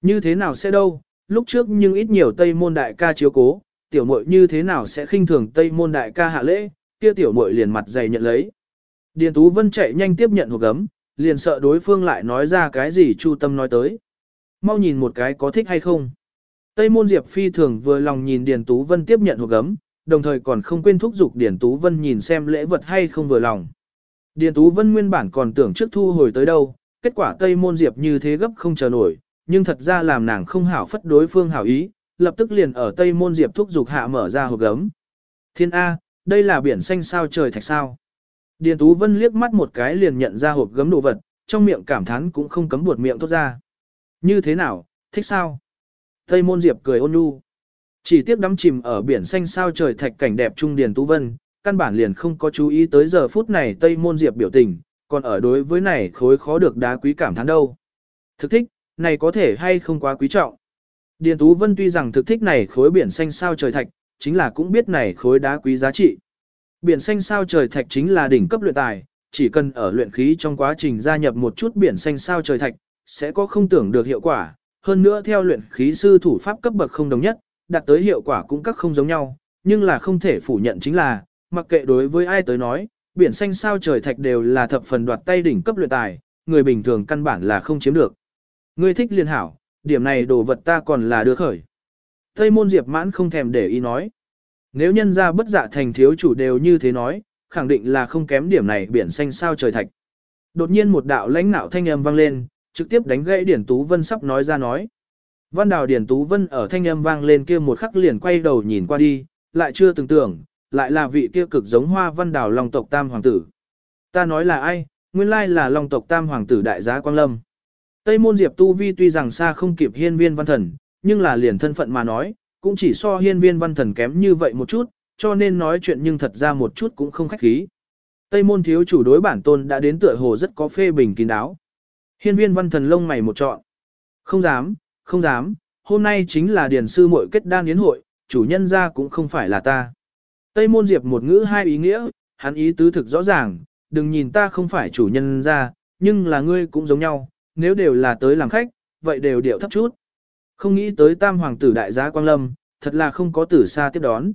Như thế nào sẽ đâu, lúc trước nhưng ít nhiều Tây Môn Đại ca chiếu cố, tiểu muội như thế nào sẽ khinh thường Tây Môn Đại ca hạ lễ, kia tiểu muội liền mặt dày nhận lấy. Điền Tú Vân chạy nhanh tiếp nhận hộp gấm, liền sợ đối phương lại nói ra cái gì chu tâm nói tới. Mau nhìn một cái có thích hay không. Tây môn Diệp phi thường vừa lòng nhìn Điền Tú Vân tiếp nhận hộp gấm, đồng thời còn không quên thúc giục Điền Tú Vân nhìn xem lễ vật hay không vừa lòng. Điền Tú Vân nguyên bản còn tưởng trước thu hồi tới đâu, kết quả Tây môn Diệp như thế gấp không chờ nổi, nhưng thật ra làm nàng không hảo phất đối phương hảo ý, lập tức liền ở Tây môn Diệp thúc dục hạ mở ra hộp gấm. Thiên A, đây là biển xanh sao trời thạch sao. Điền Tú Vân liếc mắt một cái liền nhận ra hộp gấm đồ vật, trong miệng cảm thán cũng không cấm buột miệng thốt ra. Như thế nào, thích sao? Tây Môn Diệp cười ôn nhu. Chỉ tiếc đắm chìm ở biển xanh sao trời thạch cảnh đẹp trung Điền Tú Vân, căn bản liền không có chú ý tới giờ phút này Tây Môn Diệp biểu tình, còn ở đối với này khối khó được đá quý cảm thán đâu. Thực thích, này có thể hay không quá quý trọng. Điền Tú Vân tuy rằng thực thích này khối biển xanh sao trời thạch, chính là cũng biết này khối đá quý giá trị. Biển xanh sao trời thạch chính là đỉnh cấp luyện tài, chỉ cần ở luyện khí trong quá trình gia nhập một chút biển xanh sao trời thạch, sẽ có không tưởng được hiệu quả. Hơn nữa theo luyện khí sư thủ pháp cấp bậc không đồng nhất, đạt tới hiệu quả cũng các không giống nhau, nhưng là không thể phủ nhận chính là, mặc kệ đối với ai tới nói, biển xanh sao trời thạch đều là thập phần đoạt tay đỉnh cấp luyện tài, người bình thường căn bản là không chiếm được. Ngươi thích liên hảo, điểm này đồ vật ta còn là đưa khởi. Tây môn diệp mãn không thèm để ý nói. Nếu nhân ra bất dạ thành thiếu chủ đều như thế nói, khẳng định là không kém điểm này biển xanh sao trời thạch. Đột nhiên một đạo lãnh nạo thanh âm vang lên, trực tiếp đánh gãy Điển Tú Vân sắp nói ra nói. Văn đào Điển Tú Vân ở thanh âm vang lên kia một khắc liền quay đầu nhìn qua đi, lại chưa từng tưởng, lại là vị kia cực giống hoa văn đào long tộc tam hoàng tử. Ta nói là ai, nguyên lai là long tộc tam hoàng tử đại giá Quang Lâm. Tây môn diệp tu vi tuy rằng xa không kịp hiên viên văn thần, nhưng là liền thân phận mà nói, cũng chỉ so hiên viên văn thần kém như vậy một chút, cho nên nói chuyện nhưng thật ra một chút cũng không khách khí. Tây môn thiếu chủ đối bản tôn đã đến tựa hồ rất có phê bình kín đáo. Hiên viên văn thần lông mày một trọn. Không dám, không dám, hôm nay chính là điển sư muội kết đan yến hội, chủ nhân ra cũng không phải là ta. Tây môn diệp một ngữ hai ý nghĩa, hắn ý tứ thực rõ ràng, đừng nhìn ta không phải chủ nhân ra, nhưng là ngươi cũng giống nhau, nếu đều là tới làm khách, vậy đều điệu thấp chút. Không nghĩ tới tam hoàng tử đại gia Quang Lâm, thật là không có tử xa tiếp đón.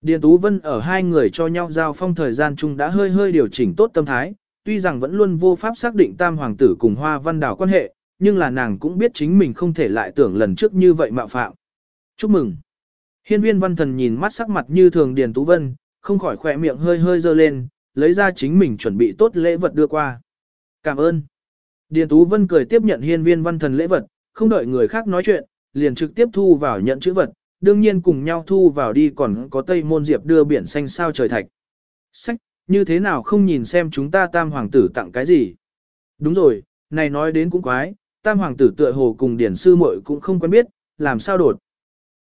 Điền Tú Vân ở hai người cho nhau giao phong thời gian chung đã hơi hơi điều chỉnh tốt tâm thái, tuy rằng vẫn luôn vô pháp xác định tam hoàng tử cùng hoa văn đảo quan hệ, nhưng là nàng cũng biết chính mình không thể lại tưởng lần trước như vậy mạo phạm. Chúc mừng! Hiên viên văn thần nhìn mắt sắc mặt như thường Điền Tú Vân, không khỏi khỏe miệng hơi hơi dơ lên, lấy ra chính mình chuẩn bị tốt lễ vật đưa qua. Cảm ơn! Điền Tú Vân cười tiếp nhận hiên viên văn thần lễ vật, không đợi người khác nói chuyện, liền trực tiếp thu vào nhận chữ vật, đương nhiên cùng nhau thu vào đi còn có Tây Môn Diệp đưa biển xanh sao trời thạch. Sách, như thế nào không nhìn xem chúng ta tam hoàng tử tặng cái gì? Đúng rồi, này nói đến cũng quái, tam hoàng tử tựa hồ cùng điển sư muội cũng không quen biết, làm sao đột.